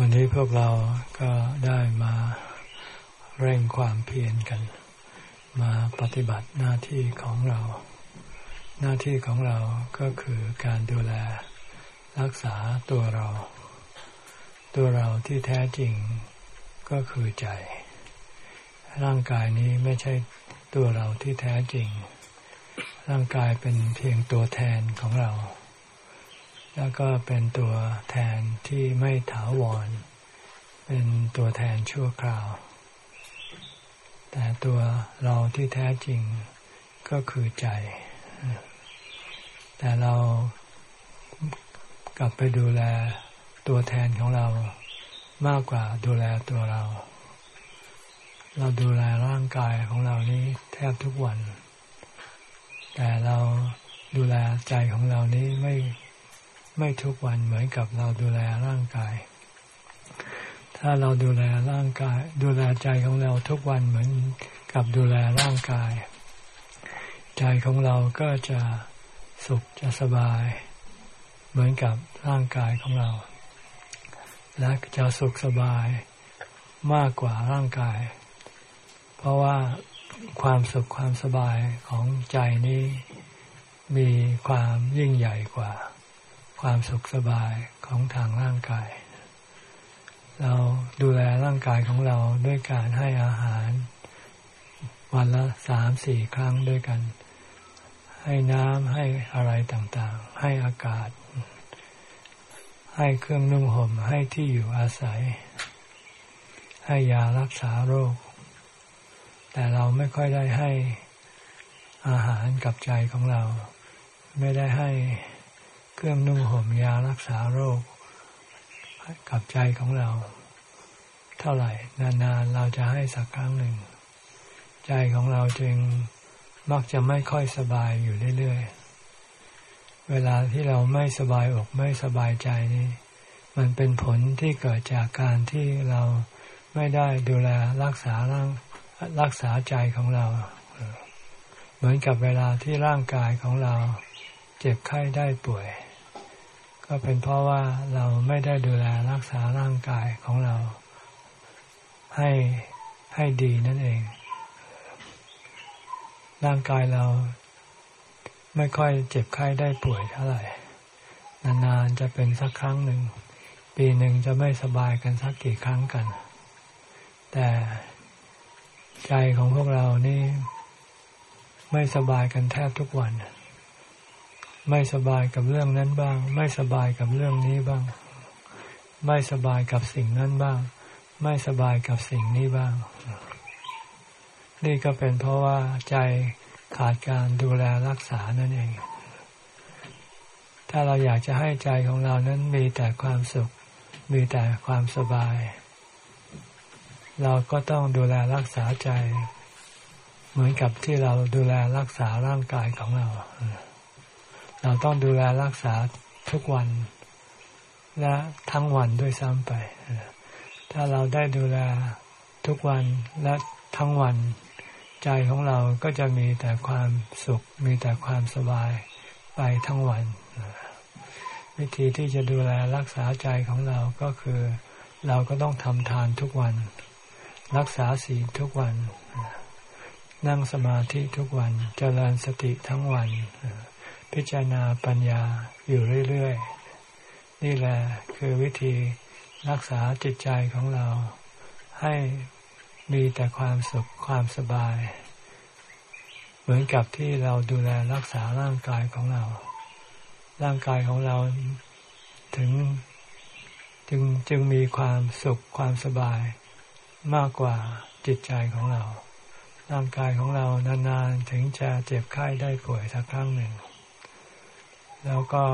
วันนี้พวกเราก็ได้มาเร่งความเพียรกัน มาปฏิบัติหน้าที่ของเรา หน้าที่ของเราก็คือการดูแล รักษาตัวเรา ตัวเราที่แท้จริงก็คือใจ ร่างกายนี้ไม่ใช่ตัวเราที่แท้จริง ร่างกายเป็นเพียงตัวแทนของเรา แล้วก็เป็นตัวแทนที่ไม่ถาวร เป็นตัวแทนชั่วคราว แต่ตัวเราที่แท้จริงก็คือใจ แต่เรากลับไปดูแลตัวแทนของเรามากกว่าดูแลตัวเรา เราดูแลร่างกายของเรานี้แทบทุกวัน แต่เราดูแลใจของเรานี้ไม่ ไม่ทุกวันเหมือนกับเราดูแลร่างกาย ถ้าเราดูแลร่างกาย ดูแลใจของเราทุกวันเหมือนกับดูแลร่างกาย ใจของเราก็จะสุขจะสบาย เหมือนกับร่างกายของเรา และจะสุขสบายมากกว่าร่างกาย เพราะว่าความสุขความสบายของใจนี้มีความยิ่งใหญ่กว่า ความสุขสบายของทางร่างกาย เราดูแลร่างกายของเราด้วยการให้อาหาร วันละสามสี่ครั้งด้วยกัน ให้น้ำให้อะไรต่างๆ ให้อากาศ ให้เครื่องนุ่งห่มให้ที่อยู่อาศัย ให้ยารักษาโรค แต่เราไม่ค่อยได้ให้อาหารกับใจของเรา ไม่ได้ให้ เครื่องนุ่งห่มยารักษาโรค กับใจของเรา เท่าไหร่ นานๆเราจะให้สักครั้งหนึ่ง ใจของเราจึงมักจะไม่ค่อยสบายอยู่เรื่อยๆ เวลาที่เราไม่สบายอกไม่สบายใจนี่ มันเป็นผลที่เกิดจากการที่เราไม่ได้ดูแลรักษาร่างรักษาใจของเรา เหมือนกับเวลาที่ร่างกายของเรา เจ็บไข้ได้ป่วย ก็เป็นเพราะว่าเราไม่ได้ดูแลรักษาร่างกายของเรา ให้ให้ดีนั่นเอง ร่างกายเราไม่ค่อยเจ็บไข้ได้ป่วยเท่าไหร่ นานๆจะเป็นสักครั้งหนึ่ง ปีหนึ่งจะไม่สบายกันสักกี่ครั้งกัน แต่ใจของพวกเรานี่ ไม่สบายกันแทบทุกวัน ไม่สบายกับเรื่องนั้นบ้าง ไม่สบายกับเรื่องนี้บ้าง ไม่สบายกับสิ่งนั้นบ้าง ไม่สบายกับสิ่งนี้บ้าง นี่ก็เป็นเพราะว่าใจขาดการดูแลรักษานั่นเอง ถ้าเราอยากจะให้ใจของเรานั้นมีแต่ความสุข มีแต่ความสบาย เราก็ต้องดูแลรักษาใจ เหมือนกับที่เราดูแลรักษาร่างกายของเรา เราต้องดูแลรักษาทุกวัน และทั้งวันด้วยซ้ำไป ถ้าเราได้ดูแลทุกวันและทั้งวัน ใจของเราก็จะมีแต่ความสุข มีแต่ความสบายไปทั้งวัน วิธีที่จะดูแลรักษาใจของเราก็คือ เราก็ต้องทำทานทุกวัน รักษาศีลทุกวัน นั่งสมาธิทุกวันเจริญสติทั้งวัน พิจารณาปัญญาอยู่เรื่อยๆ นี่แหละคือวิธีรักษาจิตใจของเรา ให้มีแต่ความสุขความสบาย เหมือนกับที่เราดูแลรักษาร่างกายของเรา ร่างกายของเราถึงจึงจึงมีความสุขความสบายมากกว่าจิตใจของเรา ร่างกายของเรานานๆ ถึงจะเจ็บไข้ได้ป่วยสักครั้งหนึ่ง แล้วก็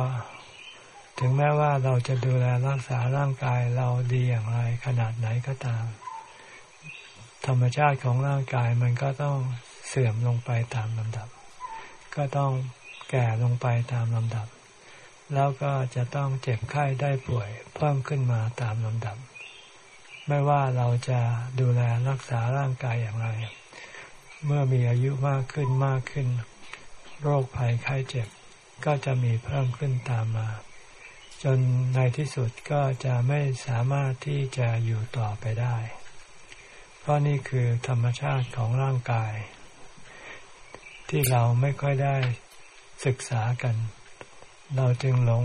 ถึงแม้ว่าเราจะดูแลรักษาร่างกายเราดีอย่างไรขนาดไหนก็ตาม ธรรมชาติของร่างกายมันก็ต้องเสื่อมลงไปตามลำดับ ก็ต้องแก่ลงไปตามลำดับ แล้วก็จะต้องเจ็บไข้ได้ป่วยเพิ่มขึ้นมาตามลำดับ ไม่ว่าเราจะดูแลรักษาร่างกายอย่างไร เมื่อมีอายุมากขึ้นมากขึ้น โรคภัยไข้เจ็บ ก็จะมีเพิ่มขึ้นตามมา จนในที่สุดก็จะไม่สามารถที่จะอยู่ต่อไปได้ เพราะนี่คือธรรมชาติของร่างกาย ที่เราไม่ค่อยได้ศึกษากัน เราจึงหลง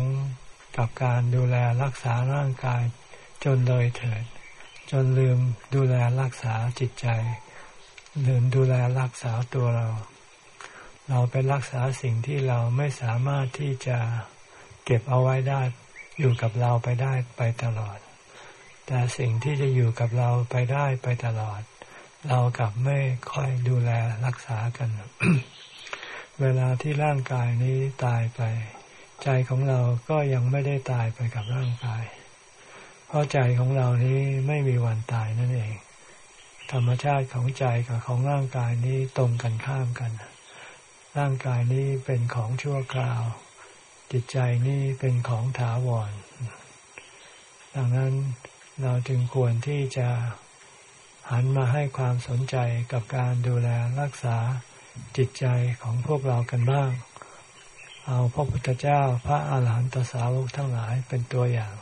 กับการดูแลรักษาร่างกายจนเลยเถิด จนลืมดูแลรักษาจิตใจลืมดูแลรักษาตัวเรา เราไปรักษาสิ่งที่เราไม่สามารถที่จะเก็บเอาไว้ได้อยู่กับเราไปได้ไปตลอด แต่สิ่งที่จะอยู่กับเราไปได้ไปตลอด เรากลับไม่ค่อยดูแลรักษากัน เวลาที่ร่างกายนี้ตายไป ใจของเราก็ยังไม่ได้ตายไปกับร่างกาย เพราะใจของเรานี้ไม่มีวันตายนั่นเอง ธรรมชาติของใจกับของร่างกายนี้ตรงกันข้ามกัน ร่างกายนี้เป็นของชั่วคราว จิตใจนี่เป็นของถาวร ดังนั้นเราจึงควรที่จะหันมาให้ความสนใจกับการดูแลรักษาจิตใจของพวกเรากันบ้าง เอาพระพุทธเจ้าพระอาหารหันตสาวกทั้งหลายเป็นตัวอย่าง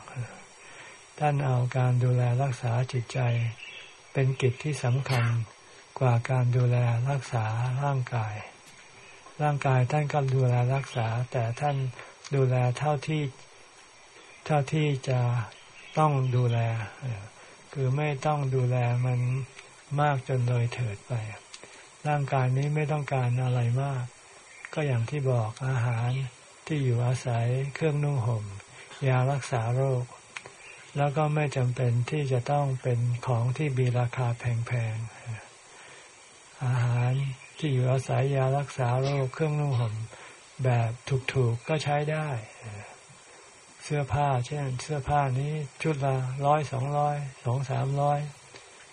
ท่านเอาการดูแลรักษาจิตใจ เป็นกิจที่สำคัญกว่าการดูแลรักษาร่างกาย ร่างกายท่านก็ดูแลรักษา แต่ท่านดูแลเท่าที่เท่าที่จะต้องดูแล คือไม่ต้องดูแลมันมากจนเลยเถิดไป ร่างกายนี้ไม่ต้องการอะไรมาก ก็อย่างที่บอกอาหารที่อยู่อาศัยเครื่องนุ่งห่ม ยารักษาโรค แล้วก็ไม่จำเป็นที่จะต้องเป็นของที่มีราคาแพงๆอาหาร ที่อยู่อาศัยยารักษาโรคเครื่องนุ่งห่มแบบถูกๆก็ใช้ได้เสื้อผ้า เช่น เสื้อผ้านี้ชุดละร้อยสองร้อยสองสามร้อย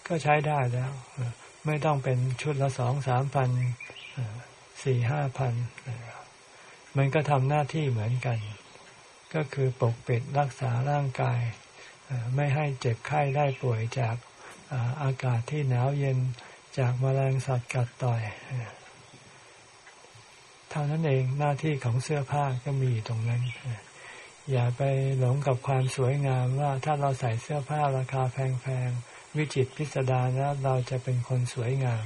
ก็ใช้ได้แล้ว ไม่ต้องเป็นชุดละสองสามพันสี่ห้าพันมันก็ทำหน้าที่เหมือนกัน ก็คือปกปิดรักษาร่างกาย ไม่ให้เจ็บไข้ได้ป่วยจากอากาศที่หนาวเย็น จากมแมลงสัตว์กัดต่อยเท่านั้นเองหน้าที่ของเสื้อผ้าก็มีตรงนั้น อย่าไปหลงกับความสวยงามว่าถ้าเราใส่เสื้อผ้าราคาแพงๆ วิจิตพิสดารแล้วเราจะเป็นคนสวยงาม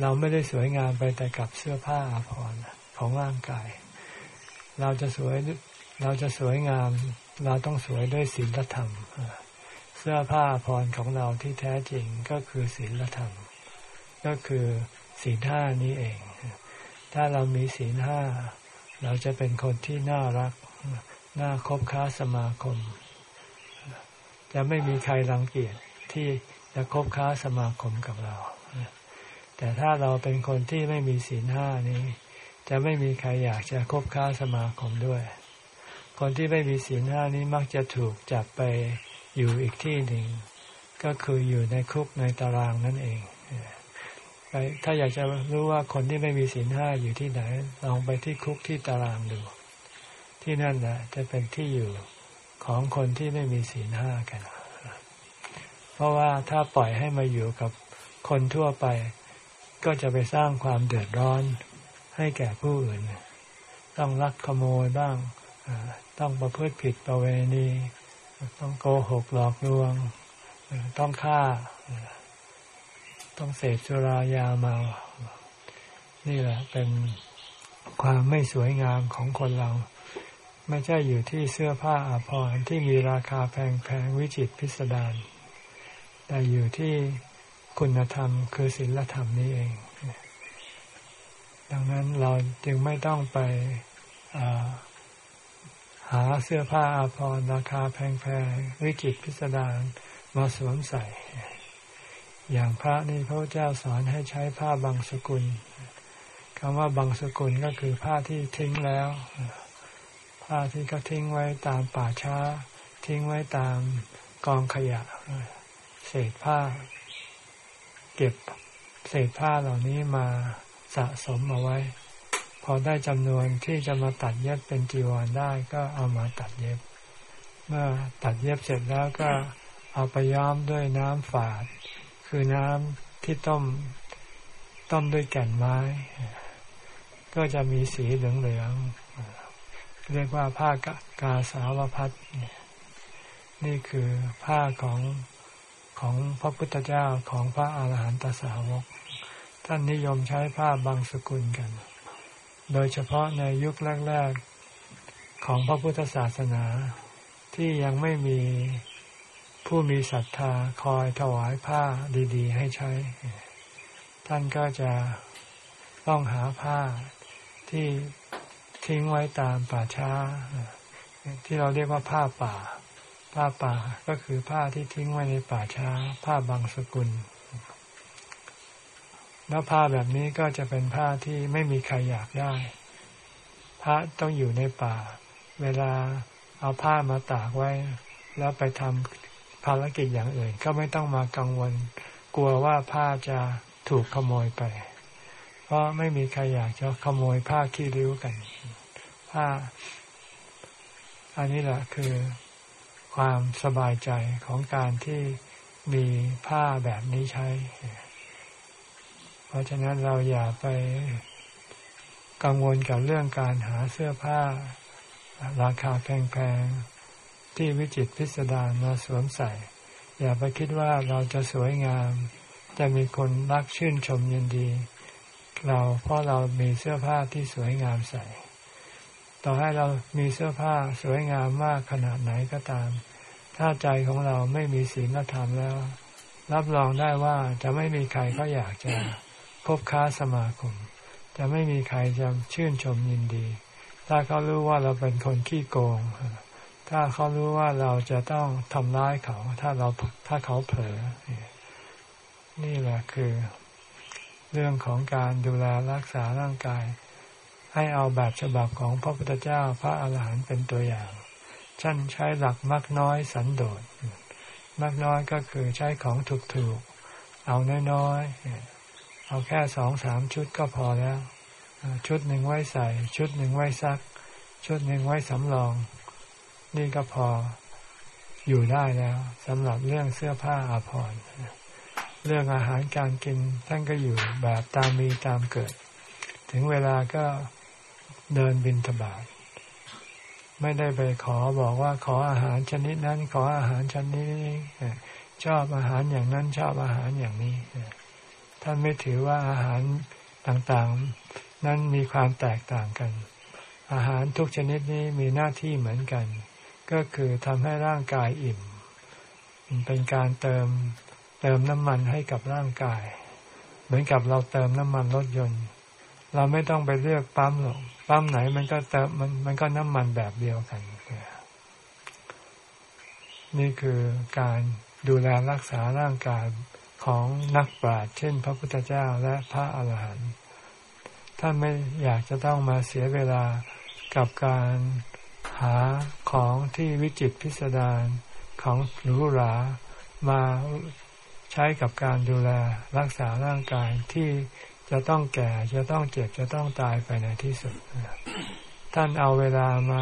เราไม่ได้สวยงามไปแต่กับเสื้อผ้าอาภรณ์ของร่างกาย เราจะสวยเราจะสวยงาม เราต้องสวยด้วยศีลธรรมเสื้อผ้าพรของเราที่แท้จริงก็คือศีลธรรม ก็คือศีลห้านี้เอง ถ้าเรามีศีลห้าเราจะเป็นคนที่น่ารัก น่าคบค้าสมาคม จะไม่มีใครรังเกียจที่จะคบค้าสมาคมกับเรา แต่ถ้าเราเป็นคนที่ไม่มีศีลห้านี้ จะไม่มีใครอยากจะคบค้าสมาคมด้วย คนที่ไม่มีศีลห้านี้มักจะถูกจับไป อยู่อีกที่หนึ่ง ก็คืออยู่ในคุกในตารางนั่นเองถ้าอยากจะรู้ว่าคนที่ไม่มีศีลห้าอยู่ที่ไหน ลองไปที่คุกที่ตารางดู ที่นั่นแหละจะเป็นที่อยู่ของคนที่ไม่มีศีลห้ากัน เพราะว่าถ้าปล่อยให้มาอยู่กับคนทั่วไป ก็จะไปสร้างความเดือดร้อนให้แก่ผู้อื่น ต้องลักขโมยบ้าง ต้องประพฤติผิดประเวณี ต้องโกหกหลอกลวง ต้องฆ่า ต้องเสพสุรายาเมา นี่แหละเป็นความไม่สวยงามของคนเรา ไม่ใช่อยู่ที่เสื้อผ้าอาภรณ์ที่มีราคาแพงๆวิจิตพิสดารแต่อยู่ที่คุณธรรมคือศีลธรรมนี้เอง ดังนั้นเราจึงไม่ต้องไป หาเสื้อผ้าอาภรณ์ราคาแพงๆวิจิตพิสดารมาสวมใส่ อย่างพระนี่พระเจ้าสอนให้ใช้ผ้าบางสกุลคำว่าบางสกุลก็คือผ้าที่ทิ้งแล้ว ผ้าที่ก็ทิ้งไว้ตามป่าช้า ทิ้งไว้ตามกองขยะ เศษผ้า เก็บเศษผ้าเหล่านี้มาสะสมเอาไว้ พอได้จำนวนที่จะมาตัดเย็บเป็นจีวรได้ก็เอามาตัดเย็บ เมื่อตัดเย็บเสร็จแล้วก็เอาไปย้อมด้วยน้ำฝาด คือน้ำที่ต้มต้มด้วยแก่นไม้ ก็จะมีสีเหลืองๆเรียกว่าผ้ากาสาวพัดนี่คือผ้าของของพระพุทธเจ้าของพระอาหารหันตสาวก ท่านนิยมใช้ผ้าบางสกุลกัน โดยเฉพาะในยุคแรก ๆ ของพระพุทธศาสนา ที่ยังไม่มีผู้มีศรัทธาคอยถวายผ้าดีๆ ให้ใช้ ท่านก็จะต้องหาผ้าที่ทิ้งไว้ตามป่าช้า ที่เราเรียกว่าผ้าป่า ผ้าป่าก็คือผ้าที่ทิ้งไว้ในป่าช้า ผ้าบางสกุล แล้วผ้าแบบนี้ก็จะเป็นผ้าที่ไม่มีใครอยากได้พระต้องอยู่ในป่า เวลาเอาผ้ามาตากไว้ แล้วไปทำภารกิจอย่างอื่น ก็ไม่ต้องมากังวล กลัวว่าผ้าจะถูกขโมยไป เพราะไม่มีใครอยากจะขโมยผ้าขี้ริ้วกันผ้า อันนี้แหละคือความสบายใจของการที่มีผ้าแบบนี้ใช้ เพราะฉะนั้นเราอย่าไปกังวลกับเรื่องการหาเสื้อผ้า ราคาแพงๆที่วิจิตพิสดารมาสวมใส่ อย่าไปคิดว่าเราจะสวยงาม จะมีคนรักชื่นชมยินดี เราเพราะเรามีเสื้อผ้าที่สวยงามใส่ ต่อให้เรามีเสื้อผ้าสวยงามมากขนาดไหนก็ตาม ถ้าใจของเราไม่มีศีลธรรมแล้ว รับรองได้ว่าจะไม่มีใครก็อยากจะ พบค้าสมาคม จะไม่มีใครจะชื่นชมยินดี ถ้าเขารู้ว่าเราเป็นคนขี้โกง ถ้าเขารู้ว่าเราจะต้องทำร้ายเขา ถ้าเราถ้าเขาเผลอ นี่แหละคือ เรื่องของการดูแลรักษาร่างกาย ให้เอาแบบฉบับของพระพุทธเจ้าพระอาหารหันต์เป็นตัวอย่างท่านใช้หลักมักน้อยสันโดษมักน้อยก็คือใช้ของถูกๆ เอาน้อยๆ เอาแค่สองสามชุดก็พอแล้ว ชุดหนึ่งไว้ใส่ ชุดหนึ่งไว้ซัก ชุดหนึ่งไว้สำรอง นี่ก็พออยู่ได้แล้วสำหรับเรื่องเสื้อผ้าอาภรณ์เรื่องอาหารการกินท่านก็อยู่แบบตามมีตามเกิด ถึงเวลาก็เดินบินทบาทไม่ได้ไปขอบอกว่าขออาหารชนิดนั้น ขออาหารชนิดนี้ชอบอาหารอย่างนั้นชอบอาหารอย่างนี้ ท่านไม่ถือว่าอาหารต่างๆ นั้นมีความแตกต่างกัน อาหารทุกชนิดนี้มีหน้าที่เหมือนกัน ก็คือทำให้ร่างกายอิ่ม เป็นการเติมเติมน้ำมันให้กับร่างกาย เหมือนกับเราเติมน้ำมันรถยนต์ เราไม่ต้องไปเลือกปั๊มหรอกปั๊มไหนมันก็เติมมันมันก็น้ำมันแบบเดียวกัน นี่คือการดูแลรักษาร่างกาย ของนักปราชญ์เช่น พระพุทธเจ้าและพระอาหารหันต์ท่านไม่อยากจะต้องมาเสียเวลากับการหาของที่วิจิตพิสดารของหรูหรามาใช้กับการดูแลรักษาร่างกายที่จะต้องแก่จะต้องเจ็บจะต้องตายไปในที่สุด ท่านเอาเวลามา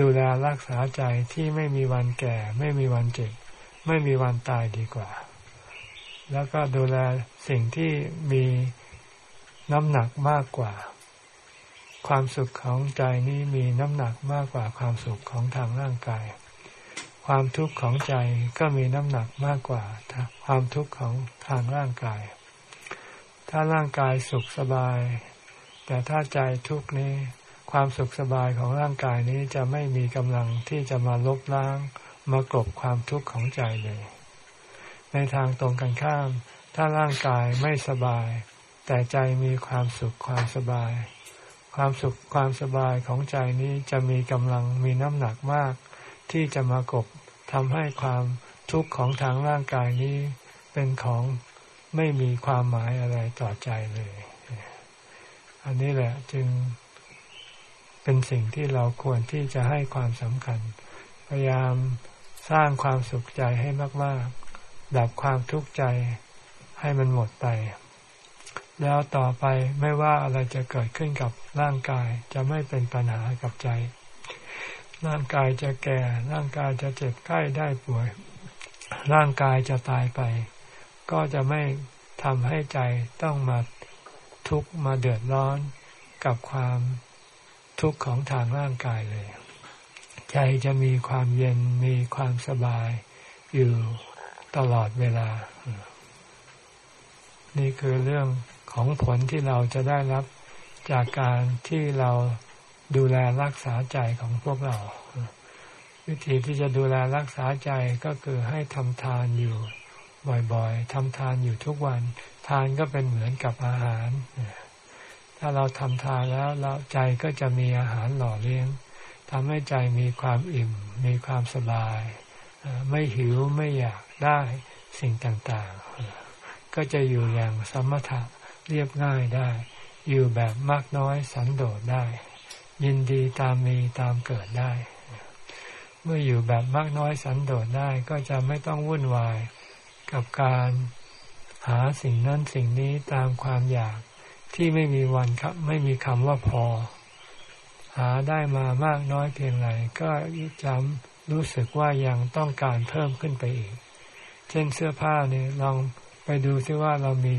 ดูแลรักษาใจที่ไม่มีวันแก่ ไม่มีวันเจ็บ ไม่มีวันตายดีกว่า แล้วก็ดูแลสิ่งที่มีน้ำหนักมากกว่า ความสุขของใจนี้มีน้ำหนักมากกว่าความสุขของทางร่างกาย ความทุกข์ของใจก็มีน้ำหนักมากกว่าความทุกข์ของทางร่างกาย ถ้าร่างกายสุขสบาย แต่ถ้าใจทุกข์นี้ ความสุขสบายของร่างกายนี้จะไม่มีกำลังที่จะมาลบล้างมากลบความทุกข์ของใจเลย ในทางตรงกันข้าม ถ้าร่างกายไม่สบาย แต่ใจมีความสุขความสบาย ความสุขความสบายของใจนี้จะมีกำลังมีน้ำหนักมาก ที่จะมากบทำให้ความทุกข์ของทางร่างกายนี้เป็นของไม่มีความหมายอะไรต่อใจเลย อันนี้แหละจึงเป็นสิ่งที่เราควรที่จะให้ความสำคัญ พยายามสร้างความสุขใจให้มาก ๆ ดับความทุกข์ใจให้มันหมดไป แล้วต่อไปไม่ว่าอะไรจะเกิดขึ้นกับร่างกายจะไม่เป็นปัญหากับใจ ร่างกายจะแก่ ร่างกายจะเจ็บไข้ได้ป่วย ร่างกายจะตายไป ก็จะไม่ทำให้ใจต้องมาทุกข์มาเดือดร้อนกับความทุกข์ของทางร่างกายเลย ใจจะมีความเย็นมีความสบายอยู่ ตลอดเวลา นี่คือเรื่องของผลที่เราจะได้รับจากการที่เราดูแลรักษาใจของพวกเรา วิธีที่จะดูแลรักษาใจก็คือให้ทำทานอยู่บ่อยๆทำทานอยู่ทุกวัน ทานก็เป็นเหมือนกับอาหาร ถ้าเราทำทานแล้วเราใจก็จะมีอาหารหล่อเลี้ยงทำให้ใจมีความอิ่ม มีความสบาย ไม่หิวไม่อยาก ได้สิ่งต่างๆ ก็จะอยู่อย่างสมถะเรียบง่ายได้ อยู่แบบมากน้อยสันโดษได้ ยินดีตามมีตามเกิดได้ เมื่ออยู่แบบมากน้อยสันโดษได้ก็จะไม่ต้องวุ่นวายกับการหาสิ่งนั้นสิ่งนี้ตามความอยากที่ไม่มีวันครับ ไม่มีคำว่าพอ หาได้มามากน้อยเพียงไรก็จำรู้สึกว่ายังต้องการเพิ่มขึ้นไปอีก เช่นเสื้อผ้าเนี่ยลองไปดูซิว่าเรามี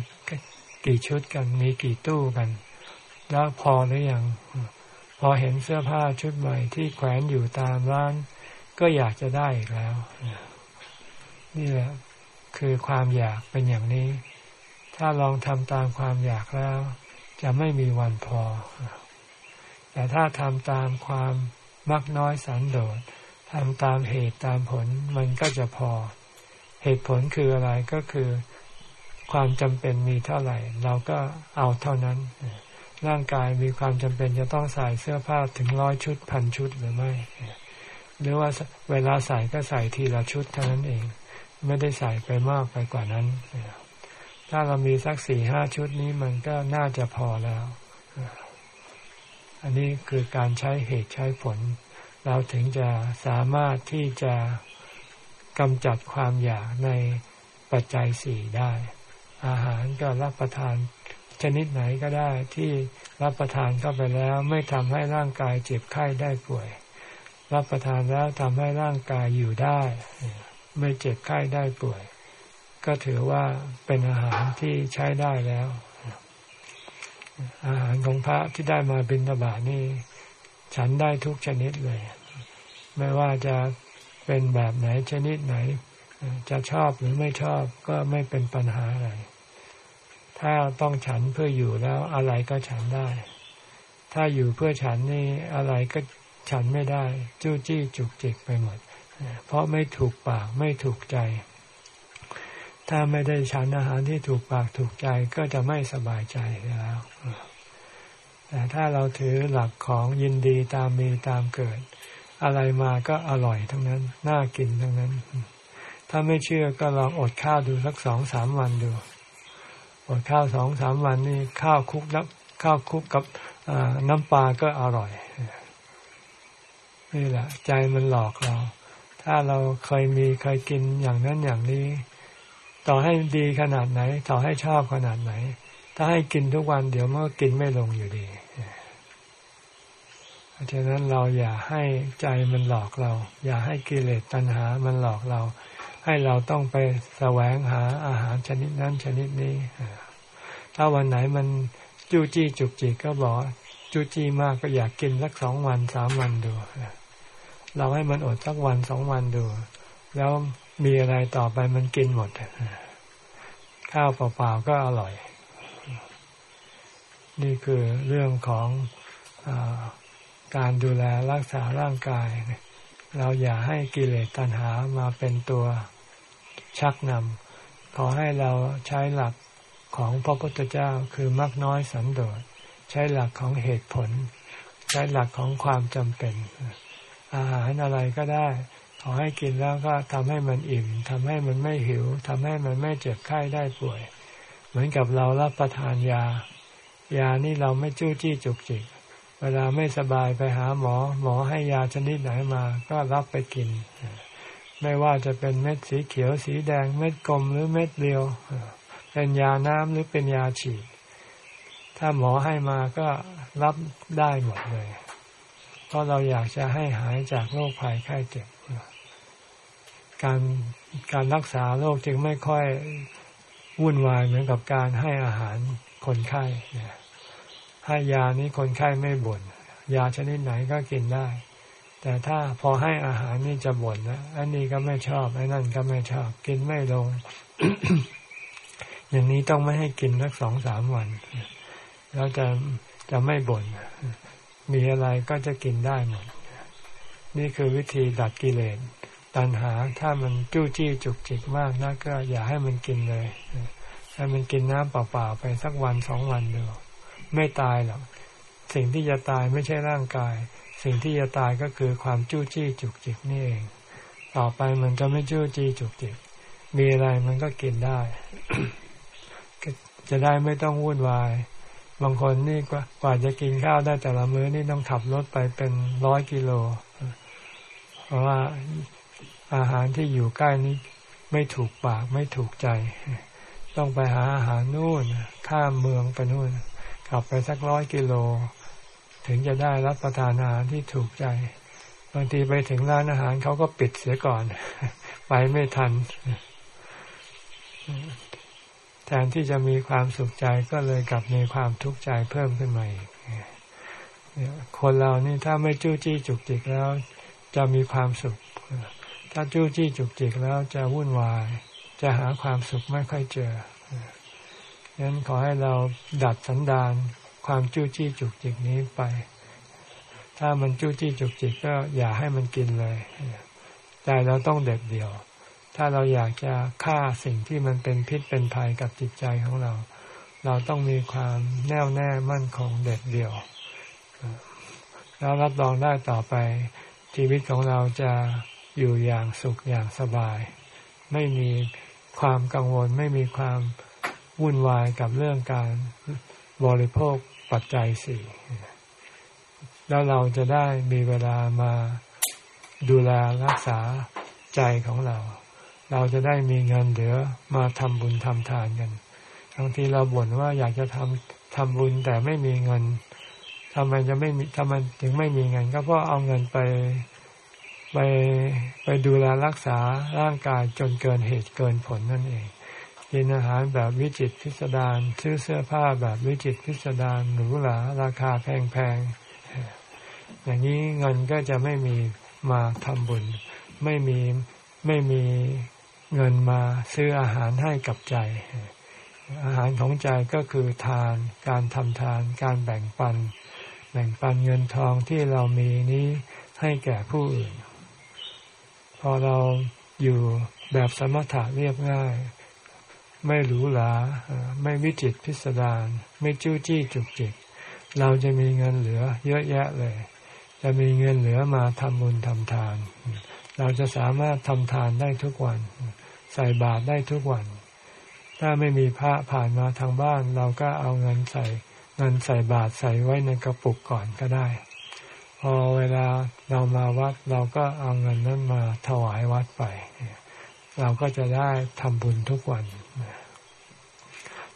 กี่ชุดกัน มีกี่ตู้กัน แล้วพอหรือยังพอเห็นเสื้อผ้าชุดใหม่ที่แขวนอยู่ตามร้าน ก็อยากจะได้อีกแล้ว นี่แหละ คือความอยากเป็นอย่างนี้ ถ้าลองทำตามความอยากแล้ว จะไม่มีวันพอ แต่ถ้าทำตามความมักน้อยสันโดษทำตามเหตุตามผลมันก็จะพอ เหตุผลคืออะไรก็คือความจำเป็นมีเท่าไหร่ เราก็เอาเท่านั้น ร่างกายมีความจำเป็นจะต้องใส่เสื้อผ้าถึงร้อยชุดพันชุดหรือไม่ หรือว่าเวลาใส่ก็ใส่ทีละชุดเท่านั้นเอง ไม่ได้ใส่ไปมากไปกว่านั้น ถ้าเรามีสักสี่ห้าชุดนี้มันก็น่าจะพอแล้ว อันนี้คือการใช้เหตุใช้ผล เราถึงจะสามารถที่จะ กำจัดความอยากในปัจจัยสี่ได้ อาหารก็รับประทานชนิดไหนก็ได้ที่รับประทานเข้าไปแล้วไม่ทำให้ร่างกายเจ็บไข้ได้ป่วย รับประทานแล้วทำให้ร่างกายอยู่ได้ ไม่เจ็บไข้ได้ป่วย ก็ถือว่าเป็นอาหารที่ใช้ได้แล้ว อาหารของพระที่ได้มาบิณฑบาตนี่ ฉันได้ทุกชนิดเลย ไม่ว่าจะ เป็นแบบไหนชนิดไหน จะชอบหรือไม่ชอบก็ไม่เป็นปัญหาอะไร ถ้าต้องฉันเพื่ออยู่แล้วอะไรก็ฉันได้ ถ้าอยู่เพื่อฉันนี่อะไรก็ฉันไม่ได้จู้จี้จุกจิกไปหมด เพราะไม่ถูกปากไม่ถูกใจ ถ้าไม่ได้ฉันอาหารที่ถูกปากถูกใจก็จะไม่สบายใจแล้วแต่ถ้าเราถือหลักของยินดีตามมีตามเกิด อะไรมาก็อร่อยทั้งนั้น น่ากินทั้งนั้น ถ้าไม่เชื่อก็ลองอดข้าวดูสักสองสามวันดู อดข้าวสองสามวันนี่ข้าวคุกน้ำข้าวคุกกับน้ำปลาก็อร่อย นี่แหละ ใจมันหลอกเรา ถ้าเราเคยมีเคยกินอย่างนั้นอย่างนี้ ต่อให้ดีขนาดไหน ต่อให้ชอบขนาดไหน ถ้าให้กินทุกวันเดี๋ยวมันก็กินไม่ลงอยู่ดี ราะฉะนั้นเราอย่าให้ใจมันหลอกเรา อย่าให้กิเลสตัณหามันหลอกเรา ให้เราต้องไปแสวงหาอาหารชนิดนั้นชนิดนี้ ถ้าวันไหนมันจู้จี้จุกจิกก็บอกจู้จี้มากก็อยากกินสักสองวันสามวันดู เราให้มันอดสักวันสองวันดู แล้วมีอะไรต่อไปมันกินหมด ข้าวเปล่าๆก็อร่อย นี่คือเรื่องของอ การดูแลรักษาร่างกาย เราอย่าให้กิเลสตัณหามาเป็นตัวชักนำขอให้เราใช้หลักของพระพุทธเจ้าคือมักน้อยสันโดษใช้หลักของเหตุผล ใช้หลักของความจำเป็น อาหารอะไรก็ได้ ขอให้กินแล้วก็ทำให้มันอิ่มทำให้มันไม่หิวทำให้มันไม่เจ็บไข้ได้ป่วย เหมือนกับเรารับประทานยา ยานี่เราไม่จู้จี้จุกจิก เวลาไม่สบายไปหาหมอ หมอให้ยาชนิดไหนมา ก็รับไปกิน ไม่ว่าจะเป็นเม็ดสีเขียวสีแดง เม็ดกลมหรือเม็ดเรียว เป็นยาน้ำหรือเป็นยาฉีด ถ้าหมอให้มาก็รับได้หมดเลย เพราะเราอยากจะให้หายจากโรคภัยไข้เจ็บ การการรักษาโรคจึงไม่ค่อยวุ่นวายเหมือนกับการให้อาหารคนไข้ ให้ยานี้คนไข้ไม่บน่นยาชนิดไหนก็กินได้ แต่ถ้าพอให้อาหารนี่จะบ่นนะอันนี้ก็ไม่ชอบไอ้นั่นก็ไม่ชอบ กินไม่ลง อย่างนี้ต้องไม่ให้กินสักสองสามวัน แล้วจะจะไม่บน่นมีอะไรก็จะกินได้หมดนี่คือวิธีดัดกิเลสตัณหาถ้ามันจู้จี้จุกจิกมากนะก็อย่าให้มันกินเลยให้มันกินน้ำเปล่าๆไปสักวันสองวันเดู ไม่ตายหรอก สิ่งที่จะตายไม่ใช่ร่างกาย สิ่งที่จะตายก็คือความจู้จี้จุกจิกนี่เอง ต่อไปมันจะไม่จู้จี้จุกจิก มีอะไรมันก็กินได้ จะได้ไม่ต้องวุ่นวาย บางคนนี่กว่ากว่าจะกินข้าวได้แต่ละมื้อนี่ต้องขับรถไปเป็นร้อยกิโล เพราะว่าอาหารที่อยู่ใกล้นี้ไม่ถูกปากไม่ถูกใจ ต้องไปหาอาหารนู่นข้ามเมืองไปนู่น ขับไปสักร้อยกิโล ถึงจะได้รับประทานอาหารที่ถูกใจ บางทีไปถึงร้านอาหารเขาก็ปิดเสียก่อน ไปไม่ทัน แทนที่จะมีความสุขใจก็เลยกลับมีความทุกข์ใจเพิ่มขึ้นมาอีกคนเรานี่ถ้าไม่จู้จี้จุกจิกแล้ว จะมีความสุข ถ้าจู้จี้จุกจิกแล้วจะวุ่นวาย จะหาความสุขไม่ค่อยเจอ ฉะนั้นขอให้เราดัดสันดานความจู้จี้จุกจิกนี้ไป ถ้ามันจู้จี้จุกจิกก็อย่าให้มันกินเลยใจเราต้องเด็ดเดี่ยว ถ้าเราอยากจะฆ่าสิ่งที่มันเป็นพิษเป็นภัยกับจิตใจของเรา เราต้องมีความแน่วแน่มั่นคงเด็ดเดี่ยว แล้วรับรองได้ต่อไป ชีวิตของเราจะอยู่อย่างสุขอย่างสบาย ไม่มีความกังวลไม่มีความ วุ่นวายกับเรื่องการบริโภคปัจจัยสี่แล้วเราจะได้มีเวลามาดูแลรักษาใจของเรา เราจะได้มีเงินเหลือมาทำบุญทำทานกันบางทีเราบ่นว่าอยากจะทำทำบุญแต่ไม่มีเงินทำไมจะไม่มีทำไมถึงไม่มีเงิน ก็เพราะเอาเงินไปไปไปดูแลรักษาร่างกายจนเกินเหตุเกินผลนั่นเอง กินอาหารแบบวิจิตพิสดารซื้อเสื้อผ้าแบบวิจิตพิสดารหรูหราราคาแพงๆอย่างนี้เงินก็จะไม่มีมาทำบุญ ไม่มีไม่มีเงินมาซื้ออาหารให้กับใจ อาหารของใจก็คือทาน การทำทาน การแบ่งปัน แบ่งปันเงินทองที่เรามีนี้ให้แก่ผู้อื่น พอเราอยู่แบบสมถะเรียบง่าย ไม่หรูหราไม่วิจิตพิสดารไม่จู้จี้จุกจิก เราจะมีเงินเหลือเยอะแยะเลย จะมีเงินเหลือมาทำบุญทำทาน เราจะสามารถทำทานได้ทุกวัน ใส่บาตรได้ทุกวัน ถ้าไม่มีพระผ่านมาทางบ้าน เราก็เอาเงินใส่เงินใส่บาตรใส่ไว้ในกระปุกก่อนก็ได้ พอเวลาเรามาวัด เราก็เอาเงินนั้นมาถวายวัดไป เราก็จะได้ทำบุญทุกวัน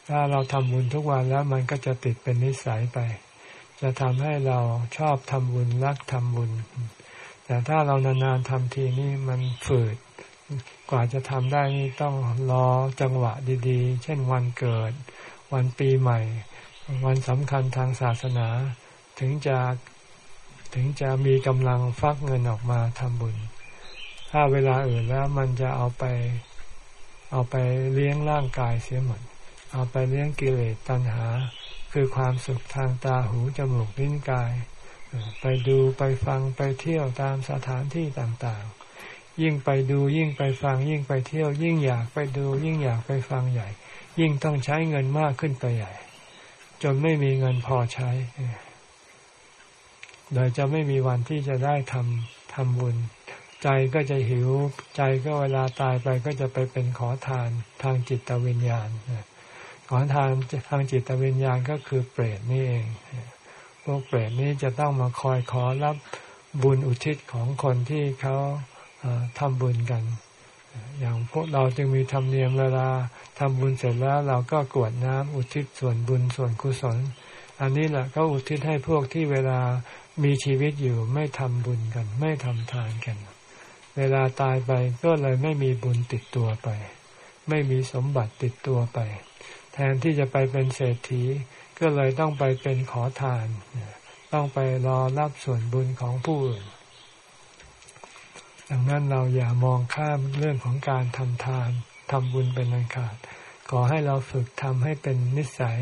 ถ้าเราทำบุญทุกวันแล้วมันก็จะติดเป็นนิสัยไป จะทำให้เราชอบทำบุญรักทำบุญ แต่ถ้าเรานานๆทำทีนี่มันฝืด กว่าจะทำได้นี่ต้องรอจังหวะดีๆ เช่นวันเกิด วันปีใหม่ วันสำคัญทางศาสนา ถึงจะถึงจะมีกำลังฟักเงินออกมาทำบุญ ถ้าเวลาอื่นแล้วมันจะเอาไป เอาไปเลี้ยงร่างกายเสียหมด เอาไปเลี้ยงกิเลสตัณหา คือความสุขทางตาหูจมูกลิ้นกาย ไปดูไปฟังไปเที่ยวตามสถานที่ต่างๆ ยิ่งไปดูยิ่งไปฟังยิ่งไปเที่ยว ยิ่งอยากไปดู ยิ่งอยากไปฟังใหญ่ ยิ่งต้องใช้เงินมากขึ้นไปใหญ่ จนไม่มีเงินพอใช้โดยจะไม่มีวันที่จะได้ทำทำบุญ ใจก็จะหิว ใจก็เวลาตายไปก็จะไปเป็นขอทานทางจิตวิญญาณ ขอทานทางจิตวิญญาณก็คือเปรตนี่เองพวกเปรตนี้จะต้องมาคอยขอรับบุญอุทิศของคนที่เขาทำบุญกัน อย่างพวกเราจึงมีธรรมเนียมเวลาทำบุญเสร็จแล้วเราก็กวดน้ำอุทิศส่วนบุญส่วนกุศล อันนี้แหละก็อุทิศให้พวกที่เวลามีชีวิตอยู่ไม่ทำบุญกัน ไม่ทำทานกัน เวลาตายไปก็เลยไม่มีบุญติดตัวไป ไม่มีสมบัติติดตัวไป แทนที่จะไปเป็นเศรษฐี ก็เลยต้องไปเป็นขอทาน ต้องไปรอรับส่วนบุญของผู้อื่นดังนั้นเราอย่ามองข้ามเรื่องของการทำทานทำบุญเป็นอันขาด ขอให้เราฝึกทำให้เป็นนิสัย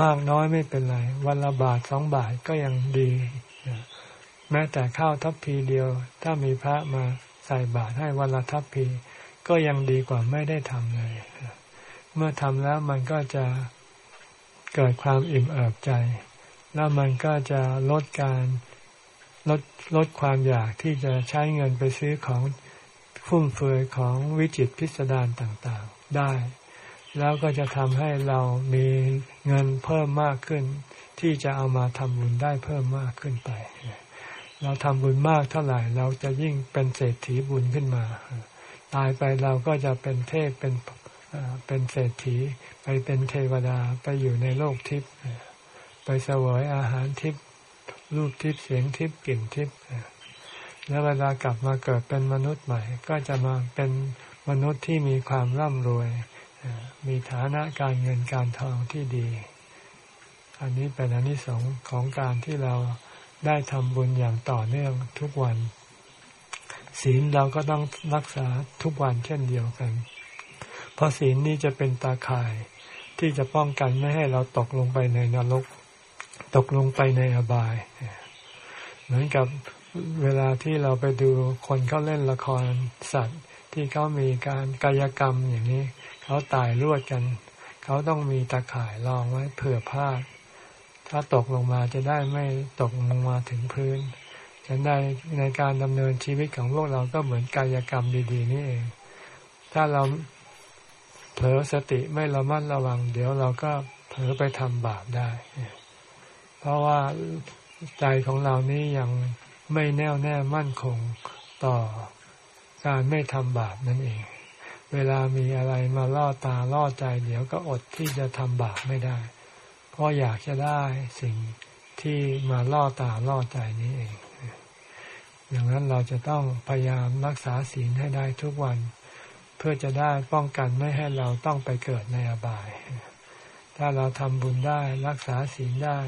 มากน้อยไม่เป็นไร วันละบาทสองบาทก็ยังดี แม้แต่ข้าวทัพพีเดียว ถ้ามีพระมาใส่บาตรให้วันละทัพพี ก็ยังดีกว่าไม่ได้ทำเลย เมื่อทำแล้วมันก็จะเกิดความอิ่มเอิบใจ แล้วมันก็จะลดการลดลดความอยากที่จะใช้เงินไปซื้อของฟุ่มเฟือยของวิจิตพิสดารต่างๆได้ แล้วก็จะทำให้เรามีเงินเพิ่มมากขึ้น ที่จะเอามาทำบุญได้เพิ่มมากขึ้นไป เราทำบุญมากเท่าไหร่เราจะยิ่งเป็นเศรษฐีบุญขึ้นมา ตายไปเราก็จะเป็นเทพเป็น เป็นเศรษฐี ไปเป็นเทวดาไปอยู่ในโลกทิพย์ไปเสวยอาหารทิพย์รูปทิพย์เสียงทิพย์กลิ่นทิพย์แล้วเวลากลับมาเกิดเป็นมนุษย์ใหม่ ก็จะมาเป็นมนุษย์ที่มีความร่ำรวย มีฐานะการเงินการทองที่ดี อันนี้เป็นอนนิสงส์ของการที่เราได้ทำบุญอย่างต่อเนื่องทุกวัน ศีลเราก็ต้องรักษาทุกวันเช่นเดียวกัน เพราะศีลนี้จะเป็นตาข่ายที่จะป้องกันไม่ให้เราตกลงไปในนรก ตกลงไปในอบาย เหมือนกับเวลาที่เราไปดูคนเขาเล่นละครสัตว์ ที่เขามีการกายกรรมอย่างนี้ เขาตายรวดกัน เขาต้องมีตาข่ายรองไว้เผื่อพลาด ถ้าตกลงมาจะได้ไม่ตกลงมาถึงพื้นฉันได้ในการดำเนินชีวิตของพวกเราก็เหมือนกายกรรมดี ๆ นี่เอง ถ้าเรา เผลอสติไม่ระมัดระวัง เดี๋ยวเราก็เผลอไปทำบาปได้ เพราะว่าใจของเรานี้ยังไม่แน่วแน่มั่นคงต่อการไม่ทำบาปนั่นเอง เวลามีอะไรมาล่อตาล่อใจ เดี๋ยวก็อดที่จะทำบาปไม่ได้ เพราะอยากจะได้สิ่งที่มาล่อตาล่อใจนี้เองอย่างนั้นเราจะต้องพยายามรักษาศีลให้ได้ทุกวัน เพื่อจะได้ป้องกันไม่ให้เราต้องไปเกิดในอบาย ถ้าเราทำบุญได้รักษาศีลได้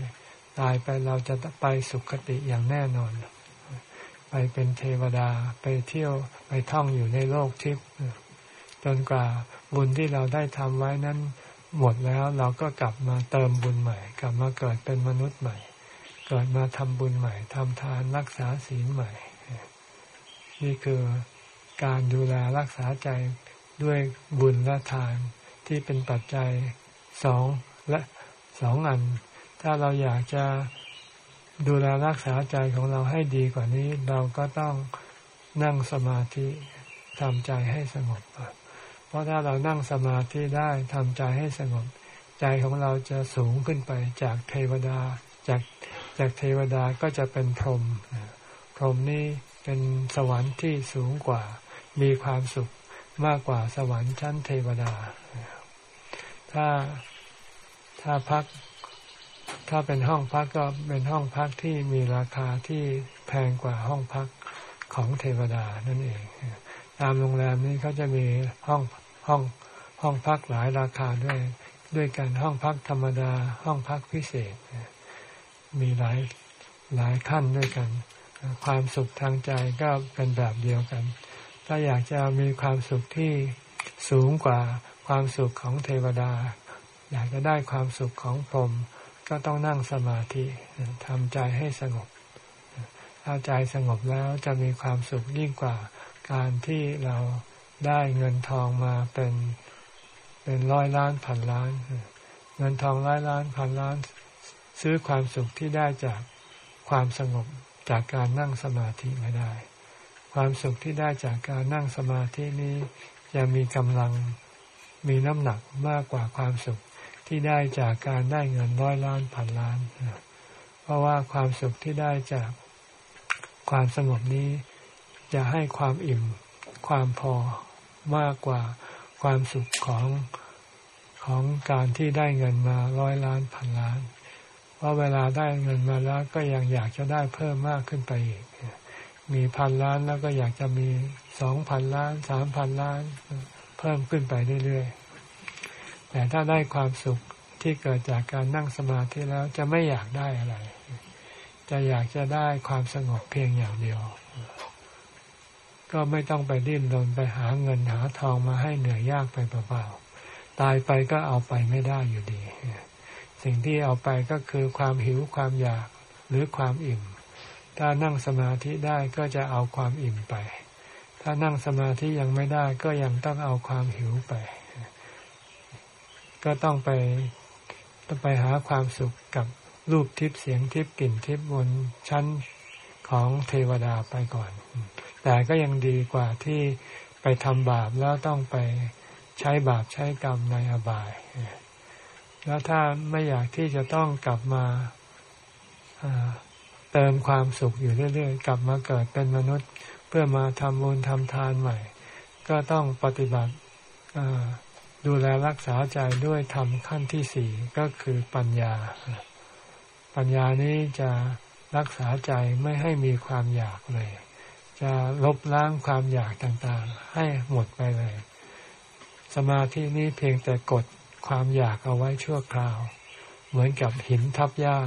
ตายไปเราจะไปสุคติอย่างแน่นอน ไปเป็นเทวดาไปเที่ยวไปท่องอยู่ในโลกทิพย์จนกว่าบุญที่เราได้ทำไว้นั้น หมดแล้วเราก็กลับมาเติมบุญใหม่ กลับมาเกิดเป็นมนุษย์ใหม่ เกิดมาทำบุญใหม่ทำทานรักษาศีลใหม่ นี่คือ การดูแลรักษาใจด้วยบุญและทานที่เป็นปัจจัยสองและสองอัน ถ้าเราอยากจะดูแลรักษาใจของเราให้ดีกว่านี้ เราก็ต้องนั่งสมาธิทำใจให้สงบ เพราะถ้าเรานั่งสมาธิได้ทำใจให้สงบ ใจของเราจะสูงขึ้นไปจากเทวดา จากจากเทวดาก็จะเป็นพรหมพรหมนี่เป็นสวรรค์ที่สูงกว่า มีความสุขมากกว่าสวรรค์ชั้นเทวดา ถ้าถ้าพัก ถ้าเป็นห้องพักก็เป็นห้องพักที่มีราคาที่แพงกว่าห้องพักของเทวดานั่นเอง ตามโรงแรมนี้เขาจะมีห้องห้องห้องพักหลายราคาด้วยด้วยกันห้องพักธรรมดา ห้องพักพิเศษ มีหลายหลายขั้นด้วยกัน ความสุขทางใจก็เป็นแบบเดียวกัน ถ้าอยากจะมีความสุขที่สูงกว่าความสุขของเทวดา อยากจะได้ความสุขของพรหมก็ต้องนั่งสมาธิทำใจให้สงบถ้าใจสงบแล้วจะมีความสุขยิ่งกว่าการที่เราได้เงินทองมาเป็นเป็นร้อยล้านพันล้าน เงินทองร้อยล้านพันล้าน ซื้อความสุขที่ได้จากความสงบจากการนั่งสมาธิไม่ได้ ความสุขที่ได้จากการนั่งสมาธินี้จะมีกำลังมีน้ำหนักมากกว่าความสุขที่ได้จากการได้เงินร้อยล้านพันล้าน เพราะว่าความสุขที่ได้จากความสงบนี้จะให้ความอิ่มความพอมากกว่าความสุขของของการที่ได้เงินมาร้อยล้านพันล้าน เพราะเวลาได้เงินมาแล้วก็ยังอยากจะได้เพิ่มมากขึ้นไปอีก มีพันล้านแล้วก็อยากจะมีสองพันล้านสามพันล้าน เพิ่มขึ้นไปเรื่อยๆ แต่ถ้าได้ความสุขที่เกิดจากการนั่งสมาธิแล้วจะไม่อยากได้อะไร จะอยากจะได้ความสงบเพียงอย่างเดียว ก็ไม่ต้องไปดิ้นรนไปหาเงินหาทองมาให้เหนื่อยยากไปเปล่าๆ ตายไปก็เอาไปไม่ได้อยู่ดี สิ่งที่เอาไปก็คือความหิวความอยากหรือความอิ่ม ถ้านั่งสมาธิได้ก็จะเอาความอิ่มไป ถ้านั่งสมาธิยังไม่ได้ก็ยังต้องเอาความหิวไป ก็ต้องไปต้องไปหาความสุขกับรูปทิพย์เสียงทิพย์กลิ่นทิพย์บนชั้นของเทวดาไปก่อน แต่ก็ยังดีกว่าที่ไปทำบาปแล้วต้องไปใช้บาปใช้กรรมในอบาย แล้วถ้าไม่อยากที่จะต้องกลับมา เติมความสุขอยู่เรื่อยๆ กลับมาเกิดเป็นมนุษย์ เพื่อมาทำบุญทำทานใหม่ ก็ต้องปฏิบัติดูแลรักษาใจด้วยธรรมขั้นที่สี่ก็คือปัญญา ปัญญานี้จะรักษาใจไม่ให้มีความอยากเลย จะลบล้างความอยากต่างๆ ให้หมดไปเลย สมาธินี้เพียงแต่กดความอยากเอาไว้ชั่วคราว เหมือนกับหินทับหญ้า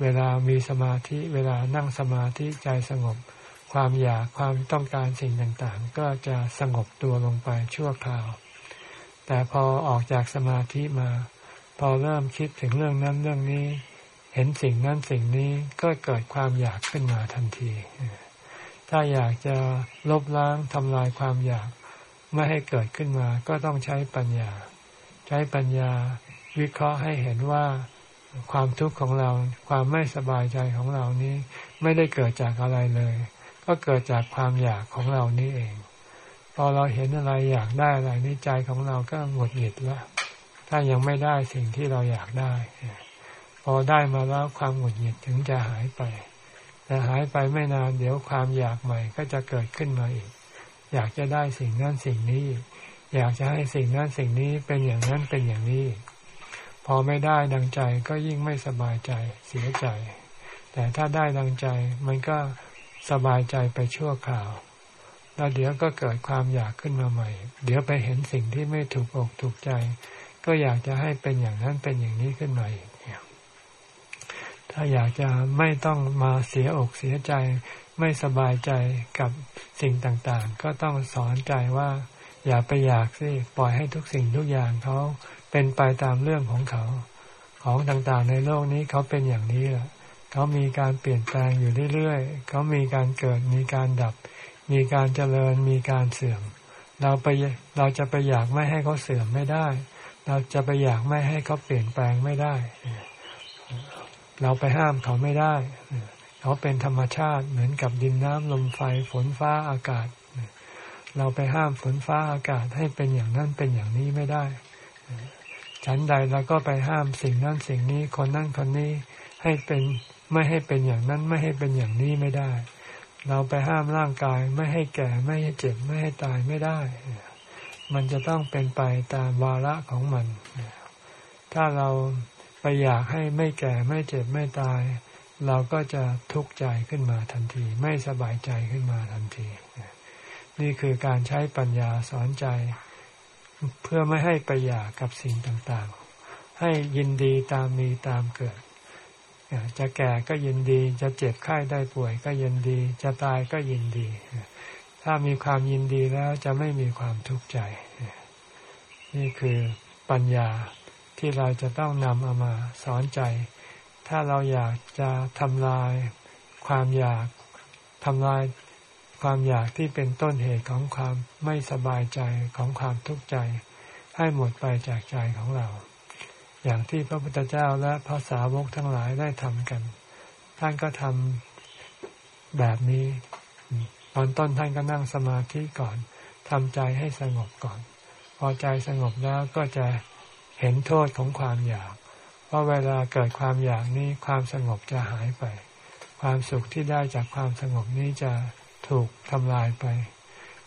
เวลามีสมาธิ เวลานั่งสมาธิใจสงบ ความอยากความต้องการสิ่งต่างๆ ก็จะสงบตัวลงไปชั่วคราว แต่พอออกจากสมาธิมา พอเริ่มคิดถึงเรื่องนั้นเรื่องนี้ เห็นสิ่งนั้นสิ่งนี้ก็เกิดความอยากขึ้นมาทันที ถ้าอยากจะลบล้างทำลายความอยากไม่ให้เกิดขึ้นมาก็ต้องใช้ปัญญา ใช้ปัญญาวิเคราะห์ให้เห็นว่า ความทุกข์ของเรา ความไม่สบายใจของเรานี้ไม่ได้เกิดจากอะไรเลย ก็เกิดจากความอยากของเรานี่เอง พอเราเห็นอะไรอยากได้อะไรนี่ใจของเราก็หงุดหงิดล้วถ้ายังไม่ได้สิ่งที่เราอยากได้ พอได้มาแล้วความหงุดหงิดถึงจะหายไป แต่หายไปไม่นานเดี๋ยวความอยากใหม่ก็จะเกิดขึ้นมาอีก อยากจะได้สิ่งนั้นสิ่งนี้ อยากจะให้สิ่งนั้นสิ่งนี้เป็นอย่างนั้นเป็นอย่างนี้ พอไม่ได้ดังใจก็ยิ่งไม่สบายใจเสียใจ แต่ถ้าได้ดังใจมันก็สบายใจไปชั่วคราว แล้วเดี๋ยวก็เกิดความอยากขึ้นมาใหม่ เดี๋ยวไปเห็นสิ่งที่ไม่ถูกอกถูกใจ ก็อยากจะให้เป็นอย่างนั้นเป็นอย่างนี้ขึ้นมาอีกถ้าอยากจะไม่ต้องมาเสียอกเสียใจ ไม่สบายใจกับสิ่งต่างๆ ก็ต้องสอนใจว่า อย่าไปอยากสิปล่อยให้ทุกสิ่งทุกอย่างเขา เป็นไปตามเรื่องของเขา ของต่างๆในโลกนี้เขาเป็นอย่างนี้แหละเขามีการเปลี่ยนแปลงอยู่เรื่อยๆเขามีการเกิดมีการดับ มีการเจริญมีการเสื่อม เราไปเราจะไปอยากไม่ให้เขาเสื่อมไม่ได้ เราจะไปอยากไม่ให้เขาเปลี่ยนแปลงไม่ได้ เราไปห้ามเขาไม่ได้เขาเป็นธรรมชาติเหมือนกับดินน้ำลมไฟฝนฟ้าอากาศ เราไปห้ามฝนฟ้าอากาศให้เป็นอย่างนั้นเป็นอย่างนี้ไม่ได้ ฉันใดเราก็ไปห้ามสิ่งนั้นสิ่งนี้คนนั้นคนนี้ให้เป็นไม่ให้เป็นอย่างนั้นไม่ให้เป็นอย่างนี้ไม่ได้ เราไปห้ามร่างกายไม่ให้แก่ไม่ให้เจ็บไม่ให้ตายไม่ได้ มันจะต้องเป็นไปตามวาระของมัน ถ้าเราไปอยากให้ไม่แก่ไม่เจ็บไม่ตาย เราก็จะทุกข์ใจขึ้นมาทันที ไม่สบายใจขึ้นมาทันที นี่คือการใช้ปัญญาสอนใจ เพื่อไม่ให้ไปอยากกับสิ่งต่างๆ ให้ยินดีตามมีตามเกิด จะแก่ก็ยินดี จะเจ็บไข้ได้ป่วยก็ยินดี จะตายก็ยินดี ถ้ามีความยินดีแล้วจะไม่มีความทุกข์ใจ นี่คือปัญญาที่เราจะต้องนำเอามาสอนใจ ถ้าเราอยากจะทำลายความอยากทำลาย ความอยากที่เป็นต้นเหตุของความไม่สบายใจของความทุกข์ใจ ให้หมดไปจากใจของเรา อย่างที่พระพุทธเจ้าและพระสาวกทั้งหลายได้ทำกัน ท่านก็ทำแบบนี้ ตอนต้นท่านก็นั่งสมาธิก่อนทำใจให้สงบก่อน พอใจสงบแล้วก็จะเห็นโทษของความอยากเพราเวลาเกิดความอยากนี้ความสงบจะหายไป ความสุขที่ได้จากความสงบนี้จะ ถูกทำลายไป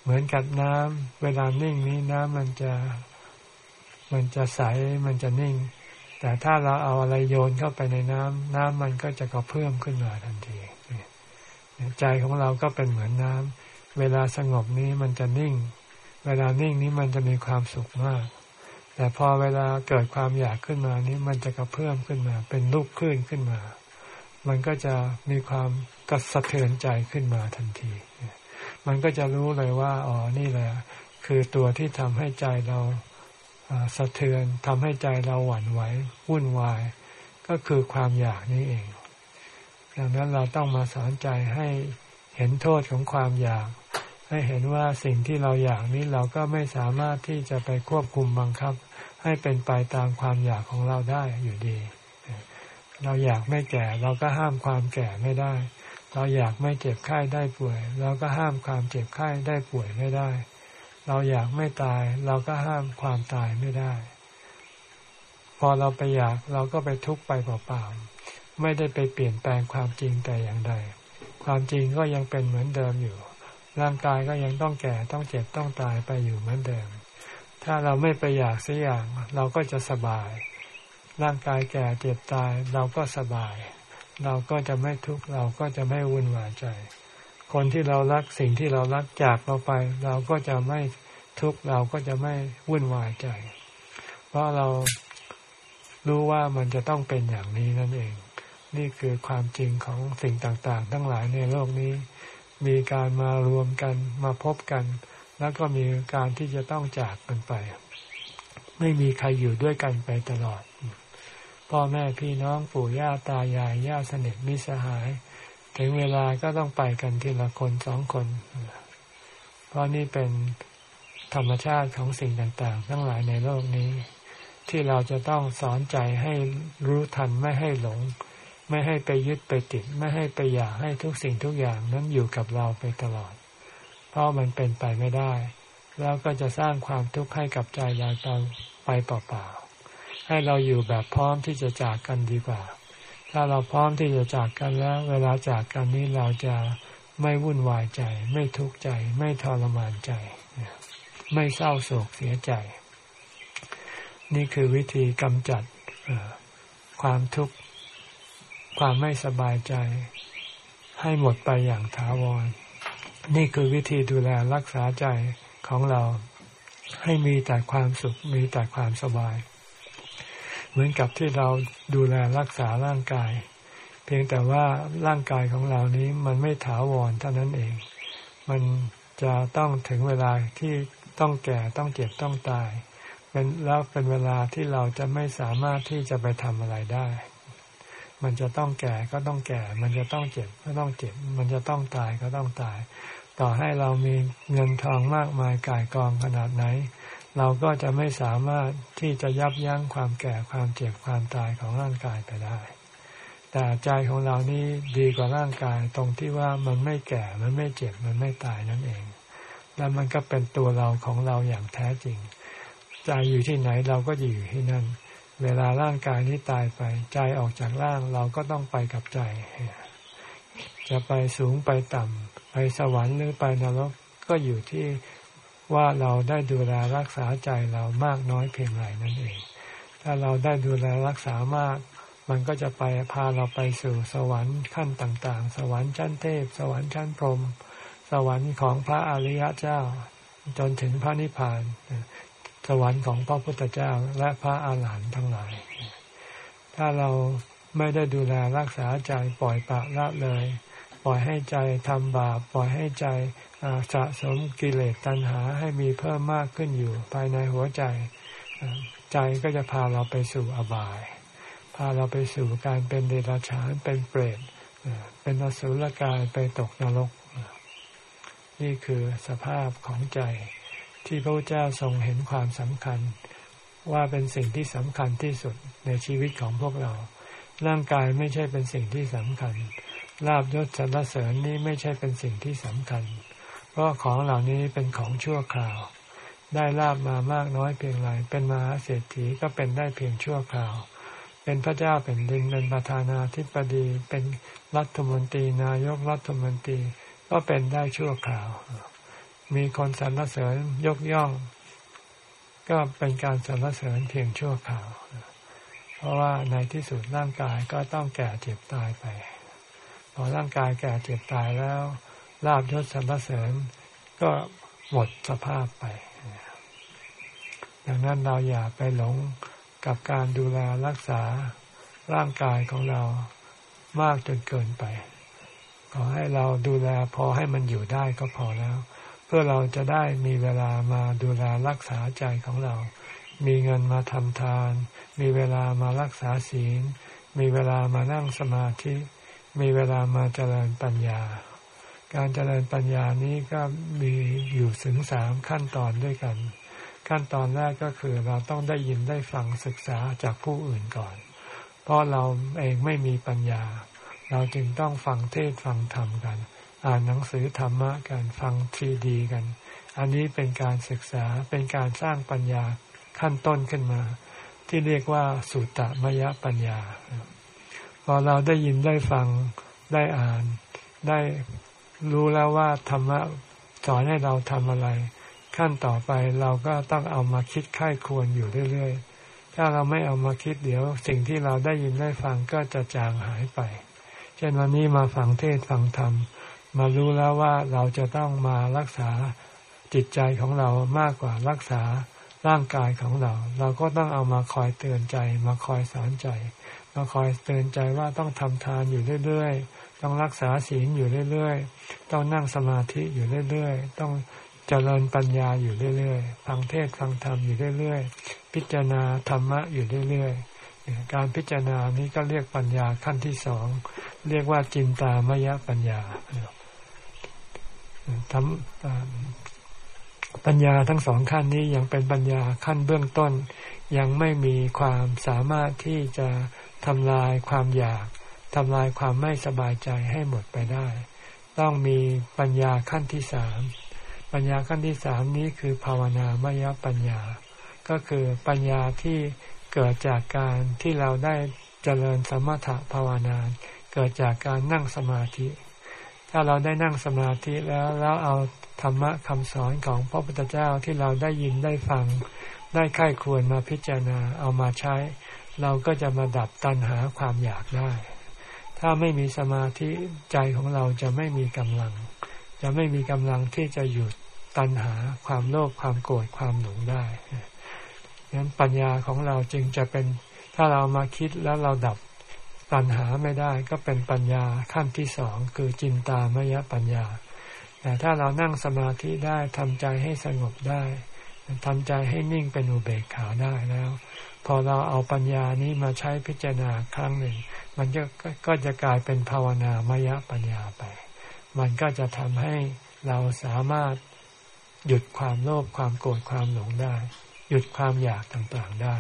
เหมือนกับน้ำเวลานิ่งนี้น้ำมันจะมันจะใสมันจะนิ่ง แต่ถ้าเราเอาอะไรโยนเข้าไปในน้ำน้ำมันก็จะกระเพิ่มขึ้นมาทันที ใจของเราก็เป็นเหมือนน้ำเวลาสงบนี้มันจะนิ่ง เวลานิ่งนี้มันจะมีความสุขมาก แต่พอเวลาเกิดความอยากขึ้นมานี้มันจะกระเพื่อมขึ้นมา เป็นลูกคลื่นขึ้นมา มันก็จะมีความกระสะเทือนใจขึ้นมาทันที มันก็จะรู้เลยว่า อ๋อ นี่แหละ คือตัวที่ทำให้ใจเราสะเทือนทำให้ใจเราหวั่นไหววุ่นวาย ก็คือความอยากนี่เองดังนั้นเราต้องมาสอนใจให้เห็นโทษของความอยาก ให้เห็นว่าสิ่งที่เราอยากนี้เราก็ไม่สามารถที่จะไปควบคุมบังคับ ให้เป็นไปตามความอยากของเราได้อยู่ดี เราอยากไม่แก่ เราก็ห้ามความแก่ไม่ได้ เราอยากไม่เจ็บไข้ได้ป่วย เราก็ห้ามความเจ็บไข้ได้ป่วยไม่ได้ เราอยากไม่ตาย เราก็ห้ามความตายไม่ได้ พอเราไปอยากเราก็ไปทุกข์ไปเปล่าๆไม่ได้ไปเปลี่ยนแปลงความจริงแต่อย่างใด ความจริงก็ยังเป็นเหมือนเดิมอยู่ ร่างกายก็ยังต้องแก่ต้องเจ็บต้องตายไปอยู่เหมือนเดิม ถ้าเราไม่ไปอยากสักอย่าง เราก็จะสบาย ร่างกายแก่เจ็บตายเราก็สบาย เราก็จะไม่ทุกข์เราก็จะไม่วุ่นวายใจ คนที่เรารักสิ่งที่เรารักจากเราไป เราก็จะไม่ทุกข์เราก็จะไม่วุ่นวายใจ เพราะเรารู้ว่ามันจะต้องเป็นอย่างนี้นั่นเอง นี่คือความจริงของสิ่งต่างๆ ทั้งหลายในโลกนี้ มีการมารวมกันมาพบกัน แล้วก็มีการที่จะต้องจากกันไป ไม่มีใครอยู่ด้วยกันไปตลอด พ่อแม่พี่น้องปู่ย่าตายายญาติสนิทมิสหาย ถึงเวลาก็ต้องไปกันทีละคนสองคน เพราะนี่เป็นธรรมชาติของสิ่งต่างๆ ทั้งหลายในโลกนี้ ที่เราจะต้องสอนใจให้รู้ทันไม่ให้หลง ไม่ให้ไปยึดไปติด ไม่ให้ไปอยากให้ทุกสิ่งทุกอย่างนั้นอยู่กับเราไปตลอด เพราะมันเป็นไปไม่ได้ แล้วก็จะสร้างความทุกข์ให้กับใจเราตไปเปล่าๆ ให้เราอยู่แบบพร้อมที่จะจากกันดีกว่า ถ้าเราพร้อมที่จะจากกันแล้ว เวลาจากกันนี้เราจะไม่วุ่นวายใจ ไม่ทุกข์ใจ ไม่ทรมานใจ ไม่เศร้าโศกเสียใจ นี่คือวิธีกำจัดความทุกข์ ความไม่สบายใจ ให้หมดไปอย่างถาวร นี่คือวิธีดูแลรักษาใจของเราให้มีแต่ความสุขมีแต่ความสบาย มือนกับที่เราดูแลรักษาร่างกาย เพียงแต่ว่าร่างกายของเรานี้มันไม่ถาวรเท่านั้นเอง มันจะต้องถึงเวลาที่ต้องแก่ต้องเจ็บต้องตายเป็นแล้วเป็นเวลาที่เราจะไม่สามารถที่จะไปทำอะไรได้ มันจะต้องแก่ก็ต้องแก่ มันจะต้องเจ็บก็ต้องเจ็บ มันจะต้องตายก็ต้องตาย ต่อให้เรามีเงินทองมากมายกายกองขนาดไหน เราก็จะไม่สามารถที่จะยับยั้งความแก่ความเจ็บความตายของร่างกายไปได้ แต่ใจของเรานี่ดีกว่าร่างกายตรงที่ว่ามันไม่แก่มันไม่เจ็บมันไม่ตายนั่นเอง แล้วมันก็เป็นตัวเราของเราอย่างแท้จริง ใจอยู่ที่ไหนเราก็อยู่ที่นั่น เวลาร่างกายนี้ตายไป ใจออกจากร่างเราก็ต้องไปกับใจ จะไปสูงไปต่ำไปสวรรค์หรือไปนรกก็อยู่ที่ ว่าเราได้ดูแลรักษาใจเรามากน้อยเพียงไรนั่นเอง ถ้าเราได้ดูแลรักษามาก มันก็จะไปพาเราไปสู่สวรรค์ขั้นต่างๆ สวรรค์ชั้นเทพ สวรรค์ชั้นพรหม สวรรค์ของพระอริยเจ้า จนถึงพระนิพพาน สวรรค์ของพระพุทธเจ้าและพระอาหารหันต์ทั้งหลาย ถ้าเราไม่ได้ดูแลรักษาใจปล่อยปละละเลย ปล่อยให้ใจทำบาป ปล่อยให้ใจ สะสมกิเลสตัณหาให้มีเพิ่มมากขึ้นอยู่ภายในหัวใจ ใจก็จะพาเราไปสู่อบาย พาเราไปสู่การเป็นเดรัจฉานเป็นเปรตเป็นอสุรกายไปตกนรก นี่คือสภาพของใจที่พระพุทธเจ้าทรงเห็นความสำคัญ ว่าเป็นสิ่งที่สำคัญที่สุดในชีวิตของพวกเรา ร่างกายไม่ใช่เป็นสิ่งที่สำคัญลาบยศสรรเสริญนี้ไม่ใช่เป็นสิ่งที่สำคัญ ราะของเหล่านี้เป็นของชั่วคราว ได้ลาบมามากน้อยเพียงไรเป็นมหาเศรษฐีก็เป็นได้เพียงชั่วคราว เป็นพระเจ้าเป็นดินเป็นประธานาธิบดี เป็นรัฐมนตรีนายกรัฐมนตรีก็เป็นได้ชั่วคราว มีคนสรรเสริญยกย่อง ก็เป็นการสรรเสริญเพียงชั่วคราว เพราะว่าในที่สุดร่างกายก็ต้องแก่เจ็บตายไป พอร่างกายแก่เจ็บตายแล้ว ลาบยศสรรเสริญ ก็หมดสภาพไป ดังนั้นเราอย่าไปหลงกับการดูแลรักษาร่างกายของเรามากจนเกินไป ขอให้เราดูแลพอให้มันอยู่ได้ก็พอแล้ว เพื่อเราจะได้มีเวลามาดูแลรักษาใจของเรา มีเงินมาทำทาน มีเวลามารักษาศีล มีเวลามานั่งสมาธิ มีเวลามาเจริญปัญญา การเจริญปัญญานี้ก็มีอยู่ถึงสามขั้นตอนด้วยกัน ขั้นตอนแรกก็คือเราต้องได้ยินได้ฟังศึกษาจากผู้อื่นก่อน เพราะเราเองไม่มีปัญญา เราจึงต้องฟังเทศฟังธรรมกัน อ่านหนังสือธรรมะกันฟังทีดีกัน อันนี้เป็นการศึกษาเป็นการสร้างปัญญาขั้นต้นขึ้นมา ที่เรียกว่าสุตตมยปัญญา พอเราได้ยินได้ฟังได้อ่านได้ รู้แล้วว่าธรรมะสอนให้เราทำอะไร ขั้นต่อไปเราก็ต้องเอามาคิดค่ายควรอยู่เรื่อยๆ ถ้าเราไม่เอามาคิดเดี๋ยว สิ่งที่เราได้ยินได้ฟังก็จะจางหายไป เช่นวันนี้มาฟังเทศฟังธรรม มารู้แล้วว่าเราจะต้องมารักษาจิตใจของเรามากกว่ารักษาร่างกายของเรา เราก็ต้องเอามาคอยเตือนใจ มาคอยสอนใจ มาคอยเตือนใจว่าต้องทำทานอยู่เรื่อยๆ ต้องรักษาศีลอยู่เรื่อยๆ ต้องนั่งสมาธิอยู่เรื่อยๆ ต้องเจริญปัญญาอยู่เรื่อยๆ ฟังเทศฟังธรรมอยู่เรื่อยๆ พิจารณาธรรมะอยู่เรื่อยๆ การพิจารณานี้ก็เรียกปัญญาขั้นที่สอง เรียกว่าจินตามยปัญญาทำปัญญาทั้งสองขั้นนี้ยังเป็นปัญญาขั้นเบื้องต้น ยังไม่มีความสามารถที่จะทำลายความอยาก ทำลายความไม่สบายใจให้หมดไปได้ ต้องมีปัญญาขั้นที่สามปัญญาขั้นที่สามนี้คือภาวนามยปัญญา ก็คือปัญญาที่เกิดจากการที่เราได้เจริญสมถะภาวนา เกิดจากการนั่งสมาธิ ถ้าเราได้นั่งสมาธิแล้วแล้วเอาธรรมะคำสอนของพระพุทธเจ้าที่เราได้ยินได้ฟัง ได้ค่ายควรมาพิจารณาเอามาใช้ เราก็จะมาดับตัณหาความอยากได้ ถ้าไม่มีสมาธิใจของเราจะไม่มีกำลัง จะไม่มีกำลังที่จะหยุดตัณหาความโลภความโกรธความหลงได้งั้นปัญญาของเราจึงจะเป็นถ้าเรามาคิดแล้วเราดับปัญหาไม่ได้ก็เป็นปัญญาขั้นที่สองคือจินตามยปัญญา แต่ถ้าเรานั่งสมาธิได้ทำใจให้สงบได้ทำใจให้นิ่งเป็นอุเบกขาได้แล้ว อเราเอาปัญญานี้มาใช้พิจารณาครั้งหนึ่ง มันก็ก็จะกลายเป็นภาวนามยปัญญาไป มันก็จะทำให้เราสามารถหยุดความโลภความโกรธความหลงได้ หยุดความอยากต่างๆได้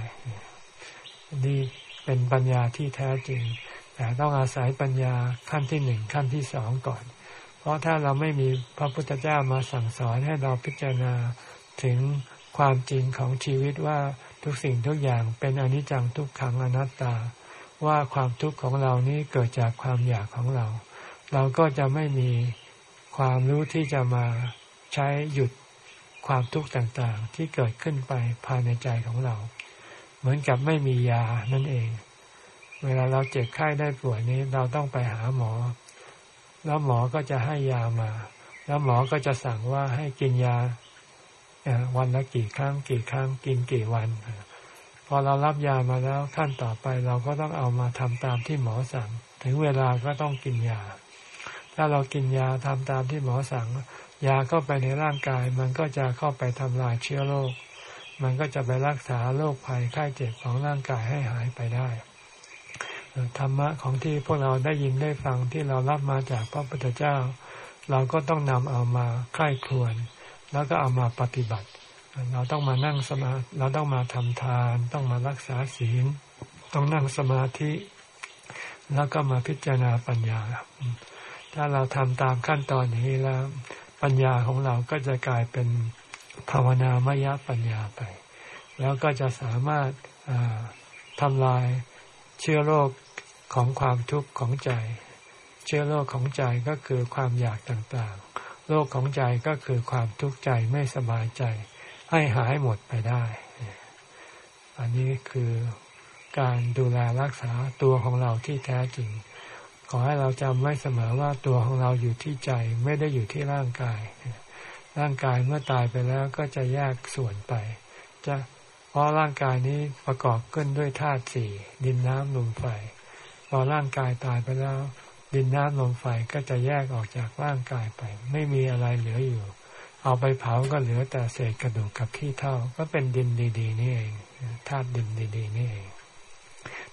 นี่เป็นปัญญาที่แท้จริง แต่ต้องอาศัยปัญญาขั้นที่หนึ่งขั้นที่สองก่อน เพราะถ้าเราไม่มีพระพุทธเจ้ามาสั่งสอนให้เราพิจารณาถึงความจริงของชีวิตว่า ทุกสิ่งทุกอย่างเป็นอนิจจังทุกขังอนัตตา ว่าความทุกข์ของเรานี้เกิดจากความอยากของเรา เราก็จะไม่มีความรู้ที่จะมาใช้หยุดความทุกข์ต่างๆ ที่เกิดขึ้นไปภายในใจของเรา เหมือนกับไม่มียานั่นเอง เวลาเราเจ็บไข้ได้ป่วยนี้เราต้องไปหาหมอ แล้วหมอก็จะให้ยามา แล้วหมอก็จะสั่งว่าให้กินยา วันละกี่ครั้งกี่ครั้งกินกี่วันพอเรารับยามาแล้วขั้นต่อไปเราก็ต้องเอามาทำตามที่หมอสั่ง ถึงเวลาก็ต้องกินยา ถ้าเรากินยาทำตามที่หมอสั่ง ยาเข้าไปในร่างกาย มันก็จะเข้าไปทำลายเชื้อโรคมันก็จะไปรักษาโรคภัยไข้เจ็บของร่างกายให้หายไปได้ธรรมะของที่พวกเราได้ยินได้ฟังที่เรารับมาจากพระพุทธเจ้า เราก็ต้องนำเอามาใคร่ครวญ แล้วก็เอามาปฏิบัติ เราต้องมานั่งสมาเราต้องมาทำทาน ต้องมารักษาศีล ต้องนั่งสมาธิ แล้วก็มาพิจารณาปัญญา ถ้าเราทำตามขั้นตอนนี้แล้ว ปัญญาของเราก็จะกลายเป็นภาวนามยปัญญาไป แล้วก็จะสามารถทำลายเชื้อโรคของความทุกข์ของใจ เชื้อโรคของใจก็คือความอยากต่างๆ โรคของใจก็คือความทุกข์ใจไม่สบายใจ ให้หายหมดไปได้ อันนี้คือการดูแลรักษาตัวของเราที่แท้จริง ขอให้เราจำไว้เสมอว่าตัวของเราอยู่ที่ใจไม่ได้อยู่ที่ร่างกาย ร่างกายเมื่อตายไปแล้วก็จะแยกส่วนไป จะเพราะร่างกายนี้ประกอบขึ้นด้วยธาตุสี่ดินน้ำลมไฟพอร่างกายตายไปแล้ว ดินน้ำลมไฟก็จะแยกออกจากร่างกายไป ไม่มีอะไรเหลืออยู่ เอาไปเผาก็เหลือแต่เศษกระดูกกับขี้เถ้าก็เป็นดินดี ๆ นี่เองธาตุดินดี ๆ นี่เอง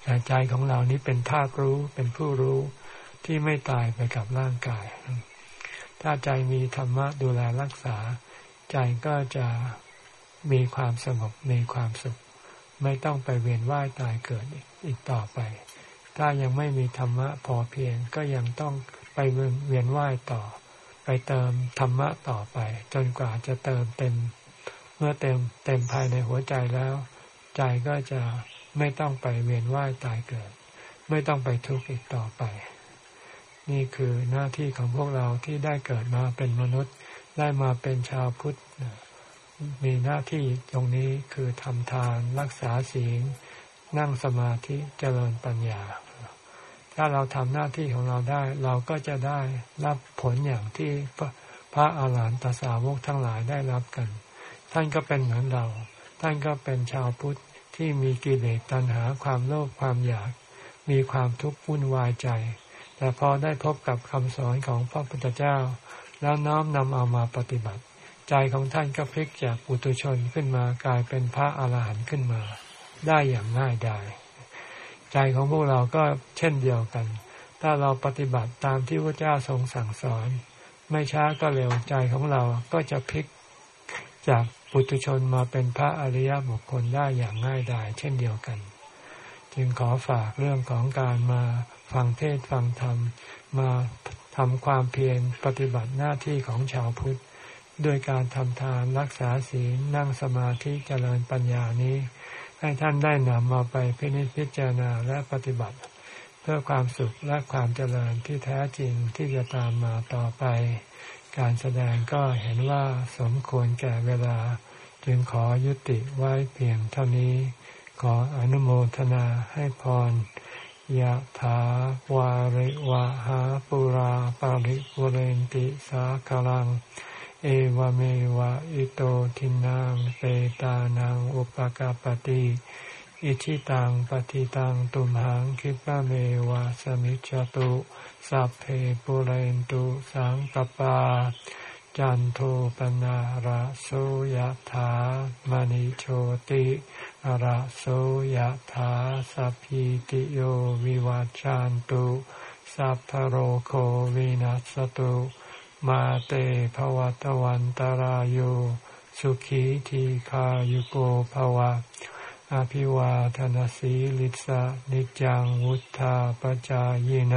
แต่ใจของเรานี้เป็นธาตุรู้เป็นผู้รู้ที่ไม่ตายไปกับร่างกาย ถ้าใจมีธรรมะดูแลรักษา ใจก็จะมีความสงบมีความสุข ไม่ต้องไปเวียนว่ายตายเกิดอีกต่อไป ถ้ายังไม่มีธรรมะพอเพียง ก็ยังต้องไปเวียนว่ายต่อ ไปเติมธรรมะต่อไป จนกว่าจะเติมเต็ม เมื่อเต็มเต็มภายในหัวใจแล้ว ใจก็จะไม่ต้องไปเวียนว่ายตายเกิด ไม่ต้องไปทุกข์อีกต่อไป นี่คือหน้าที่ของพวกเราที่ได้เกิดมาเป็นมนุษย์ได้มาเป็นชาวพุทธมีหน้าที่ตรงนี้คือทำทานรักษาศีลนั่งสมาธิเจริญปัญญา ถ้าเราทำหน้าที่ของเราได้ เราก็จะได้รับผลอย่างที่พระอาหารหันตสาวกทั้งหลายได้รับกัน ท่านก็เป็นเหมือนเรา ท่านก็เป็นชาวพุทธที่มีกิเลสตัณหาความโลภความอยาก มีความทุกข์วุ่นวายใจ แต่พอได้พบกับคำสอนของพระพุทธเจ้า แล้วน้อมนำเอามาปฏิบัติ ใจของท่านก็พลิกจากปุตุชนขึ้นมากลายเป็นพระอาหารหันต์ขึ้นมา ได้อย่างง่ายดาย ใจของพวกเราก็เช่นเดียวกัน ถ้าเราปฏิบัติตามที่พระเจ้าทรงสั่งสอน ไม่ช้าก็เร็วใจของเราก็จะพลิกจากปุตุชนมาเป็นพระอริยบุคคลได้อย่างง่ายดายเช่นเดียวกัน จึงขอฝากเรื่องของการมาฟังเทศฟังธรรม มาทำความเพียรปฏิบัติหน้าที่ของชาวพุทธ ด้วยการทำทานรักษาศีลนั่งสมาธิเจริญปัญญานี้ ให้ท่านได้นำมาไปพินิจพิจารณาและปฏิบัติ เพื่อความสุขและความเจริญที่แท้จริงที่จะตามมาต่อไป การแสดงก็เห็นว่าสมควรแก่เวลา จึงขอยุติไว้เพียงเท่านี้ ขออนุโมทนาให้พรยะถาวาริวะหาปุราปาริปุเรนติสาคลัง เอวเมวะอิโตทินังเปตานังอุปกาปติอิชิตังปฏิตังตุมหังคิปะเมวะสมิจจตุสัพเพปุเรนตุสังกปา จันโทปนะระโสยถามณิโชติระโสยถาสัพพิติโยวิวัจจันตุสัพพโรโควินัสตุ มาเตภวตวันตารโยสุขีทีขายุโกภวะอภิวาทนสีลิสะนิจังวุธาปจายโน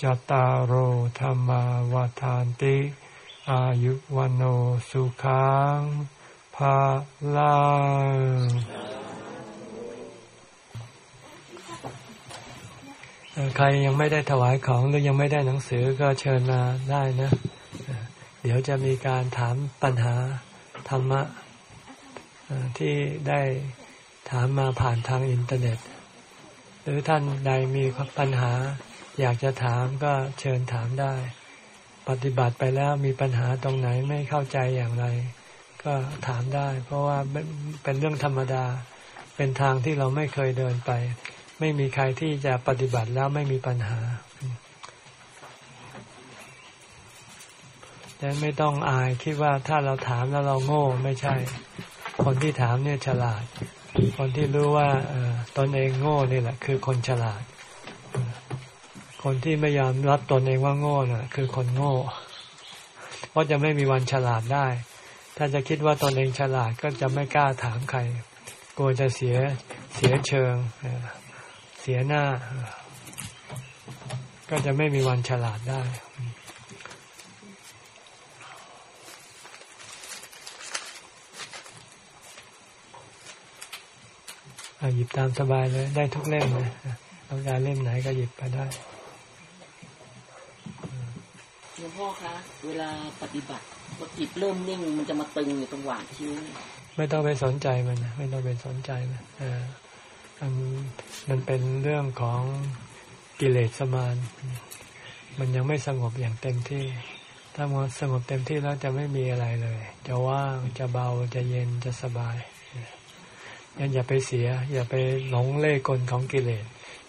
จตารโหธรรมวาทานติ อายุวันโอสุขังภาลังใครยังไม่ได้ถวายของหรือยังไม่ได้หนังสือก็เชิญมาได้นะ เดี๋ยวจะมีการถามปัญหาธรรมะที่ได้ถามมาผ่านทางอินเทอร์เน็ต หรือท่านใดมีปัญหา อยากจะถามก็เชิญถามได้ ปฏิบัติไปแล้วมีปัญหาตรงไหนไม่เข้าใจอย่างไร ก็ถามได้ เพราะว่าเป็นเรื่องธรรมดา เป็นทางที่เราไม่เคยเดินไป ไม่มีใครที่จะปฏิบัติแล้วไม่มีปัญหา แต่ไม่ต้องอายคิดว่าถ้าเราถามแล้วเราโง่ไม่ใช่ คนที่ถามเนี่ยฉลาด คนที่รู้ว่าตนเองโง่นี่แหละ คือคนฉลาด คนที่ไม่ยอมรับตนเองว่าโง่น่ะ คือคนโง่เพราะจะไม่มีวันฉลาดได้ ถ้าจะคิดว่าตนเองฉลาดก็จะไม่กล้าถามใคร กลัวจะเสียเสียเชิง เสียหน้า ก็จะไม่มีวันฉลาดได้ หยิบตามสบายเลย ได้ทุกเล่มเลยต้องการเล่มไหนก็หยิบไปได้หลวงพ่อคะเวลาปฏิบัติพอจิตเริ่มนิ่งมันจะมาตึงอยู่ตรงหว่างคิ้วไม่ต้องไปสนใจมัน ไม่ต้องไปสนใจมันมันมันเป็นเรื่องของกิเลสมาน มันยังไม่สงบอย่างเต็มที่ ถ้ามันสงบเต็มที่แล้วจะไม่มีอะไรเลย จะว่างจะเบาจะเย็นจะสบาย ยันอย่าไปเสีย อย่าไปหลงเล่กลของกิเลส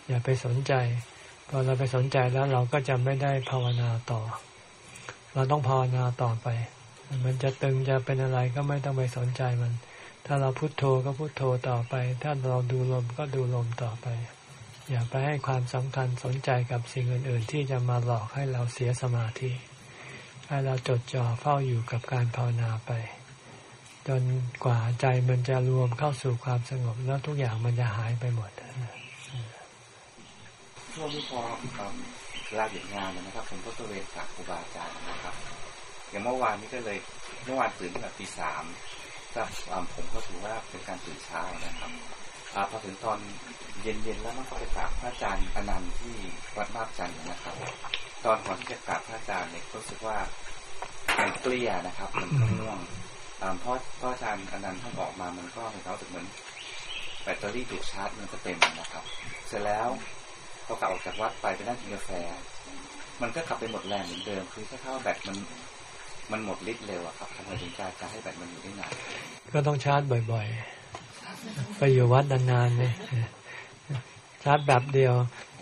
อย่าไปสนใจพพอเราไปสนใจแล้วเราก็จะไม่ได้ภาวนาต่อ เราต้องภาวนาต่อไป มันจะตึงจะเป็นอะไรก็ไม่ต้องไปสนใจมัน ถ้าเราพุโทโธก็พุโทโธต่อไป ถ้าเราดูลมก็ดูลมต่อไป อย่าไปให้ความสำคัญสนใจกับสิ่งอื่น ๆ ที่จะมาหลอกให้เราเสียสมาธิ ให้เราจดจ่อเฝ้าอยู่กับการภาวนาไป จนกว่าใจมันจะรวมเข้าสู่ความสงบ แล้วทุกอย่างมันจะหายไปหมดช่วงที่พอเวลาหยุดงานนะครับ ผมก็ตระเวนกับครูบาอาจารย์นะครับ อย่างเมื่อวานนี้ก็เลยเมื่อวานตื่นตั้งแต่ตีสามก็ผมก็ถือว่าเป็นการตื่นเช้านะครับอพอถึงตอนเย็นๆแล้วมันก็ไปกราบพระอาจารย์อนันต์ที่วัดมาบจันทร์นะครับ ตอนก่อนที่จะกราบพระอาจารย์เนี่ยรู้สึกว่ามันเกลี้ยนะครับ มันง่วง พราะพระอาจารย์อนันต์ท่านบอกมามันก็มีความรู้สึกเหมือนแบตเตอรี่ถูกชาร์จมันจะเต็มนะครับ เสร็จแล้วพอกลับออกจากวัดไปไปนั่งกินกาแฟ มันก็ขับไปหมดแรงเหมือนเดิม คือถ้าเข้าแบตมันมันหมดฤทธิ์เร็วอะครับทำไมถึงจะจะให้แบตมันอยู่ได้นานก็ต้องชาร์จบ่อยๆ ไปอยู่วัดนานๆเนี่ยชาร์จแบบเดียว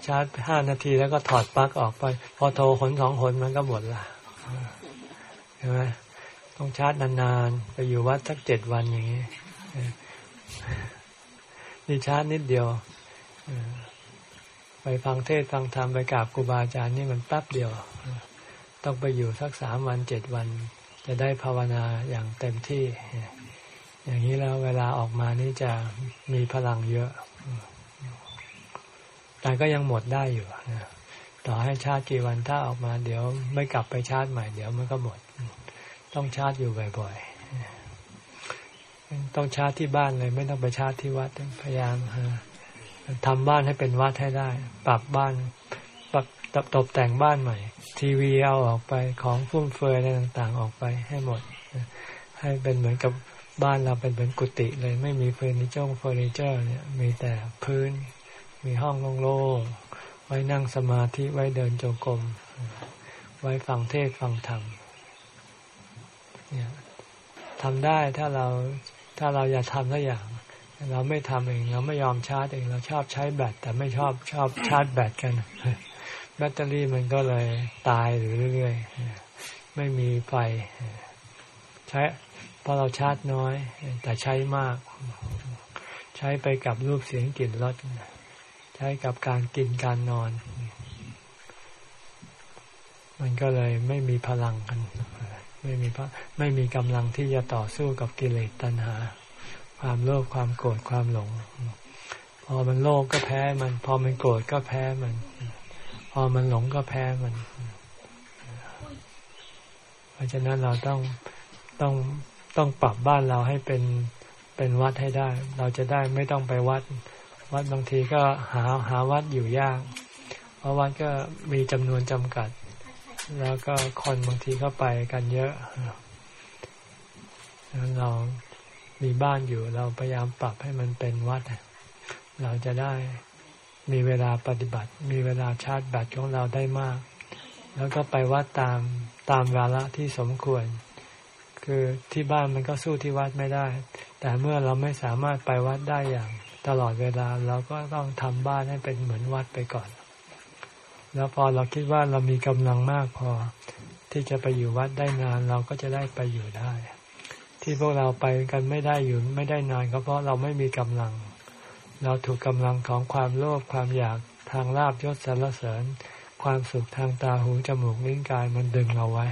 ชาร์จห้านาทีแล้วก็ถอดปลั๊กออกไป พอโทรหนสองหนมันก็หมดละใช่ไหม ต้องชาร์จนานๆ ไปอยู่วัดสักเจ็ดวันอย่างนี้นี่ชาร์จนิดเดียวไปฟังเทศฟังธรรมไปกราบครูบาอาจารย์นี่มันแป๊บเดียว ต้องไปอยู่สักสามวันเจ็ดวัน จะได้ภาวนาอย่างเต็มที่ อย่างนี้แล้วเวลาออกมานี่จะมีพลังเยอะ แต่ก็ยังหมดได้อยู่ต่อให้ชาร์จกี่วันถ้าออกมาเดี๋ยวไม่กลับไปชาร์จใหม่เดี๋ยวมันก็หมด ต้องชาร์จอยู่บ่อยๆต้องชาร์จที่บ้านเลยไม่ต้องไปชาร์จที่วัดพยายามทำบ้านให้เป็นวัดให้ได้ ปรับบ้าน ปรับตกแต่งบ้านใหม่ ทีวีเอาออกไปของฟุ่มเฟือยอะไรต่างๆ ออกไปให้หมด ให้เป็นเหมือนกับบ้านเราเป็นเหมือนกุฏิเลย ไม่มีเฟอร์นิเจอร์เฟอร์นิเจอร์เนี่ยมีแต่พื้น มีห้องโล่งๆไว้นั่งสมาธิไว้เดินจงกรมไว้ฟังเทศฟังธรรม ทำได้ถ้าเราถ้าเราอยากทำสักอย่าง เราไม่ทำเอง เราไม่ยอมชาร์จเอง เราชอบใช้แบตแต่ไม่ชอบชอบชาร์จแบตกัน แบตเตอรี่มันก็เลยตายอยู่เรื่อยๆไม่มีไฟใช้เพราะเราชาร์จน้อย แต่ใช้มาก ใช้ไปกับรูปเสียงกลิ่นรสใช้กับการกินการนอน มันก็เลยไม่มีพลังกัน ไม่มีพระไม่มีกำลังที่จะต่อสู้กับกิเลสตัณหา ความโลภความโกรธความหลง พอมันโลภก็แพ้มัน พอมันโกรธก็แพ้มัน พอมันหลงก็แพ้มัน เพราะฉะนั้นเราต้องต้องต้องปรับบ้านเราให้เป็นเป็นวัดให้ได้ เราจะได้ไม่ต้องไปวัด วัดบางทีก็หาหาวัดอยู่ยาก เพราะวัดก็มีจำนวนจำกัด แล้วก็คนบางทีก็ไปกันเยอะเรามีบ้านอยู่ เราพยายามปรับให้มันเป็นวัด เราจะได้มีเวลาปฏิบัติ มีเวลาชาร์จแบตของเราได้มาก แล้วก็ไปวัดตามตามวาระที่สมควร คือที่บ้านมันก็สู้ที่วัดไม่ได้ แต่เมื่อเราไม่สามารถไปวัดได้อย่าง ตลอดเวลาเราก็ต้องทำบ้านให้เป็นเหมือนวัดไปก่อน แล้วพอเราคิดว่าเรามีกำลังมากพอ ที่จะไปอยู่วัดได้นานเราก็จะได้ไปอยู่ได้ ที่พวกเราไปกันไม่ได้อยู่ไม่ได้นานก็เพราะเราไม่มีกำลัง เราถูกกำลังของความโลภความอยากทางลาบยศสรรเสริญ ความสุขทางตาหูจมูกลิ้นกายมันดึงเราไว้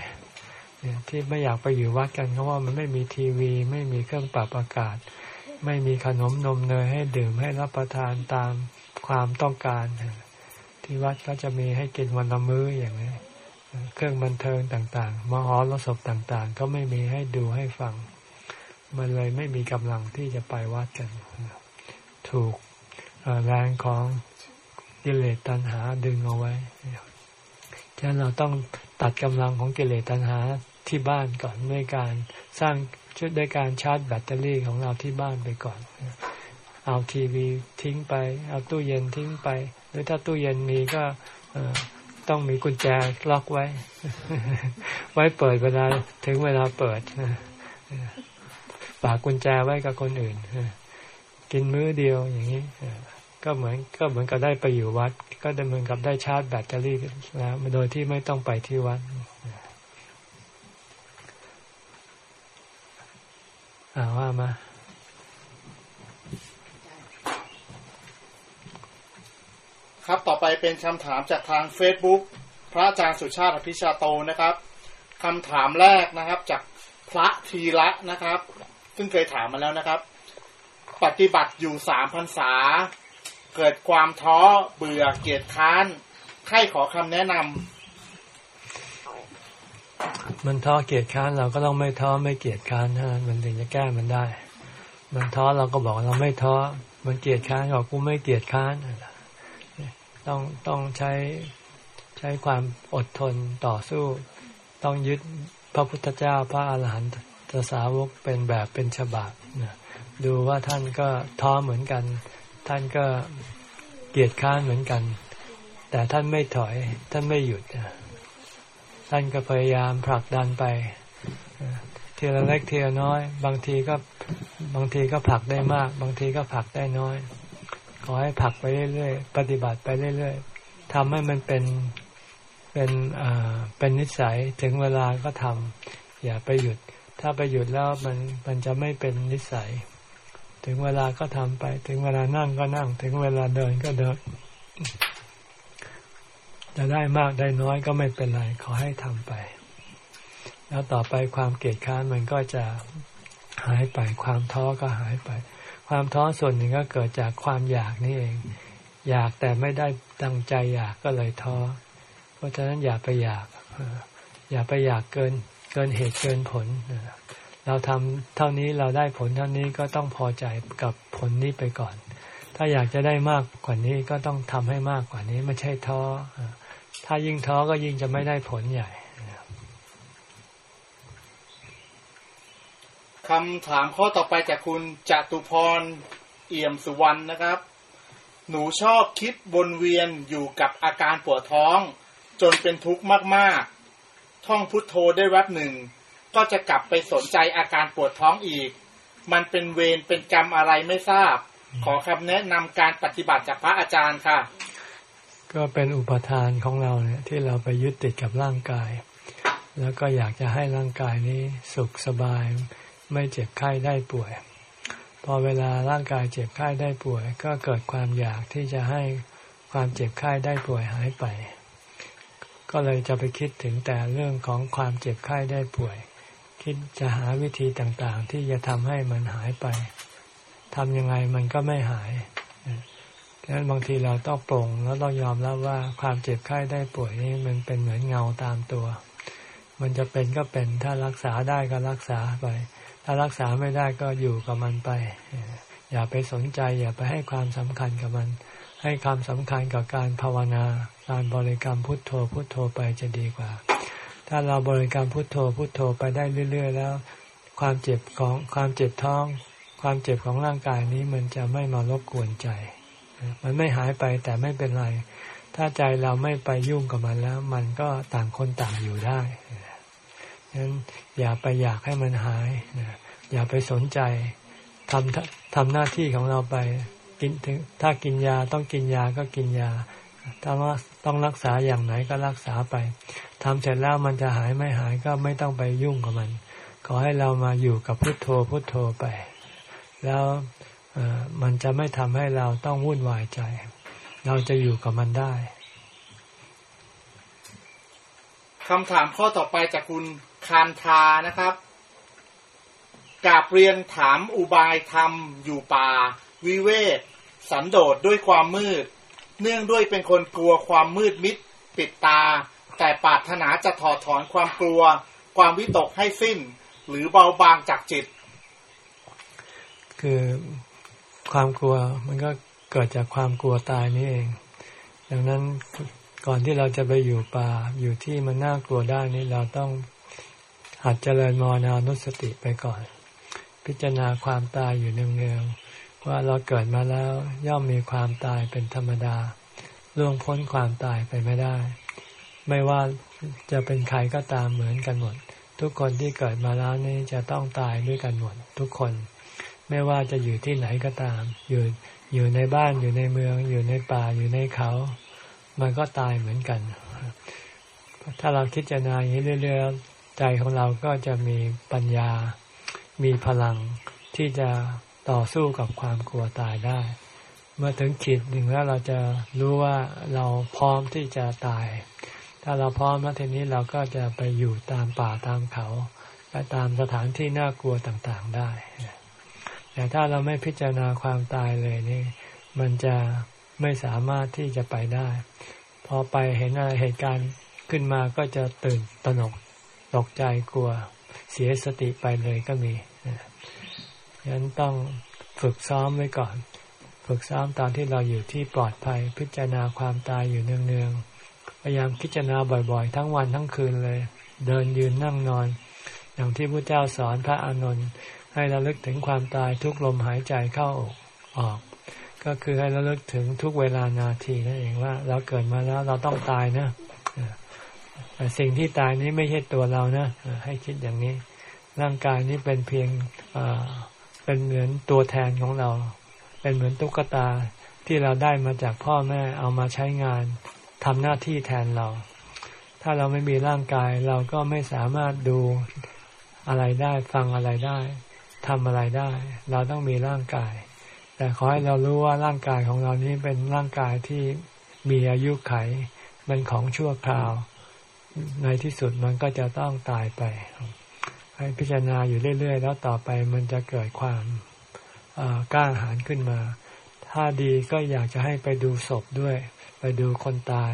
เนี่ยที่ไม่อยากไปอยู่วัดกันเพราะว่ามันไม่มีทีวี ไม่มีเครื่องปรับอากาศ ไม่มีขนมนมเนยให้ดื่มให้รับประทานตามความต้องการ ที่วัดก็จะมีให้กินวันละมื้ออย่างนี้เครื่องบันเทิงต่าง ๆ มหรสพต่างๆ ก็ไม่มีให้ดูให้ฟัง มันเลยไม่มีกำลังที่จะไปวัดกัน ถูกแรงของกิเลสตัณหาดึงเอาไว้ฉะนั้นเราต้องตัดกำลังของกิเลสตัณหาที่บ้านก่อนด้วยการสร้างชุดด้วยการชาร์จแบตเตอรี่ของเราที่บ้านไปก่อน เอาทีวีทิ้งไป เอาตู้เย็นทิ้งไป รือถ้าตู้เย็นมีก็ต้องมีกุญแจล็อกไว้ ไว้เปิดเวลาถึงเวลาเปิดฝากกุญแจไว้กับคนอื่นกินมื้อเดียวอย่างนี้ก็เหมือนก็เหมือนกับได้ไปอยู่วัด ก็ด้เหมือนกับได้ชาร์จแบตเตอรี่แล้วโดยที่ไม่ต้องไปที่วัดอ่าว่ามา ครับต่อไปเป็นคำถามจากทาง Facebook พระอาจารย์สุชาติอภิชาโตนะครับคำถามแรกนะครับจากพระทีละนะครับ ซึ่งเคยถามมาแล้วนะครับ ปฏิบัติอยู่สามพรรษา เกิดความท้อเบื่อเกียจค้านใครขอคำแนะนำมันท้อเกียจค้านเราก็ต้องไม่ท้อไม่เกียจค้านเท่านั้นมันถึงจะแก้มันได้ มันท้อเราก็บอกเราไม่ท้อมันเกียจค้านก็กูไม่เกียจค้าน ต้องต้องใช้ใช้ความอดทนต่อสู้ ต้องยึดพระพุทธเจ้าพระอาหารหันตสาวกเป็นแบบเป็นฉบับนะดูว่าท่านก็ท้อเหมือนกัน ท่านก็เกียจค้านเหมือนกัน แต่ท่านไม่ถอย ท่านไม่หยุดท่านก็พยายามผลักดันไปทีละเล็กทีละน้อย บางทีก็บางทีก็ผลักได้มาก บางทีก็ผลักได้น้อย ขอให้ผลักไปเรื่อยๆ ปฏิบัติไปเรื่อยๆทำให้มันเป็นเป็นอ่าเป็นนิสัยถึงเวลาก็ทำอย่าไปหยุด ถ้าไปหยุดแล้วมันมันจะไม่เป็นนิสัย ถึงเวลาก็ทำไป ถึงเวลานั่งก็นั่ง ถึงเวลาเดินก็เดิน จะได้มากได้น้อยก็ไม่เป็นไร ขอให้ทำไป แล้วต่อไปความเกลียดค้านมันก็จะหายไปความท้อก็หายไป ความท้อส่วนหนึ่งก็เกิดจากความอยากนี่เอง อยากแต่ไม่ได้ดังใจอยากก็เลยท้อ เพราะฉะนั้นอย่าไปอยากอย่าไปอยากเกินเกินเหตุเกินผลเราทำเท่านี้เราได้ผลเท่านี้ก็ต้องพอใจกับผลนี้ไปก่อน ถ้าอยากจะได้มากกว่านี้ก็ต้องทำให้มากกว่านี้ไม่ใช่ท้อถ้ายิ่งท้อก็ยิ่งจะไม่ได้ผลใหญ่ คำถามข้อต่อไปจากคุณจตุพรเอี่ยมสุวรรณนะครับ หนูชอบคิดวนเวียนอยู่กับอาการปวดท้อง จนเป็นทุกข์มากๆ ท่องพุทโธได้แวบหนึ่ง ก็จะกลับไปสนใจอาการปวดท้องอีก มันเป็นเวรเป็นกรรมอะไรไม่ทราบ ขอคำแนะนำการปฏิบัติจากพระอาจารย์ค่ะ ก็เป็นอุปทานของเราเนี่ยที่เราไปยึดติดกับร่างกาย แล้วก็อยากจะให้ร่างกายนี้สุขสบาย ไม่เจ็บไข้ได้ป่วย พอเวลาร่างกายเจ็บไข้ได้ป่วย ก็เกิดความอยากที่จะให้ความเจ็บไข้ได้ป่วยหายไป ก็เลยจะไปคิดถึงแต่เรื่องของความเจ็บไข้ได้ป่วย คิดจะหาวิธีต่างๆ ที่จะทำให้มันหายไปทำยังไงมันก็ไม่หายดังนั้นบางทีเราต้องปรงแล้วต้องยอมรับว่าความเจ็บไข้ได้ป่วยนี่มันเป็นเหมือนเงาตามตัว มันจะเป็นก็เป็นถ้ารักษาได้ก็รักษาไป ถ้ารักษาไม่ได้ก็อยู่กับมันไป อย่าไปสนใจ อย่าไปให้ความสำคัญกับมัน ให้ความสำคัญกับการภาวนา การบริกรรมพุทโธพุทโธไปจะดีกว่า ถ้าเราบริกรรมพุทโธพุทโธไปได้เรื่อย ๆ แล้ว ความเจ็บของความเจ็บท้อง ความเจ็บของร่างกายนี้มันจะไม่มารบกวนใจ มันไม่หายไปแต่ไม่เป็นไร ถ้าใจเราไม่ไปยุ่งกับมันแล้ว มันก็ต่างคนต่างอยู่ได้ ฉะนั้นอย่าไปอยากให้มันหายอย่าไปสนใจทำทำหน้าที่ของเราไปกินถึงถ้ากินยาต้องกินยาก็กินยาถ้าว่าต้องรักษาอย่างไหนก็รักษาไปทำเสร็จแล้วมันจะหายไม่หายก็ไม่ต้องไปยุ่งกับมัน ขอให้เรามาอยู่กับพุทโธพุทโธไป แล้วมันจะไม่ทำให้เราต้องวุ่นวายใจ เราจะอยู่กับมันได้คำถามข้อต่อไปจากคุณ คานทานะครับกาบเรียนถามอุบายธรรม อยู่ป่า วิเวกสันโดษด้วยความมืด เนื่องด้วยเป็นคนกลัวความมืดมิดปิดตา แต่ปรารถนาจะถอดถอนความกลัว ความวิตกให้สิ้น หรือเบาบางจากจิต คือความกลัวมันก็เกิดจากความกลัวตายนี่เองดังนั้นก่อนที่เราจะไปอยู่ป่าอยู่ที่มันน่ากลัวได้นี้เราต้อง หัดเจริญมรณานุสติไปก่อน พิจารณาความตายอยู่เนืองๆว่าเราเกิดมาแล้วย่อมมีความตายเป็นธรรมดาล่วงพ้นความตายไปไม่ได้ ไม่ว่าจะเป็นใครก็ตามเหมือนกันหมด ทุกคนที่เกิดมาแล้วนี่จะต้องตายด้วยกันหมด ทุกคน ไม่ว่าจะอยู่ที่ไหนก็ตาม อยู่อยู่ในบ้านอยู่ในเมือง อยู่ในป่าอยู่ในเขา มันก็ตายเหมือนกัน ถ้าเราคิดจะนาอย่างนี้เรื่อยๆ ใจของเราก็จะมีปัญญา มีพลังที่จะต่อสู้กับความกลัวตายได้ เมื่อถึงขีดหนึ่งแล้วเราจะรู้ว่าเราพร้อมที่จะตาย ถ้าเราพร้อมแล้วทีนี้เราก็จะไปอยู่ตามป่าตามเขาและตามสถานที่น่ากลัวต่างๆได้ แต่ถ้าเราไม่พิจารณาความตายเลยนี่ มันจะไม่สามารถที่จะไปได้ พอไปเห็นอะไรเหตุการณ์ขึ้นมาก็จะตื่นตระหนก ตกใจกลัวเสียสติไปเลยก็มีฉะนั้นต้องฝึกซ้อมไว้ก่อน ฝึกซ้อมตอนที่เราอยู่ที่ปลอดภัย พิจารณาความตายอยู่เนืองๆ พยายามพิจารณาบ่อยๆ ทั้งวันทั้งคืนเลย เดินยืนนั่งนอน อย่างที่พระเจ้าสอนพระอานนท์ให้ระลึกถึงความตายทุกลมหายใจเข้าออกออก ก็คือให้ระลึกถึงทุกเวลานาทีนั่นเองว่า เราเกิดมาแล้วเราต้องตายนะ สิ่งที่ตายนี้ไม่ใช่ตัวเรานะให้คิดอย่างนี้ ร่างกายนี้เป็นเพียงเป็นเหมือนตัวแทนของเรา เป็นเหมือนตุ๊กตาที่เราได้มาจากพ่อแม่เอามาใช้งานทำหน้าที่แทนเรา ถ้าเราไม่มีร่างกายเราก็ไม่สามารถดูอะไรได้ฟังอะไรได้ทำอะไรได้ เราต้องมีร่างกาย แต่ขอให้เรารู้ว่าร่างกายของเรานี้เป็นร่างกายที่มีอายุไขเป็นของชั่วคราว ในที่สุดมันก็จะต้องตายไป ให้พิจารณาอยู่เรื่อย ๆ แล้วต่อไปมันจะเกิดความกล้าหาญขึ้นมา ถ้าดีก็อยากจะให้ไปดูศพด้วย ไปดูคนตาย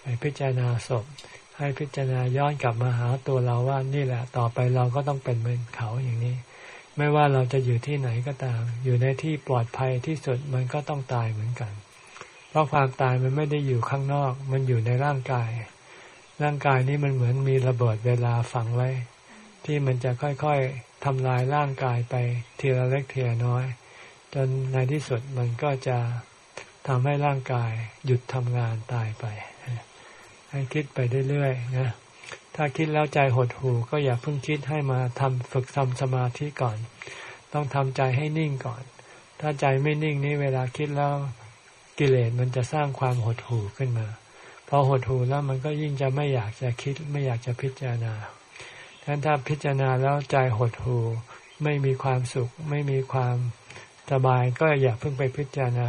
ไปพิจารณาศพ ให้พิจารณาย้อนกลับมาหาตัวเราว่านี่แหละ ต่อไปเราก็ต้องเป็นเหมือนเขาอย่างนี้ ไม่ว่าเราจะอยู่ที่ไหนก็ตาม อยู่ในที่ปลอดภัยที่สุดมันก็ต้องตายเหมือนกัน เพราะความตายมันไม่ได้อยู่ข้างนอก มันอยู่ในร่างกาย ร่างกายนี้มันเหมือนมีระเบิดเวลาฝังไว้ ที่มันจะค่อยๆทำลายร่างกายไปทีละเล็กทีละน้อย จนในที่สุดมันก็จะทำให้ร่างกายหยุดทำงานตายไป ให้คิดไปเรื่อยๆนะถ้าคิดแล้วใจหดหู่ก็อย่าเพิ่งคิดให้มาทำฝึกทำสมาธิก่อน ต้องทำใจให้นิ่งก่อน ถ้าใจไม่นิ่งนี้เวลาคิดแล้วกิเลสมันจะสร้างความหดหู่ขึ้นมา อหดหูแล้วมันก็ยิ่งจะไม่อยากจะคิด ไม่อยากจะพิจารณาดังนั้นถ้าพิจารณาแล้วใจหดหูไม่มีความสุข ไม่มีความสบายก็อย่าเพิ่งไปพิจารณา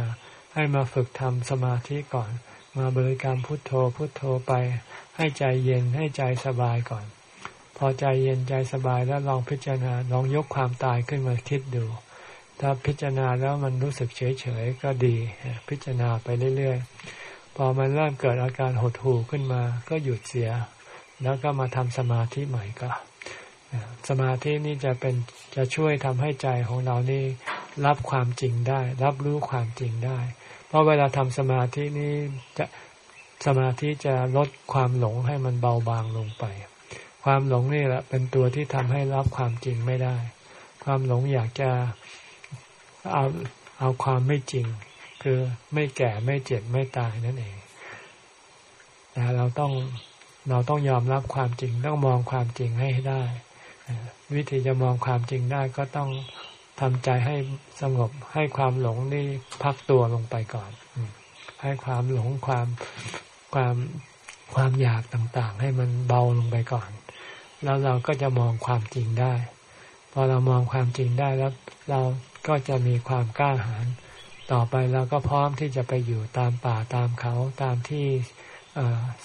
ให้มาฝึกทำสมาธิก่อน มาบริกรรมพุทโธพุทโธไป ให้ใจเย็นให้ใจสบายก่อน พอใจเย็นใจสบายแล้วลองพิจารณาลองยกความตายขึ้นมาคิดดู ถ้าพิจารณาแล้วมันรู้สึกเฉยเฉยก็ดี พิจารณาไปเรื่อยๆ พอมันเริ่มเกิดอาการหดหู่ขึ้นมาก็หยุดเสีย แล้วก็มาทำสมาธิใหม่ก็สมาธินี่จะเป็นจะช่วยทำให้ใจของเรานี่รับความจริงได้ รับรู้ความจริงได้ เพราะเวลาทำสมาธินี้จะสมาธิจะลดความหลงให้มันเบาบางลงไป ความหลงนี่แหละเป็นตัวที่ทำให้รับความจริงไม่ได้ ความหลงอยากจะเอาเอาความไม่จริง คือไม่แก่ไม่เจ็บไม่ตายนั่นเองแต่เราต้องเราต้องยอมรับความจริงต้องมองความจริงให้ได้วิธีจะมองความจริงได้ก็ต้องทำใจให้สงบให้ความหลงนี่พักตัวลงไปก่อน ให้ความหลงความความความอยากต่างๆ ให้มันเบาลงไปก่อน แล้วเราก็จะมองความจริงได้ พอเรามองความจริงได้แล้ว เราก็จะมีความกล้าหาญ ต่อไปเราก็พร้อมที่จะไปอยู่ตามป่าตามเขาตามที่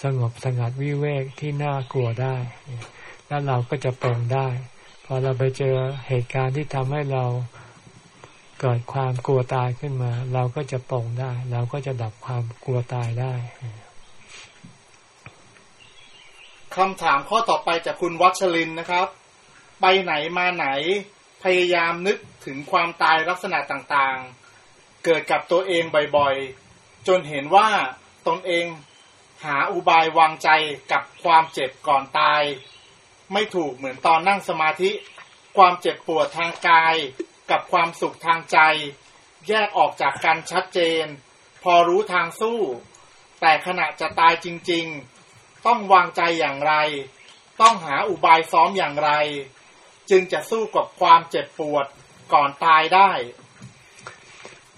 สงบสงัดวิเวกที่น่ากลัวได้ แล้วเราก็จะปรงได้ พอเราไปเจอเหตุการณ์ที่ทำให้เราเกิดความกลัวตายขึ้นมา เราก็จะปรงได้ เราก็จะดับความกลัวตายได้คำถามข้อต่อไปจากคุณวัชรินนะครับ ไปไหนมาไหน พยายามนึกถึงความตายลักษณะต่างๆ เกิดกับตัวเองบ่อยๆ จนเห็นว่าตนเองหาอุบายวางใจกับความเจ็บก่อนตาย ไม่ถูกเหมือนตอนนั่งสมาธิ ความเจ็บปวดทางกาย กับความสุขทางใจ แยกออกจากกันชัดเจน พอรู้ทางสู้ แต่ขณะจะตายจริงๆ ต้องวางใจอย่างไร ต้องหาอุบายซ้อมอย่างไร จึงจะสู้กับความเจ็บปวดก่อนตายได้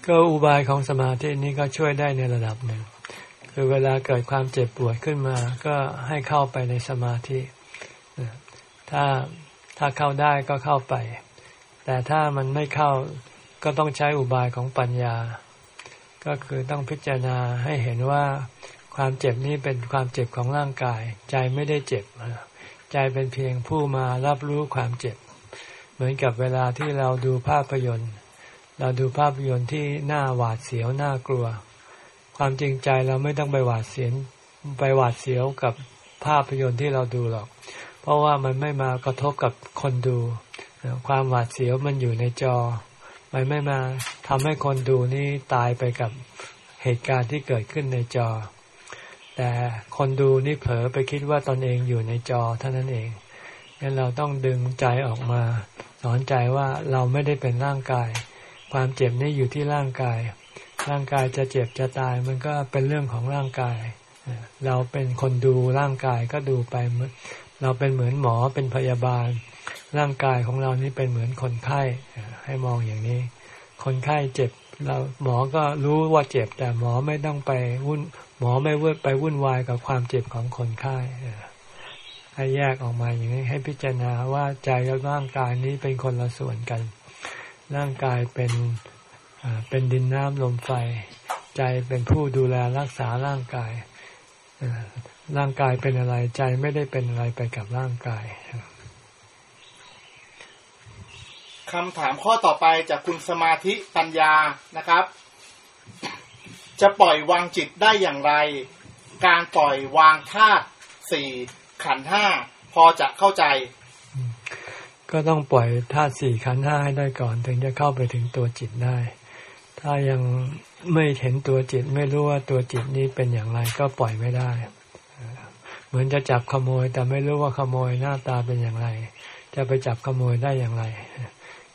ก็อุบายของสมาธินี้ก็ช่วยได้ในระดับหนึ่ง คือเวลาเกิดความเจ็บปวดขึ้นมา ก็ให้เข้าไปในสมาธิ ถ้าถ้าเข้าได้ก็เข้าไป แต่ถ้ามันไม่เข้าก็ต้องใช้อุบายของปัญญา ก็คือต้องพิจารณาให้เห็นว่าความเจ็บนี้เป็นความเจ็บของร่างกาย ใจไม่ได้เจ็บ ใจเป็นเพียงผู้มารับรู้ความเจ็บ เหมือนกับเวลาที่เราดูภาพยนตร์ เราดูภาพยนตร์ที่หน้าหวาดเสียวน่ากลัว ความจริงใจเราไม่ต้องไปหวาดเสียนไปหวาดเสียวกับภาพยนตร์ที่เราดูหรอก เพราะว่ามันไม่มากระทบกับคนดู ความหวาดเสียวมันอยู่ในจอ มันไม่มาทำให้คนดูนี่ตายไปกับเหตุการณ์ที่เกิดขึ้นในจอ แต่คนดูนี่เผลอไปคิดว่าตนเองอยู่ในจอเท่านั้นเองงั้นเราต้องดึงใจออกมา สอนใจว่าเราไม่ได้เป็นร่างกาย ความเจ็บนี่อยู่ที่ร่างกาย ร่างกายจะเจ็บจะตาย มันก็เป็นเรื่องของร่างกาย เราเป็นคนดูร่างกายก็ดูไป เราเป็นเหมือนหมอเป็นพยาบาล ร่างกายของเรานี่เป็นเหมือนคนไข้ ให้มองอย่างนี้ คนไข้เจ็บเราหมอก็รู้ว่าเจ็บ แต่หมอไม่ต้องไปวุ่น หมอไม่วุ่นไปวุ่นวายกับความเจ็บของคนไข้ให้แยกออกมาอย่างนี้ให้พิจารณาว่าใจกับร่างกายนี้เป็นคนละส่วนกัน ร่างกายเป็นเป็นดินน้ำลมไฟ ใจเป็นผู้ดูแลรักษาร่างกาย ร่างกายเป็นอะไรใจไม่ได้เป็นอะไรไปกับร่างกายคำถามข้อต่อไปจากคุณสมาธิปัญญานะครับ จะปล่อยวางจิตได้อย่างไร การปล่อยวางธาตุสี่ขันห้าพอจะเข้าใจ ก็ต้องปล่อยธาตุสี่ขันห้าให้ได้ก่อน ถึงจะเข้าไปถึงตัวจิตได้ ถ้ายังไม่เห็นตัวจิตไม่รู้ว่าตัวจิตนี้เป็นอย่างไรก็ปล่อยไม่ได้ เหมือนจะจับขโมย แต่ไม่รู้ว่าขโมยหน้าตาเป็นอย่างไร จะไปจับขโมยได้อย่างไร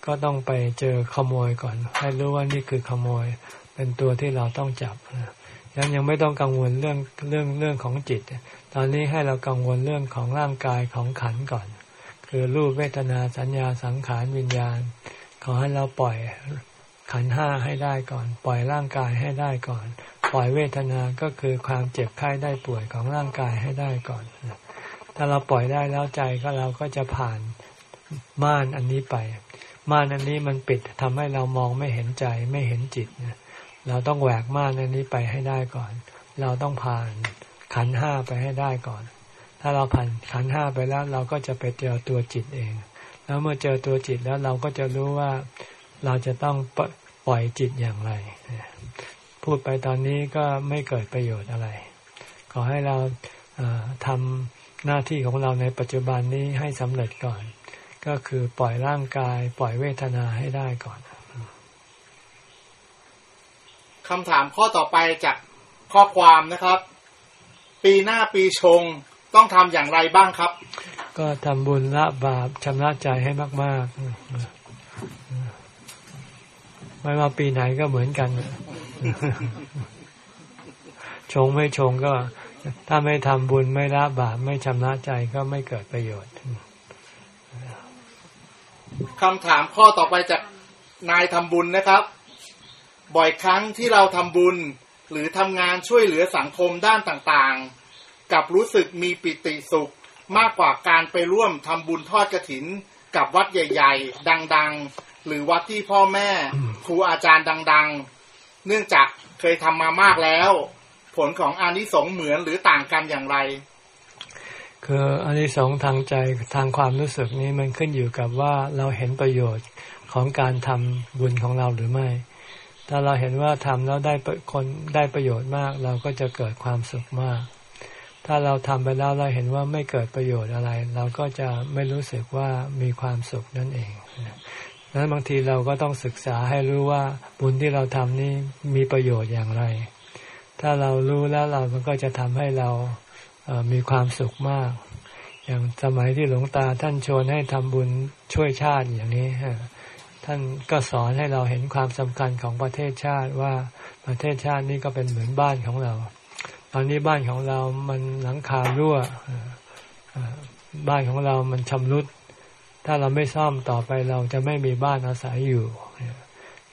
ก็ต้องไปเจอขโมยก่อน ให้รู้ว่านี่คือขโมย เป็นตัวที่เราต้องจับยังยังไม่ต้องกังวลเรื่องเรื่องเรื่องของจิต ตอนนี้ให้เรากังวลเรื่องของร่างกายของขันก่อน คือรูปเวทนาสัญญาสังขารวิญญาณ ขอให้เราปล่อยขันห้าให้ได้ก่อน ปล่อยร่างกายให้ได้ก่อน ปล่อยเวทนาก็คือความเจ็บไข้ได้ป่วยของร่างกายให้ได้ก่อน ถ้าเราปล่อยได้แล้วใจก็เราก็จะผ่านม่านอันนี้ไป ม่านอันนี้มันปิดทำให้เรามองไม่เห็นใจไม่เห็นจิตเราต้องแหวกม่านอันนี้ไปให้ได้ก่อน เราต้องผ่านขันห้าไปให้ได้ก่อน ถ้าเราผ่านขันห้าไปแล้ว เราก็จะไปเจอตัวจิตเอง แล้วเมื่อเจอตัวจิตแล้วเราก็จะรู้ว่าเราจะต้องปล่อยจิตอย่างไร พูดไปตอนนี้ก็ไม่เกิดประโยชน์อะไร ขอให้เราทำหน้าที่ของเราในปัจจุบันนี้ให้สำเร็จก่อน ก็คือปล่อยร่างกาย ปล่อยเวทนาให้ได้ก่อนคำถามข้อต่อไปจากข้อความนะครับ ปีหน้าปีชง ต้องทำอย่างไรบ้างครับ ก็ทำบุญละบาปชำระใจให้มาก ๆ ไม่ว่าปีไหนก็เหมือนกันชงไม่ชงก็ ถ้าไม่ทำบุญไม่ละบาปไม่ชำระใจก็ไม่เกิดประโยชน์คำถามข้อต่อไปจากนายทำบุญนะครับ บ่อยครั้งที่เราทำบุญหรือทำงานช่วยเหลือสังคมด้านต่างๆ กับรู้สึกมีปิติสุข มากกว่าการไปร่วมทำบุญทอดกระถิน กับวัดใหญ่ ๆ ดังๆ หรือวัดที่พ่อแม่ครูอาจารย์ดัง ๆ เนื่องจากเคยทำมามากแล้ว ผลของอานิสงส์เหมือนหรือต่างกันอย่างไร คืออานิสงส์ทางใจทางความรู้สึกนี้มันขึ้นอยู่กับว่าเราเห็นประโยชน์ของการทำบุญของเราหรือไม่ ถ้าเราเห็นว่าทำแล้วได้คนได้ประโยชน์มาก เราก็จะเกิดความสุขมาก ถ้าเราทำไปแล้วเราเห็นว่าไม่เกิดประโยชน์อะไร เราก็จะไม่รู้สึกว่ามีความสุขนั่นเองนั้นบางทีเราก็ต้องศึกษาให้รู้ว่าบุญที่เราทำนี้มีประโยชน์อย่างไร ถ้าเรารู้แล้วเรามันก็จะทำให้เรามีความสุขมาก อย่างสมัยที่หลวงตาท่านชวนให้ทำบุญช่วยชาติอย่างนี้ท่านก็สอนให้เราเห็นความสำคัญของประเทศชาติว่าประเทศชาตินี้ก็เป็นเหมือนบ้านของเรา ตอนนี้บ้านของเรามันหลังคารั่วบ้านของเรามันชำรุด ถ้าเราไม่ซ่อมต่อไปเราจะไม่มีบ้านอาศัยอยู่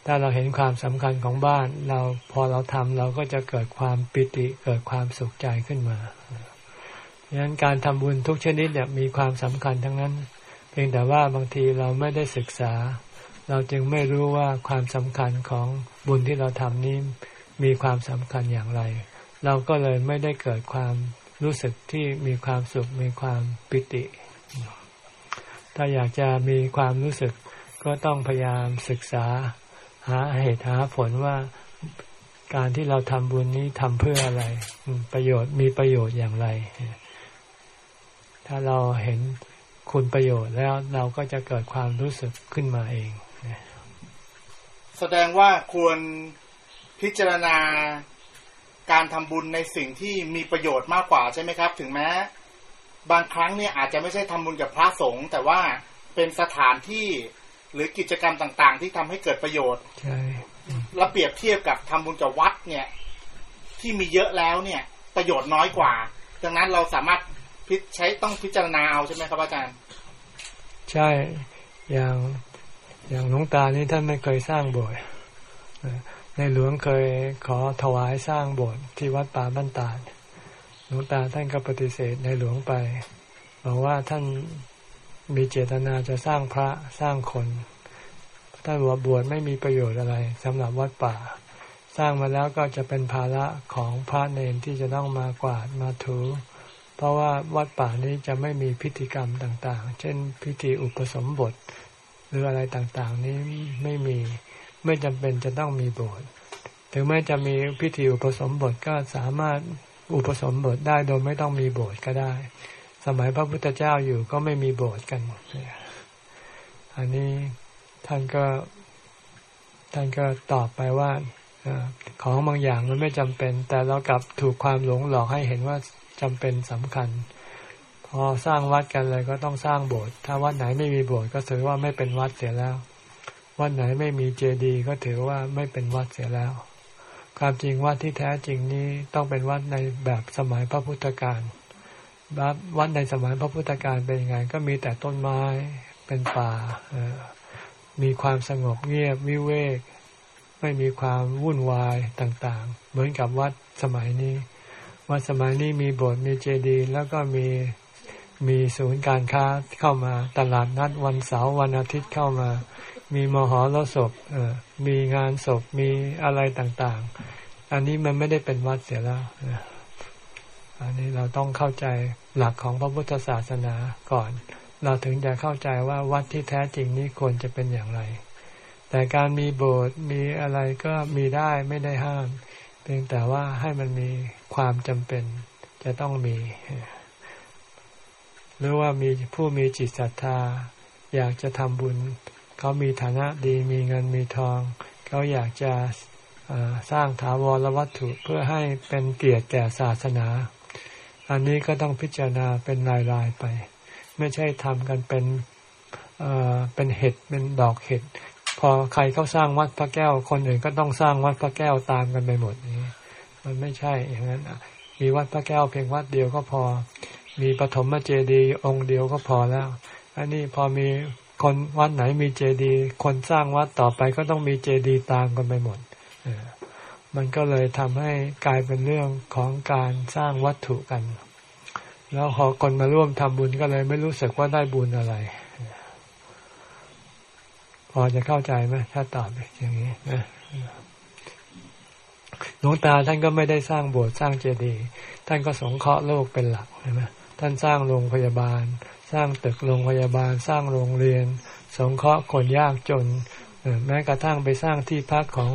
ถ้าเราเห็นความสำคัญของบ้าน เราพอเราทำเราก็จะเกิดความปิติเกิดความสุขใจขึ้นมาดังนั้นการทำบุญทุกชนิดเนี่ยมีความสำคัญทั้งนั้น เพียงแต่ว่าบางทีเราไม่ได้ศึกษา เราจึงไม่รู้ว่าความสำคัญของบุญที่เราทำนี้มีความสำคัญอย่างไร เราก็เลยไม่ได้เกิดความรู้สึกที่มีความสุขมีความปิติ ถ้าอยากจะมีความรู้สึกก็ต้องพยายามศึกษาหาเหตุหาผลว่าการที่เราทำบุญนี้ทำเพื่ออะไร ประโยชน์มีประโยชน์อย่างไร ถ้าเราเห็นคุณประโยชน์แล้วเราก็จะเกิดความรู้สึกขึ้นมาเอง แสดงว่าควรพิจารณา การทำบุญในสิ่งที่มีประโยชน์มากกว่าใช่ไหมครับ ถึงแม้ บางครั้งเนี่ยอาจจะไม่ใช่ทำบุญกับพระสงฆ์แต่ว่าเป็นสถานที่หรือกิจกรรมต่าง ๆ ที่ทำให้เกิดประโยชน์ใช่และเปรียบเทียบกับทำบุญกับวัดเนี่ย ที่มีเยอะแล้วเนี่ย ประโยชน์น้อยกว่า ดังนั้นเราสามารถพิใช้ต้องพิจารณาเอาใช่ไหมครับอาจารย์ ใช่อย่างอย่างหลวงตานี่ท่านไม่เคยสร้างโบสถ์ ในหลวงเคยขอถวายสร้างโบสถ์ที่วัดป่าบ้านตาดหลวงตาท่านก็ปฏิเสธในหลวงไป บอกว่าท่านมีเจตนาจะสร้างพระสร้างคนท่านว่าบวชไม่มีประโยชน์อะไรสำหรับวัดป่า สร้างมาแล้วก็จะเป็นภาระของพระเนนที่จะต้องมากวาดมาถู เพราะว่าวัดป่านี้จะไม่มีพิธีกรรมต่าง ๆ เช่นพิธีอุปสมบท หรืออะไรต่างๆ นี้ไม่มี ไม่จำเป็นจะต้องมีโบสถ์ถึงแม้จะมีพิธีอุปสมบทก็สามารถอุปสมบทได้โดยไม่ต้องมีโบสถ์ก็ได้ สมัยพระพุทธเจ้าอยู่ก็ไม่มีโบสถ์กันอันนี้ท่านก็ท่านก็ตอบไปว่าของบางอย่างมันไม่จำเป็น แต่เรากลับถูกความหลงหลอกให้เห็นว่าจำเป็นสำคัญ พอสร้างวัดกันเลยก็ต้องสร้างโบสถ์ถ้าวัดไหนไม่มีโบสถ์ก็ถือว่าไม่เป็นวัดเสียแล้ว วัดไหนไม่มีเจดีย์ก็ถือว่าไม่เป็นวัดเสียแล้ว ความจริงวัดที่แท้จริงนี้ต้องเป็นวัดในแบบสมัยพระพุทธการวัดในสมัยพระพุทธการเป็นยังไง ก็มีแต่ต้นไม้เป็นป่ามีความสงบเงียบวิเวก ไม่มีความวุ่นวายต่าง ๆ เหมือนกับวัดสมัยนี้ วัดสมัยนี้มีโบสถ์มีเจดีย์แล้วก็มีมีศูนย์การค้าเข้ามาตลาดนัดวันเสาร์วันอาทิตย์เข้ามา มีมหรสพเออมีงานศพมีอะไรต่างๆ อันนี้มันไม่ได้เป็นวัดเสียแล้วอันนี้เราต้องเข้าใจหลักของพระพุทธศาสนาก่อน เราถึงจะเข้าใจว่าวัดที่แท้จริงนี้ควรจะเป็นอย่างไร แต่การมีโบสถ์มีอะไรก็มีได้ไม่ได้ห้าม เพียงแต่ว่าให้มันมีความจำเป็นจะต้องมี หรือว่ามีผู้มีจิตศรัทธา อยากจะทำบุญ เขามีฐานะดีมีเงินมีทอง เขาอยากจะสร้างถาวรวัตถุเพื่อให้เป็นเกียรติแก่ศาสนา อันนี้ก็ต้องพิจารณาเป็นรายๆไป ไม่ใช่ทำกันเป็นเอ่อเป็นเห็ดเป็นดอกเห็ดพอใครเขาสร้างวัดพระแก้ว คนอื่นก็ต้องสร้างวัดพระแก้วตามกันไปหมดนี้ มันไม่ใช่อย่างนั้นมีวัดพระแก้วเพียงวัดเดียวก็พอ มีปฐมเจดีย์องค์เดียวก็พอแล้ว อันนี้พอมี คนวัดไหนมีเจดีย์คนสร้างวัดต่อไปก็ต้องมีเจดีย์ตามกันไปหมดมันก็เลยทำให้กลายเป็นเรื่องของการสร้างวัตถุกัน แล้วพอคนมาร่วมทำบุญก็เลยไม่รู้สึกว่าได้บุญอะไร พอจะเข้าใจไหมถ้าตอบอย่างนี้นะหลวงตาท่านก็ไม่ได้สร้างโบสถ์สร้างเจดีย์ท่านก็สงเคราะห์โลกเป็นหลักใช่ไหมท่านสร้างโรงพยาบาล สร้างตึกโรงพยาบาล สร้างโรงเรียน สงเคราะห์คนยากจน แม้กระทั่งไปสร้างที่พักของ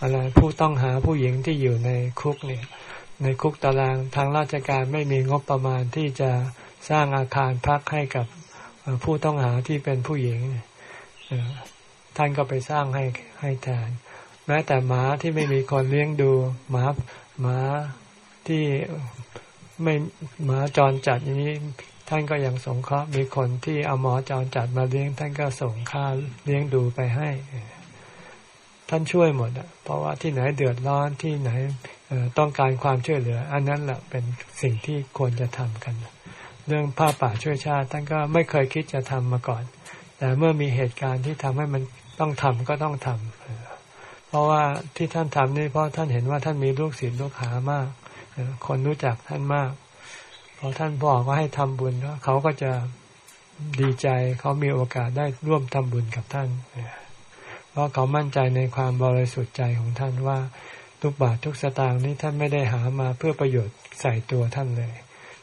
อะไรผู้ต้องหาผู้หญิงที่อยู่ในคุกเนี่ยในคุกตารางทางราชการไม่มีงบประมาณที่จะสร้างอาคารพักให้กับผู้ต้องหาที่เป็นผู้หญิง ท่านก็ไปสร้างให้ให้แทน แม้แต่หมาที่ไม่มีคนเลี้ยงดูหมาหมาที่ไม่หมาจรจัดอย่างนี้ ท่านก็ยังสงเคราะห์มีคนที่เอาหมอจรจัดมาเลี้ยง ท่านก็ส่งค่าเลี้ยงดูไปให้ ท่านช่วยหมดอะ เพราะว่าที่ไหนเดือดร้อนที่ไหนต้องการความช่วยเหลือ อันนั้นแหละเป็นสิ่งที่ควรจะทำกัน เรื่องผ้าป่าช่วยชาติ ท่านก็ไม่เคยคิดจะทำมาก่อน แต่เมื่อมีเหตุการณ์ที่ทำให้มันต้องทำก็ต้องทำเพราะว่าที่ท่านทำนี่เพราะท่านเห็นว่าท่านมีลูกศิษย์ลูกหามากคนรู้จักท่านมาก พอท่านบอกว่าให้ทำบุญเขาก็จะดีใจเขามีโอกาสได้ร่วมทำบุญกับท่านเพราะเขามั่นใจในความบริสุทธิ์ใจของท่านว่า ทุกบาททุกสตางค์นี้ท่านไม่ได้หามาเพื่อประโยชน์ใส่ตัวท่านเลย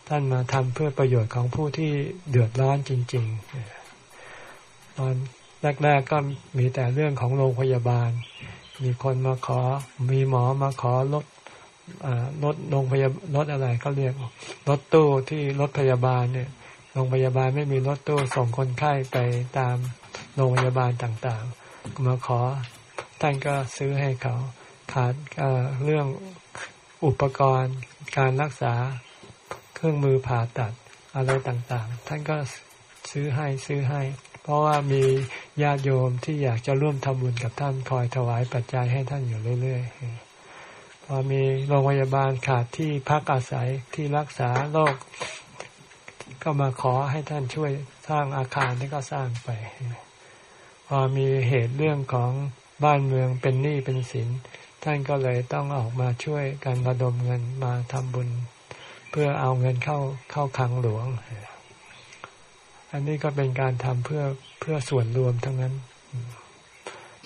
ท่านมาทำเพื่อประโยชน์ของผู้ที่เดือดร้อนจริงๆตอนแรกๆก็มีแต่เรื่องของโรงพยาบาล มีคนมาขอ มีหมอมาขอลด รถโรงพยาบาลรถอะไรเขาเรียกรถตู้ที่รถพยาบาลเนี่ยโรงพยาบาลไม่มีรถตู้ส่งคนไข้ไปตามโรงพยาบาลต่างๆมาขอท่านก็ซื้อให้เขาขาดเเรื่องอุปกรณ์ การรักษาเครื่องมือผ่าตัดอะไรต่างๆ ท่านก็ซื้อให้ซื้อให้ เพราะว่ามีญาติโยมที่อยากจะร่วมทำบุญกับท่านคอยถวายปัจจัยให้ท่านอยู่เรื่อย ๆ พอมีโรงพยาบาลขาดที่พักอาศัยที่รักษาโรคก็มาขอให้ท่านช่วยสร้างอาคารที่ก็สร้างไป พอมีเหตุเรื่องของบ้านเมืองเป็นหนี้เป็นสิน ท่านก็เลยต้องออกมาช่วยกันระดมเงินมาทำบุญ เพื่อเอาเงินเข้าเข้าคลังหลวง อันนี้ก็เป็นการทำเพื่อเพื่อส่วนรวมทั้งนั้น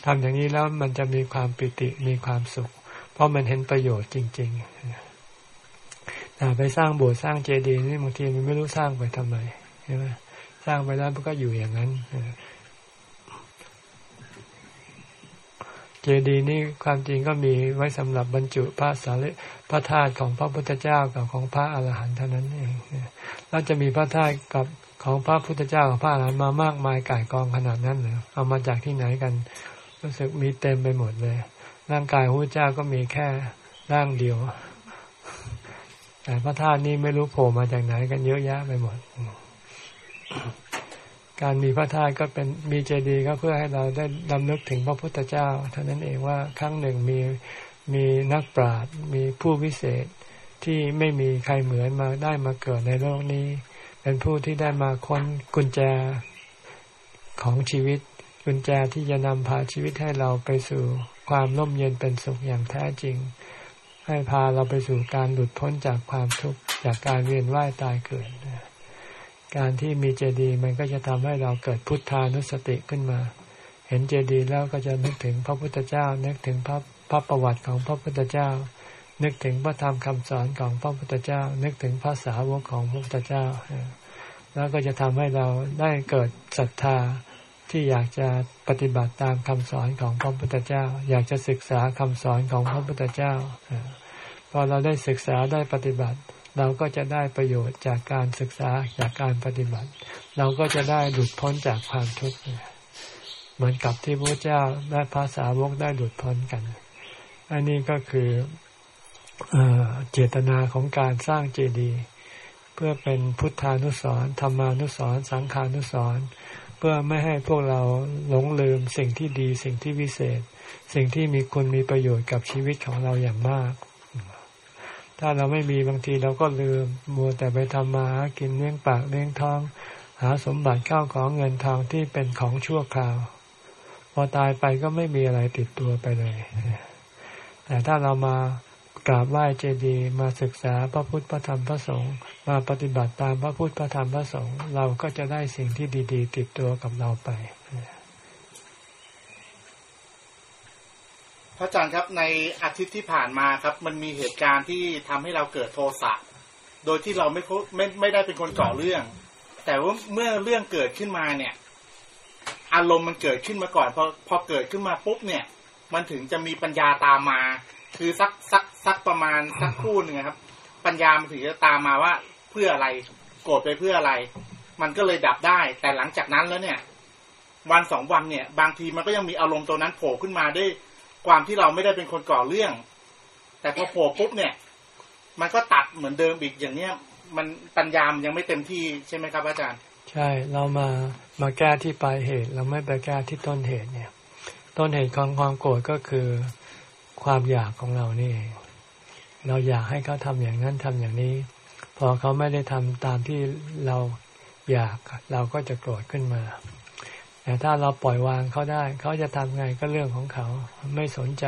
ทำอย่างนี้แล้วมันจะมีความปิติมีความสุข เพราะมันเห็นประโยชน์จริงๆแต่ไปสร้างโบสถ์สร้างเจดีย์นี่บางทีมันไม่รู้สร้างไปทำไมใช่ไหมสร้างไปแล้วมันก็อยู่อย่างนั้นเจดีย์นี่ความจริงก็มีไว้สำหรับบรรจุพระสารีพระธาตุของพระพุทธเจ้ากับของพระอรหันต์เท่านั้นเองแล้วจะมีพระธาตุกับของพระพุทธเจ้ากับพระอรหันต์มามากมายก่ายกองขนาดนั้นเหรอเอามาจากที่ไหนกัน รู้สึกมีเต็มไปหมดเลย ร่างกายพระเจ้าก็มีแค่ร่างเดียว แต่พระธาตุนี้ไม่รู้โผล่มาจากไหนกันเยอะแยะไปหมด การมีพระธาตุก็เป็นมีเจดีย์ก็เพื่อให้เราได้ดำนึกถึงพระพุทธเจ้าเท่านั้นเองว่าครั้งหนึ่งมีมีนักปราชญ์มีผู้วิเศษที่ไม่มีใครเหมือนมาได้มาเกิดในโลกนี้ เป็นผู้ที่ได้มาค้นกุญแจของชีวิต กุญแจที่จะนำพาชีวิตให้เราไปสู่ ความร่มเย็นเป็นสุขอย่างแท้จริง ให้พาเราไปสู่การหลุดพ้นจากความทุกข์จากการเวียนว่ายตายเกิด การที่มีเจดีย์มันก็จะทำให้เราเกิดพุทธานุสติขึ้นมา เห็นเจดีย์แล้วก็จะนึกถึงพระพุทธเจ้า นึกถึงพระพระประวัติของพระพุทธเจ้า นึกถึงพระธรรมคำสอนของพระพุทธเจ้า นึกถึงภาษาวกของพระพุทธเจ้า แล้วก็จะทำให้เราได้เกิดศรัทธา ที่อยากจะปฏิบัติตามคำสอนของพระพุทธเจ้า อยากจะศึกษาคำสอนของพระพุทธเจ้าพอเราได้ศึกษาได้ปฏิบัติ เราก็จะได้ประโยชน์จากการศึกษาจากการปฏิบัติ เราก็จะได้หลุดพ้นจากความทุกข์เหมือนกับที่พระเจ้าและภาษาวกได้หลุดพ้นกัน อันนี้ก็คือเจตนาของการสร้างเจดีย์เพื่อเป็นพุทธานุสรธรรมานุสรสังขานุสร เพื่อไม่ให้พวกเราหลงลืมสิ่งที่ดีสิ่งที่วิเศษ สิ่งที่มีคุณมีประโยชน์กับชีวิตของเราอย่างมาก ถ้าเราไม่มีบางทีเราก็ลืมมัวแต่ไปทำมาหากินเลี้ยงปากเลี้ยงท้อง หาสมบัติเข้าของเงินทองที่เป็นของชั่วคราว พอตายไปก็ไม่มีอะไรติดตัวไปเลยแต่ถ้าเรามา กราบไหว้เจดีย์มาศึกษาพระพุทธพระธรรมพระสงฆ์มาปฏิบัติตามพระพุทธพระธรรมพระสงฆ์เราก็จะได้สิ่งที่ดี ๆ ติดตัวกับเราไป พระอาจารย์ครับในอาทิตย์ที่ผ่านมาครับ มันมีเหตุการณ์ที่ทำให้เราเกิดโทสะโดยที่เราไม่ไม่ไม่ได้เป็นคนก่อเรื่อง แต่ว่าเมื่อเรื่องเกิดขึ้นมาเนี่ย อารมณ์มันเกิดขึ้นมาก่อนพอพอเกิดขึ้นมาปุ๊บเนี่ย มันถึงจะมีปัญญาตามมา คือสักสักสักประมาณสักครู่หนึ่งครับ ปัญญามันถึงจะตามมาว่าเพื่ออะไรโกรธไปเพื่ออะไร มันก็เลยดับได้ แต่หลังจากนั้นแล้วเนี่ย วันสองวันเนี่ย บางทีมันก็ยังมีอารมณ์ตัวนั้นโผล่ขึ้นมาด้วยความที่เราไม่ได้เป็นคนก่อเรื่อง แต่พอโผล่ปุ๊บเนี่ย มันก็ตัดเหมือนเดิมอีกอย่างเนี้ยมันปัญญามยังไม่เต็มที่ใช่ไหมครับ อาจารย์ ใช่เรามามาแก้ที่ปลายเหตุ เราไม่ไปแก้ที่ต้นเหตุเนี่ย ต้นเหตุของความโกรธก็คือ ความอยากของเรานี่เองเราอยากให้เขาทำอย่างนั้นทำอย่างนี้ พอเขาไม่ได้ทำตามที่เราอยากเราก็จะโกรธขึ้นมา แต่ถ้าเราปล่อยวางเขาได้ เขาจะทำไงก็เรื่องของเขาไม่สนใจ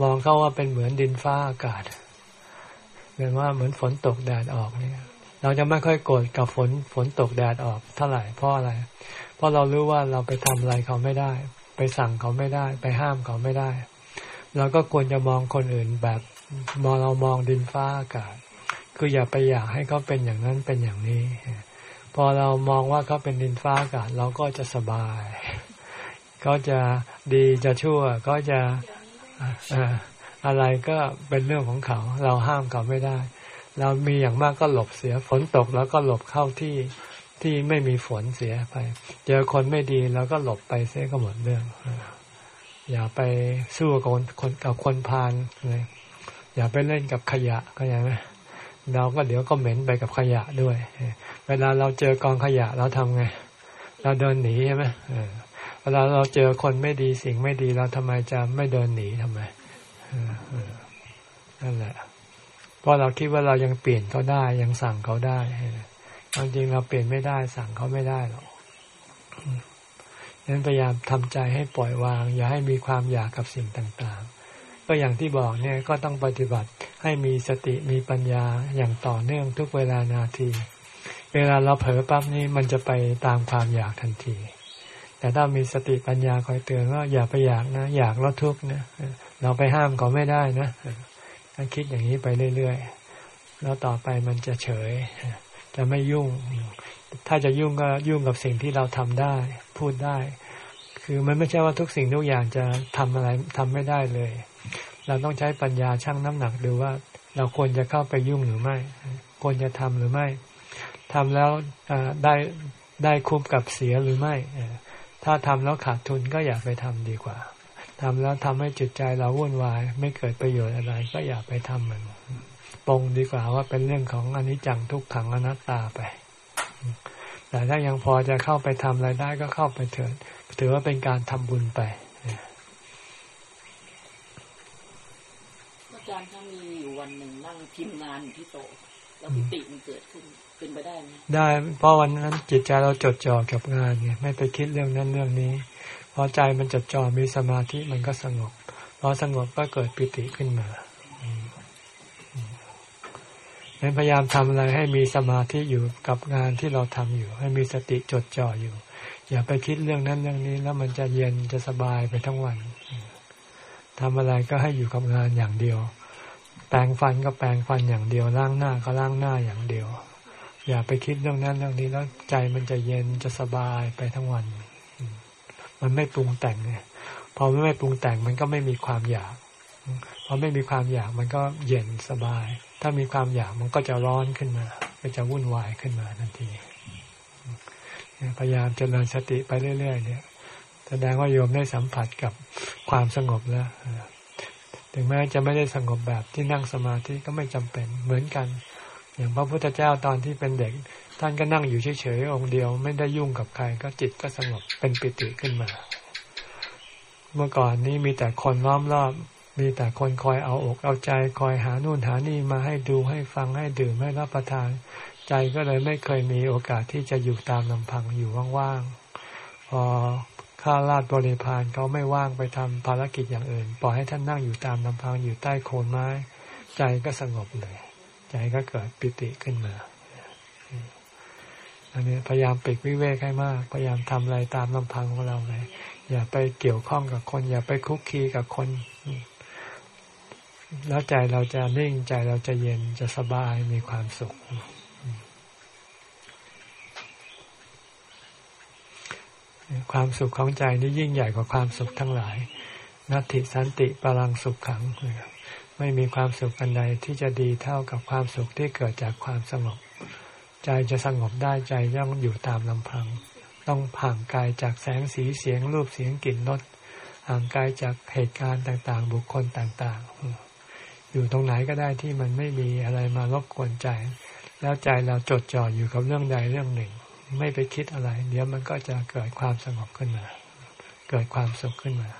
มองเขาว่าเป็นเหมือนดินฟ้าอากาศเหมือนว่าเหมือนฝนตกแดดออกเนี่ยเราจะไม่ค่อยโกรธกับฝนฝนตกแดดออกเท่าไหร่เพราะอะไร เพราะเรารู้ว่าเราไปทำอะไรเขาไม่ได้ ไปสั่งเขาไม่ได้ ไปห้ามเขาไม่ได้ เราก็ควรจะมองคนอื่นแบบมองเรามองดินฟ้าอากาศ คืออย่าไปอยากให้เขาเป็นอย่างนั้นเป็นอย่างนี้ พอเรามองว่าเขาเป็นดินฟ้าอากาศ เราก็จะสบายเขาจะดีจะชั่วก็จะอะไรก็เป็นเรื่องของเขา เราห้ามเขาไม่ได้ เรามีอย่างมากก็หลบเสีย ฝนตกแล้วก็หลบเข้าที่ที่ไม่มีฝนเสียไป เจอคนไม่ดีแล้วก็หลบไปเสียก็หมดเรื่อง อย่าไปสู้กับคนกับคนพาลเลยอย่าไปเล่นกับขยะเข้าใจไหมเราก็เดี๋ยวก็เหม็นไปกับขยะด้วย เวลาเราเจอกองขยะเราทำไง เราเดินหนีใช่ไหมเวลาเราเจอคนไม่ดีสิ่งไม่ดีเราทำไมจะไม่เดินหนีทำไมนั่นแหละ เพราะเราคิดว่าเรายังเปลี่ยนเขาได้ยังสั่งเขาได้ความจริงเราเปลี่ยนไม่ได้สั่งเขาไม่ได้หรอก นั้นพยายามทำใจให้ปล่อยวาง อย่าให้มีความอยากกับสิ่งต่างๆ ก็อย่างที่บอกเนี่ยก็ต้องปฏิบัติให้มีสติมีปัญญาอย่างต่อเนื่องทุกเวลานาที เวลาเราเผลอปั๊บนี่มันจะไปตามความอยากทันที แต่ถ้ามีสติปัญญาคอยเตือนว่าอย่าไปอยากนะ อยากแล้วทุกข์นะเราไปห้ามเขาไม่ได้นะถ้าคิดอย่างนี้ไปเรื่อยๆ แล้วต่อไปมันจะเฉย จะไม่ยุ่ง ถ้าจะยุ่งก็ยุ่งกับสิ่งที่เราทำได้ พูดได้ คือมันไม่ใช่ว่าทุกสิ่งทุกอย่างจะทำอะไรทำไม่ได้เลย เราต้องใช้ปัญญาชั่งน้ำหนักดูว่า เราควรจะเข้าไปยุ่งหรือไม่ ควรจะทำหรือไม่ทำแล้วได้ได้คุ้มกับเสียหรือไม่ถ้าทำแล้วขาดทุนก็อย่าไปทำดีกว่าทำแล้วทำให้จิตใจเราวุ่นวาย ไม่เกิดประโยชน์อะไร ก็อย่าไปทำมันปรงดีกว่าว่าเป็นเรื่องของอนิจจังทุกขังอนัตตาไป แต่ถ้ายังพอจะเข้าไปทำอะไรได้ก็เข้าไปเถิดถือว่าเป็นการทำบุญไปอาจารย์ถ้ามีอยู่วันหนึ่งนั่งพิมพ์งานอยู่ที่โต๊ะแล้วปิติมันเกิดขึ้นเป็นไปได้ไหมได้เพราะวันนั้นจิตใจเราจดจ่อกับงานไงไม่ไปคิดเรื่องนั้นเรื่องนี้พอใจมันจดจ่อมีสมาธิมันก็สงบพอสงบก็เกิดปิติขึ้นมา ดังพยายามทำอะไรให้มีสมาธิอยู่กับงานที่เราทำอยู่ ให้มีสติจดจ่ออยู่ อย่าไปคิดเรื่องนั้นเรื่องนี้ แล้วมันจะเย็นจะสบายไปทั้งวันทำอะไรก็ให้อยู่กับงานอย่างเดียว แปรงฟันก็แปรงฟันอย่างเดียวล้างหน้าก็ล้างหน้าอย่างเดียว อย่าไปคิดเรื่องนั้นเรื่องนี้แล้วใจมันจะเย็นจะสบายไปทั้งวัน มันไม่ปรุงแต่งเนี่ยพอไม่ปรุงแต่งมันก็ไม่มีความอยากพอไม่มีความอยากมันก็เย็นสบาย ถ้ามีความอยากมันก็จะร้อนขึ้นมา ก็จะวุ่นวายขึ้นมาทันทีพยายามเจริญสติไปเรื่อยๆเนี่ย แสดงว่าโยมได้สัมผัสกับความสงบแล้วถึงแม้จะไม่ได้สงบแบบที่นั่งสมาธิก็ไม่จำเป็นเหมือนกัน อย่างพระพุทธเจ้าตอนที่เป็นเด็ก ท่านก็นั่งอยู่เฉยๆองค์เดียว ไม่ได้ยุ่งกับใครก็จิตก็สงบเป็นปิติขึ้นมา เมื่อก่อนนี้มีแต่คนล้อมรอบ มีแต่คนคอยเอาอกเอาใจคอยหานู่นหานี่มาให้ดูให้ฟังให้ดื่มให้รับประทาน ใจก็เลยไม่เคยมีโอกาสที่จะอยู่ตามลำพังอยู่ว่างๆพอข้าราชบริพารเขาไม่ว่างไปทำภารกิจอย่างอื่น ปล่อยให้ท่านนั่งอยู่ตามลำพังอยู่ใต้โคนไม้ ใจก็สงบเลย ใจก็เกิดปิติขึ้นมาอันนี้พยายามปิดวิเวกให้มาก พยายามทำอะไรตามลำพังของเราเลยอย่าไปเกี่ยวข้องกับคน อย่าไปคุกคีกับคน แล้วใจเราจะนิ่งใจเราจะเย็นจะสบายมีความสุข ความสุขของใจนี่ยิ่งใหญ่กว่าความสุขทั้งหลายนัตติสันติปรังสุขขังไม่มีความสุขอันใดที่จะดีเท่ากับความสุขที่เกิดจากความสงบ ใจจะสงบได้ใจย่อมอยู่ตามลำพัง ต้องห่างกายจากแสงสีเสียงรูปเสียงกลิ่นรสห่างกายจากเหตุการณ์ต่าง ๆ บุคคลต่าง ๆ อยู่ตรงไหนก็ได้ที่มันไม่มีอะไรมารบกวนใจ แล้วใจเราจดจ่ออยู่กับเรื่องใดเรื่องหนึ่ง ไม่ไปคิดอะไร เดี๋ยวมันก็จะเกิดความสงบขึ้นมา เกิดความสุขขึ้นมา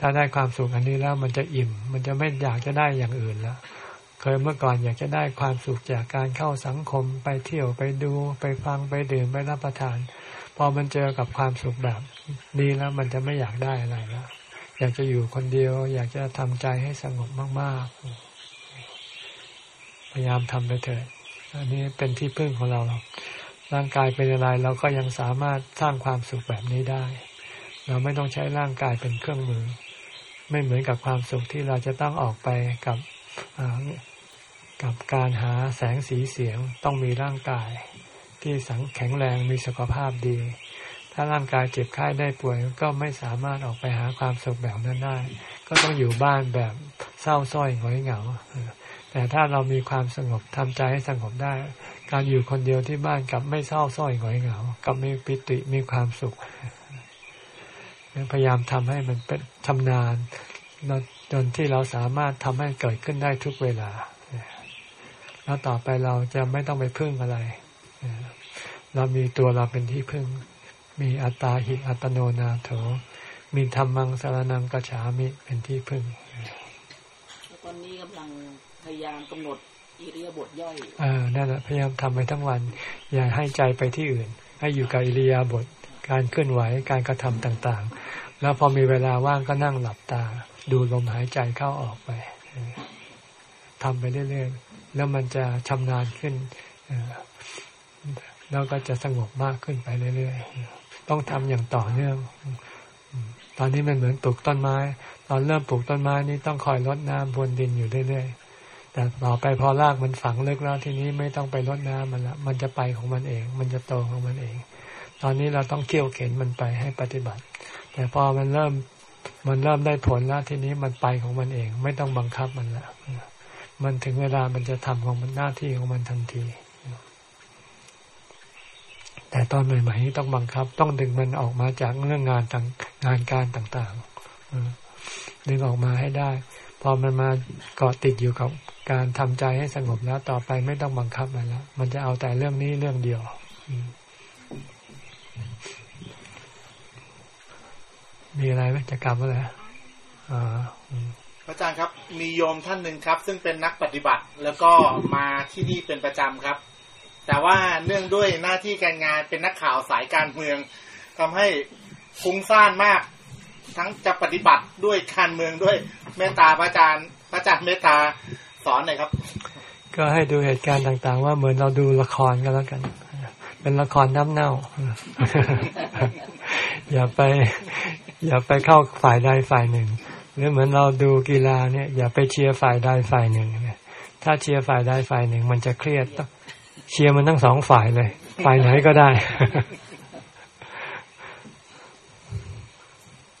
ถ้าได้ความสุขอันนี้แล้วมันจะอิ่ม มันจะไม่อยากจะได้อย่างอื่นแล้วเคยเมื่อก่อนอยากจะได้ความสุขจากการเข้าสังคมไปเที่ยวไปดูไปฟังไปดื่มไปรับประทาน พอมันเจอกับความสุขแบบนี้แล้วมันจะไม่อยากได้อะไรแล้ว อยากจะอยู่คนเดียว อยากจะทำใจให้สงบมาก ๆ พยายามทำไปเถิดอันนี้เป็นที่พึ่งของเราหร่างกายเป็นอะไรเราก็ยังสามารถสร้างความสุขแบบนี้ได้ เราไม่ต้องใช้ร่างกายเป็นเครื่องมือ ไม่เหมือนกับความสุขที่เราจะต้องออกไปกับกับการหาแสงสีเสียงต้องมีร่างกาย ที่สังแข็งแรงมีสุขภาพดี ถ้าร่างกายเจ็บไข้ได้ป่วยก็ไม่สามารถออกไปหาความสุขแบบนั้นได้ ก็ต้องอยู่บ้านแบบเศร้าส้อยหงอยเหงา แต่ถ้าเรามีความสงบทำใจให้สงบได้ การอยู่คนเดียวที่บ้านกับไม่เศร้าส้อยหงอยเหงา กับมีปิติมีความสุขพยายามทำให้มันเป็นชำนาญจนที่เราสามารถทำให้เกิดขึ้นได้ทุกเวลา แล้วต่อไปเราจะไม่ต้องไปพึ่งอะไรเรามีตัวเราเป็นที่พึ่ง มีอัตตาหิอัตโนนาโถ มีธรรมังสารนังกัจฉามิเป็นที่พึ่งตอนนี้กำลังพยายามกำหนดอิริยาบถย่อยอ่านั่นแหละพยายามทำไปทั้งวัน อย่าให้ใจไปที่อื่น ให้อยู่กับอิริยาบถการเคลื่อนไหวการกระทำต่างๆ แล้วพอมีเวลาว่างก็นั่งหลับตา ดูลมหายใจเข้าออกไปทำไปเรื่อยๆ แล้วมันจะชำนาญขึ้นแล้วก็จะสงบมากขึ้นไปเรื่อยๆ ต้องทำอย่างต่อเนื่อง ตอนนี้มันเหมือนปลูกต้นไม้ ตอนเริ่มปลูกต้นไม้นี้ต้องคอยรดน้ำพรวนดินอยู่เรื่อยๆแต่ต่อไปพอรากมันฝังลึกแล้วทีนี้ไม่ต้องไปรดน้ำมันละมันจะไปของมันเอง มันจะโตของมันเอง ตอนนี้เราต้องเขี่ยวเข็นมันไปให้ปฏิบัติ แต่พอมันเริ่มมันเริ่มได้ผลแล้วทีนี้มันไปของมันเอง ไม่ต้องบังคับมันละมันถึงเวลามันจะทำของมันหน้าที่ของมันทันที แต่ตอนใหม่ๆนี้ต้องบังคับ ต้องดึงมันออกมาจากเรื่องงานต่างงานการต่างๆดึงออกมาให้ได้ พอมันมาเกาะติดอยู่กับการทำใจให้สงบแล้ว ต่อไปไม่ต้องบังคับมันแล้วมันจะเอาแต่เรื่องนี้เรื่องเดียวมีอะไรไหมจะกลับมาแล้วอ่าอาจารย์ครับ มีโยมท่านหนึ่งครับ ซึ่งเป็นนักปฏิบัติ แล้วก็มาที่นี่เป็นประจำครับ แต่ว่าเนื่องด้วยหน้าที่การงานเป็นนักข่าวสายการเมืองทำให้ฟุ้งซ่านมาก ทั้งจะปฏิบัติด้วยการเมืองด้วยเมตตาพระอาจารย์ พระอาจารย์เมตตาสอนหน่อยครับ ก็ให้ดูเหตุการณ์ต่าง ๆ ว่าเหมือนเราดูละครกันแล้วกัน เป็นละครน้ำเน่า อย่าไป อย่าไปเข้าฝ่ายใดฝ่ายหนึ่ง หรือเหมือนเราดูกีฬาเนี่ย อย่าไปเชียร์ฝ่ายใดฝ่ายหนึ่งถ้าเชียร์ฝ่ายใดฝ่ายหนึ่ง มันจะเครียดต้อง เชียร์มันทั้งสองฝ่ายเลย ฝ่ายไหนก็ได้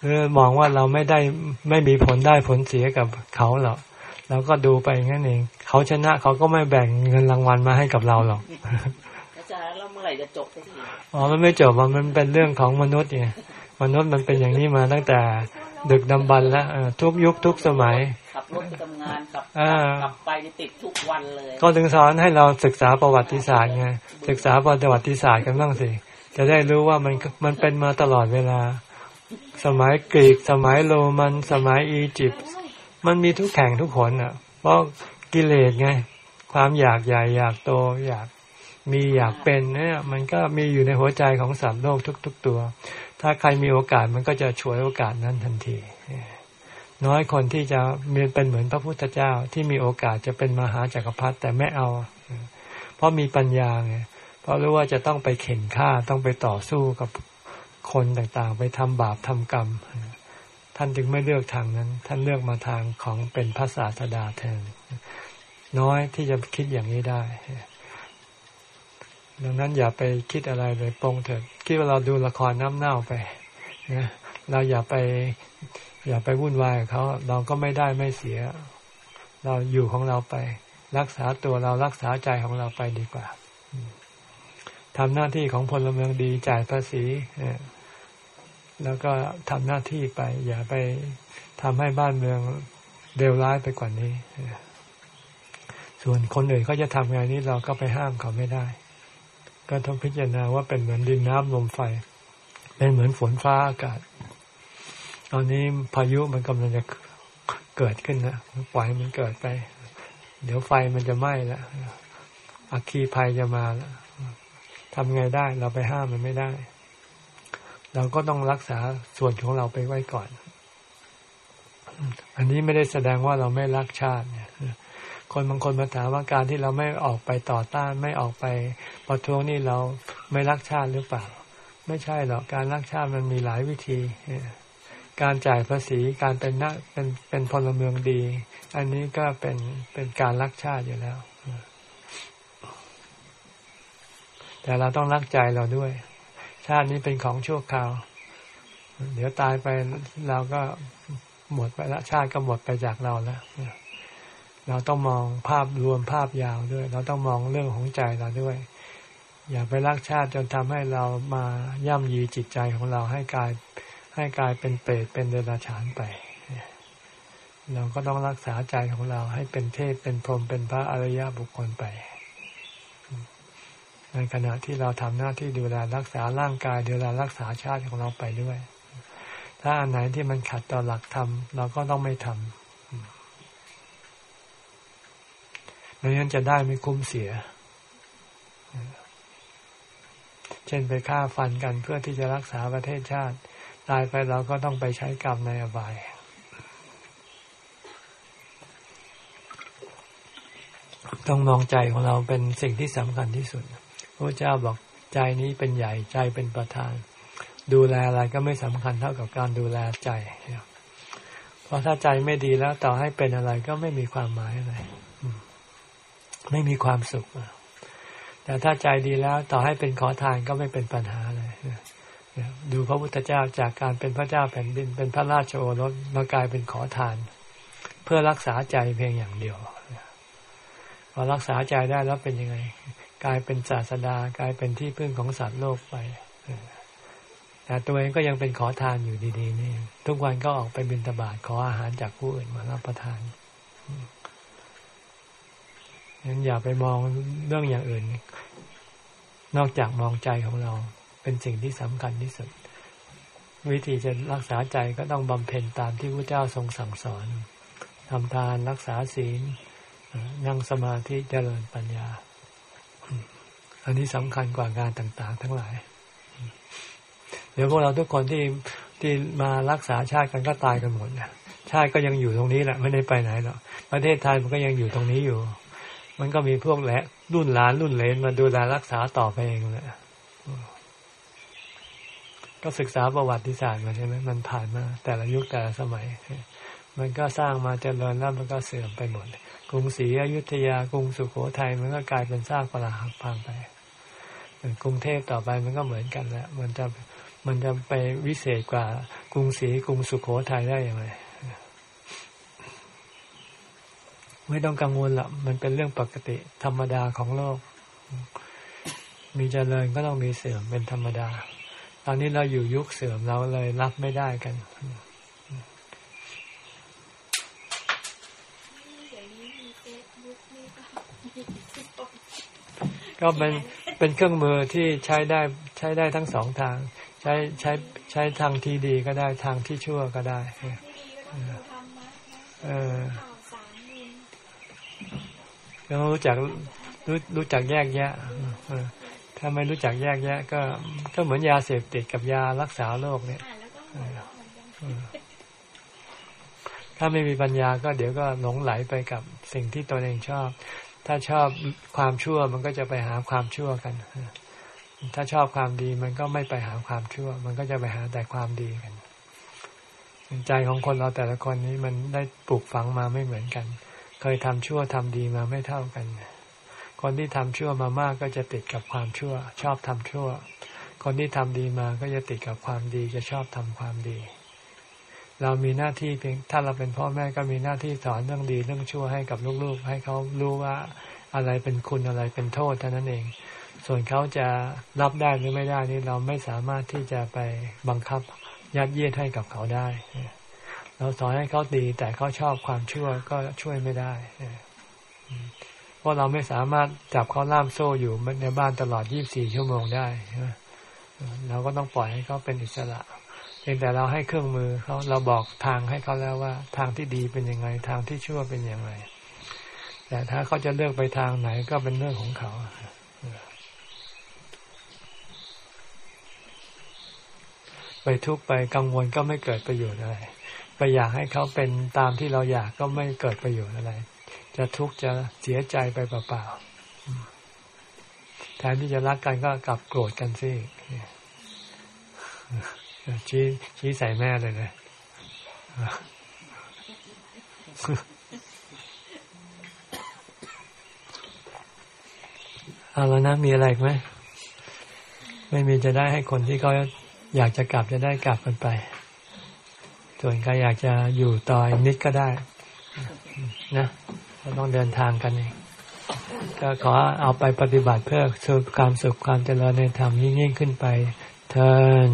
หรือมองว่าเราไม่ได้ไม่มีผลได้ผลเสียกับเขาหรอกเราก็ดูไปงั้นเอง เขาชนะเขาก็ไม่แบ่งเงินรางวัลมาให้กับเราหรอกอาจารย์แล้วเมื่อไหร่จะจบสักทีอ๋อมันไม่จบมันเป็นเรื่องของมนุษย์ไงมนุษย์มันเป็นอย่างนี้มาตั้งแต่ดึกดำบรรแล้วทุกยุคทุกสมัยขับ รถไปทำงานขับขับไปติดทุกวันเลย ก็ถึงสอนให้เราศึกษาประวัติศาสตร์ไงศึกษาประวัติศาสตร์กันบ้างสิ จะได้รู้ว่ามันมันเป็นมาตลอดเวลา สมัยกรีก สมัยโรมันสมัยอียิปต์มันมีทุกแข่งทุกคนอะ เพราะกิเลสไง ความอยากใหญ่อยากโตอยากมีอยากเป็นเนี่ยมันก็มีอยู่ในหัวใจของสัตว์โลกทุก ๆ ตัว ถ้าใครมีโอกาสมันก็จะฉวยโอกาสนั้นทันที น้อยคนที่จะมีเป็นเหมือนพระพุทธเจ้าที่มีโอกาสจะเป็นมหาจากักรพรรดิแต่ไม่เอา เพราะมีปัญญาไงเพราะรู้ว่าจะต้องไปเข็นฆ่าต้องไปต่อสู้กับคนต่างๆ ไปทำบาปทำกรรม ท่านจึงไม่เลือกทางนั้น ท่านเลือกมาทางของเป็นพระศาสดาแทนน้อยที่จะคิดอย่างนี้ได้ ดังนั้นอย่าไปคิดอะไรเลยปรงเถิดคิดว่าเราดูละครน้ำเน่าไปนะเราอย่าไป อย่าไปวุ่นวายกับเขาเราก็ไม่ได้ไม่เสีย เราอยู่ของเราไป รักษาตัวเรารักษาใจของเราไปดีกว่าทำหน้าที่ของพลเมืองดีจ่ายภาษีแล้วก็ทำหน้าที่ไป อย่าไปทำให้บ้านเมืองเร็วร้ายไปกว่านี้ส่วนคนอื่นเขาจะทำไงนี้เราก็ไปห้ามเขาไม่ได้ ก็ต้องพิจารณาว่าเป็นเหมือนดินน้ำลมไฟ เป็นเหมือนฝนฟ้าอากาศ ตอนนี้พายุมันกำลังจะเกิดขึ้นนะปล่อยมันเกิดไป เดี๋ยวไฟมันจะไหม้ล้วอัคคีภัยจะมาแล้วทำไงได้ เราไปห้ามมันไม่ได้ เราก็ต้องรักษาส่วนของเราไปไว้ก่อน อันนี้ไม่ได้แสดงว่าเราไม่รักชาติเนี่ยคนบางคนมาถามว่าการที่เราไม่ออกไปต่อต้านไม่ออกไปประท้วงนี่เราไม่รักชาติหรือเปล่า ไม่ใช่หรอกการรักชาติมันมีหลายวิธี การจ่ายภาษีการเป็นนักเป็นเป็นพลเมืองดี อันนี้ก็เป็นเป็นการรักชาติอยู่แล้ว แต่เราต้องรักใจเราด้วย ชาตินี้เป็นของชั่วคราว เดี๋ยวตายไปเราก็หมดไปละชาติก็หมดไปจากเราแล้วเราต้องมองภาพรวมภาพยาวด้วย เราต้องมองเรื่องของใจเราด้วย อย่าไปรักชาติจนทำให้เรามาย่ำยีจิตใจของเราให้กลาย ให้กลายเป็นเปรตเป็นเดรัจฉานไป เราก็ต้องรักษาใจของเราให้เป็นเทพเป็นพรหมเป็นพระอริยบุคคลไป ในขณะที่เราทำหน้าที่ดูแลรักษาร่างกายดูแลรักษาชาติของเราไปด้วย ถ้าอันไหนที่มันขัดต่อหลักธรรมเราก็ต้องไม่ทำไม่งั้นจะได้ไม่คุ้มเสียเช่นไปฆ่าฟันกันเพื่อที่จะรักษาประเทศชาติ ตายไปเราก็ต้องไปใช้กรรมในอบาย ต้องมองใจของเราเป็นสิ่งที่สำคัญที่สุดพระเจ้าบอกใจนี้เป็นใหญ่ใจเป็นประธาน ดูแลอะไรก็ไม่สำคัญเท่ากับการดูแลใจ เพราะถ้าใจไม่ดีแล้วต่อให้เป็นอะไรก็ไม่มีความหมายอะไรไม่มีความสุขแต่ถ้าใจดีแล้วต่อให้เป็นขอทานก็ไม่เป็นปัญหาเลย ดูพระพุทธเจ้าจากการเป็นพระเจ้าแผ่นดิน เป็นพระราชโอรสมากลายเป็นขอทาน เพื่อรักษาใจเพียงอย่างเดียวพอรักษาใจได้แล้วเป็นยังไง กลายเป็นศาสดากลายเป็นที่พึ่งของสัตว์โลกไปแต่ตัวเองก็ยังเป็นขอทานอยู่ดีๆนี่ทุกวันก็ออกไปบิณฑบาตขออาหารจากผู้อื่นมารับประทานงั้นอย่าไปมองเรื่องอย่างอื่น นอกจากมองใจของเรา เป็นสิ่งที่สำคัญที่สุด วิธีจะรักษาใจก็ต้องบำเพ็ญตามที่พระเจ้าทรงสั่งสอนทำทานรักษาศีลนั่งสมาธิเจริญปัญญา อันนี้สำคัญกว่างานต่างๆ ทั้งหลาย เดี๋ยวพวกเราทุกคนที่ที่มารักษาชาติกันก็ตายกันหมดนะชาติก็ยังอยู่ตรงนี้แหละไม่ได้ไปไหนหรอกประเทศไทยมันก็ยังอยู่ตรงนี้อยู่ มันก็มีพวกแหละรุ่นหลานรุ่นเลนมาดูแลรักษาต่อไปเองแหละ ก็ศึกษาประวัติศาสตร์มาใช่ไหมมันผ่านมา แต่ละยุคแต่ละสมัย มันก็สร้างมาเจริญแล้วมันก็เสื่อมไปหมด กรุงศรีอยุธยากรุงสุโขทัยมันก็กลายเป็นสร้างปราหักพังไปกรุงเทพต่อไปมันก็เหมือนกันแหละมันจะมันจะไปวิเศษกว่ากรุงศรีกรุงสุโขทัยได้อย่างไรไม่ต้องกังวลหรอกมันเป็นเรื่องปกติธรรมดาของโลก มีเจริญก็ต้องมีเสื่อมเป็นธรรมดา ตอนนี้เราอยู่ยุคเสื่อมเราเลยรับไม่ได้กันก็เป็นเป็นเครื่องมือที่ใช้ได้ใช้ได้ทั้งสองทาง ใช้ใช้ใช้ทางที่ดีก็ได้ทางที่ชั่วก็ได้เออต้องรู้จักรู้รู้จักแยกแยะ ถ้าไม่รู้จักแยกแยะ ก็ ก็เหมือนยาเสพติดกับยารักษาโรคเนี่ยถ้าไม่มีปัญญาก็เดี๋ยวก็หลงไหลไปกับสิ่งที่ตนเองชอบ ถ้าชอบความชั่วมันก็จะไปหาความชั่วกัน ถ้าชอบความดีมันก็ไม่ไปหาความชั่ว มันก็จะไปหาแต่ความดีกันใจของคนเราแต่ละคนนี้มันได้ปลูกฝังมาไม่เหมือนกัน เคยทำชั่วทำดีมาไม่เท่ากัน คนที่ทำชั่วมามากก็จะติดกับความชั่ว ชอบทำชั่ว คนที่ทำดีมาก็จะติดกับความดีจะชอบทำความดี เรามีหน้าที่เพียงถ้าเราเป็นพ่อแม่ก็มีหน้าที่สอนเรื่องดีเรื่องชั่วให้กับลูกๆ ให้เขารู้ว่าอะไรเป็นคุณอะไรเป็นโทษเท่านั้นเอง ส่วนเขาจะรับได้หรือไม่ได้นี่เราไม่สามารถที่จะไปบังคับยัดเยียดให้กับเขาได้ เราสอนให้เขาดีแต่เขาชอบความชั่วก็ช่วยไม่ได้ เพราะเราไม่สามารถจับเขาล่ามโซ่อยู่ในบ้านตลอด 24 ชั่วโมงได้เราก็ต้องปล่อยให้เขาเป็นอิสระเพียงแต่เราให้เครื่องมือเขาเราบอกทางให้เขาแล้วว่า ทางที่ดีเป็นยังไง ทางที่ชั่วเป็นยังไง แต่ถ้าเขาจะเลือกไปทางไหนก็เป็นเรื่องของเขาไปทุกข์ไปกังวลก็ไม่เกิดประโยชน์อะไร ไปอยากให้เขาเป็นตามที่เราอยากก็ไม่เกิดประโยชน์อะไร จะทุกข์จะเสียใจไปเปล่าๆแทนที่จะรักกันก็กลับโกรธกันซิชี้ชี้ใส่แม่เลยเลยเอาแล้วนะมีอะไรไหมไม่มีจะได้ให้คนที่เขาอยากจะกลับจะได้กลับกันไป ส่วนใครอยากจะอยู่ต่ออีกนิดก็ได้ นะ ต้องเดินทางกันเองก็ขอเอาไปปฏิบัติเพื่อความสุขความเจริญในธรรมยิ่งขึ้นไป เทิน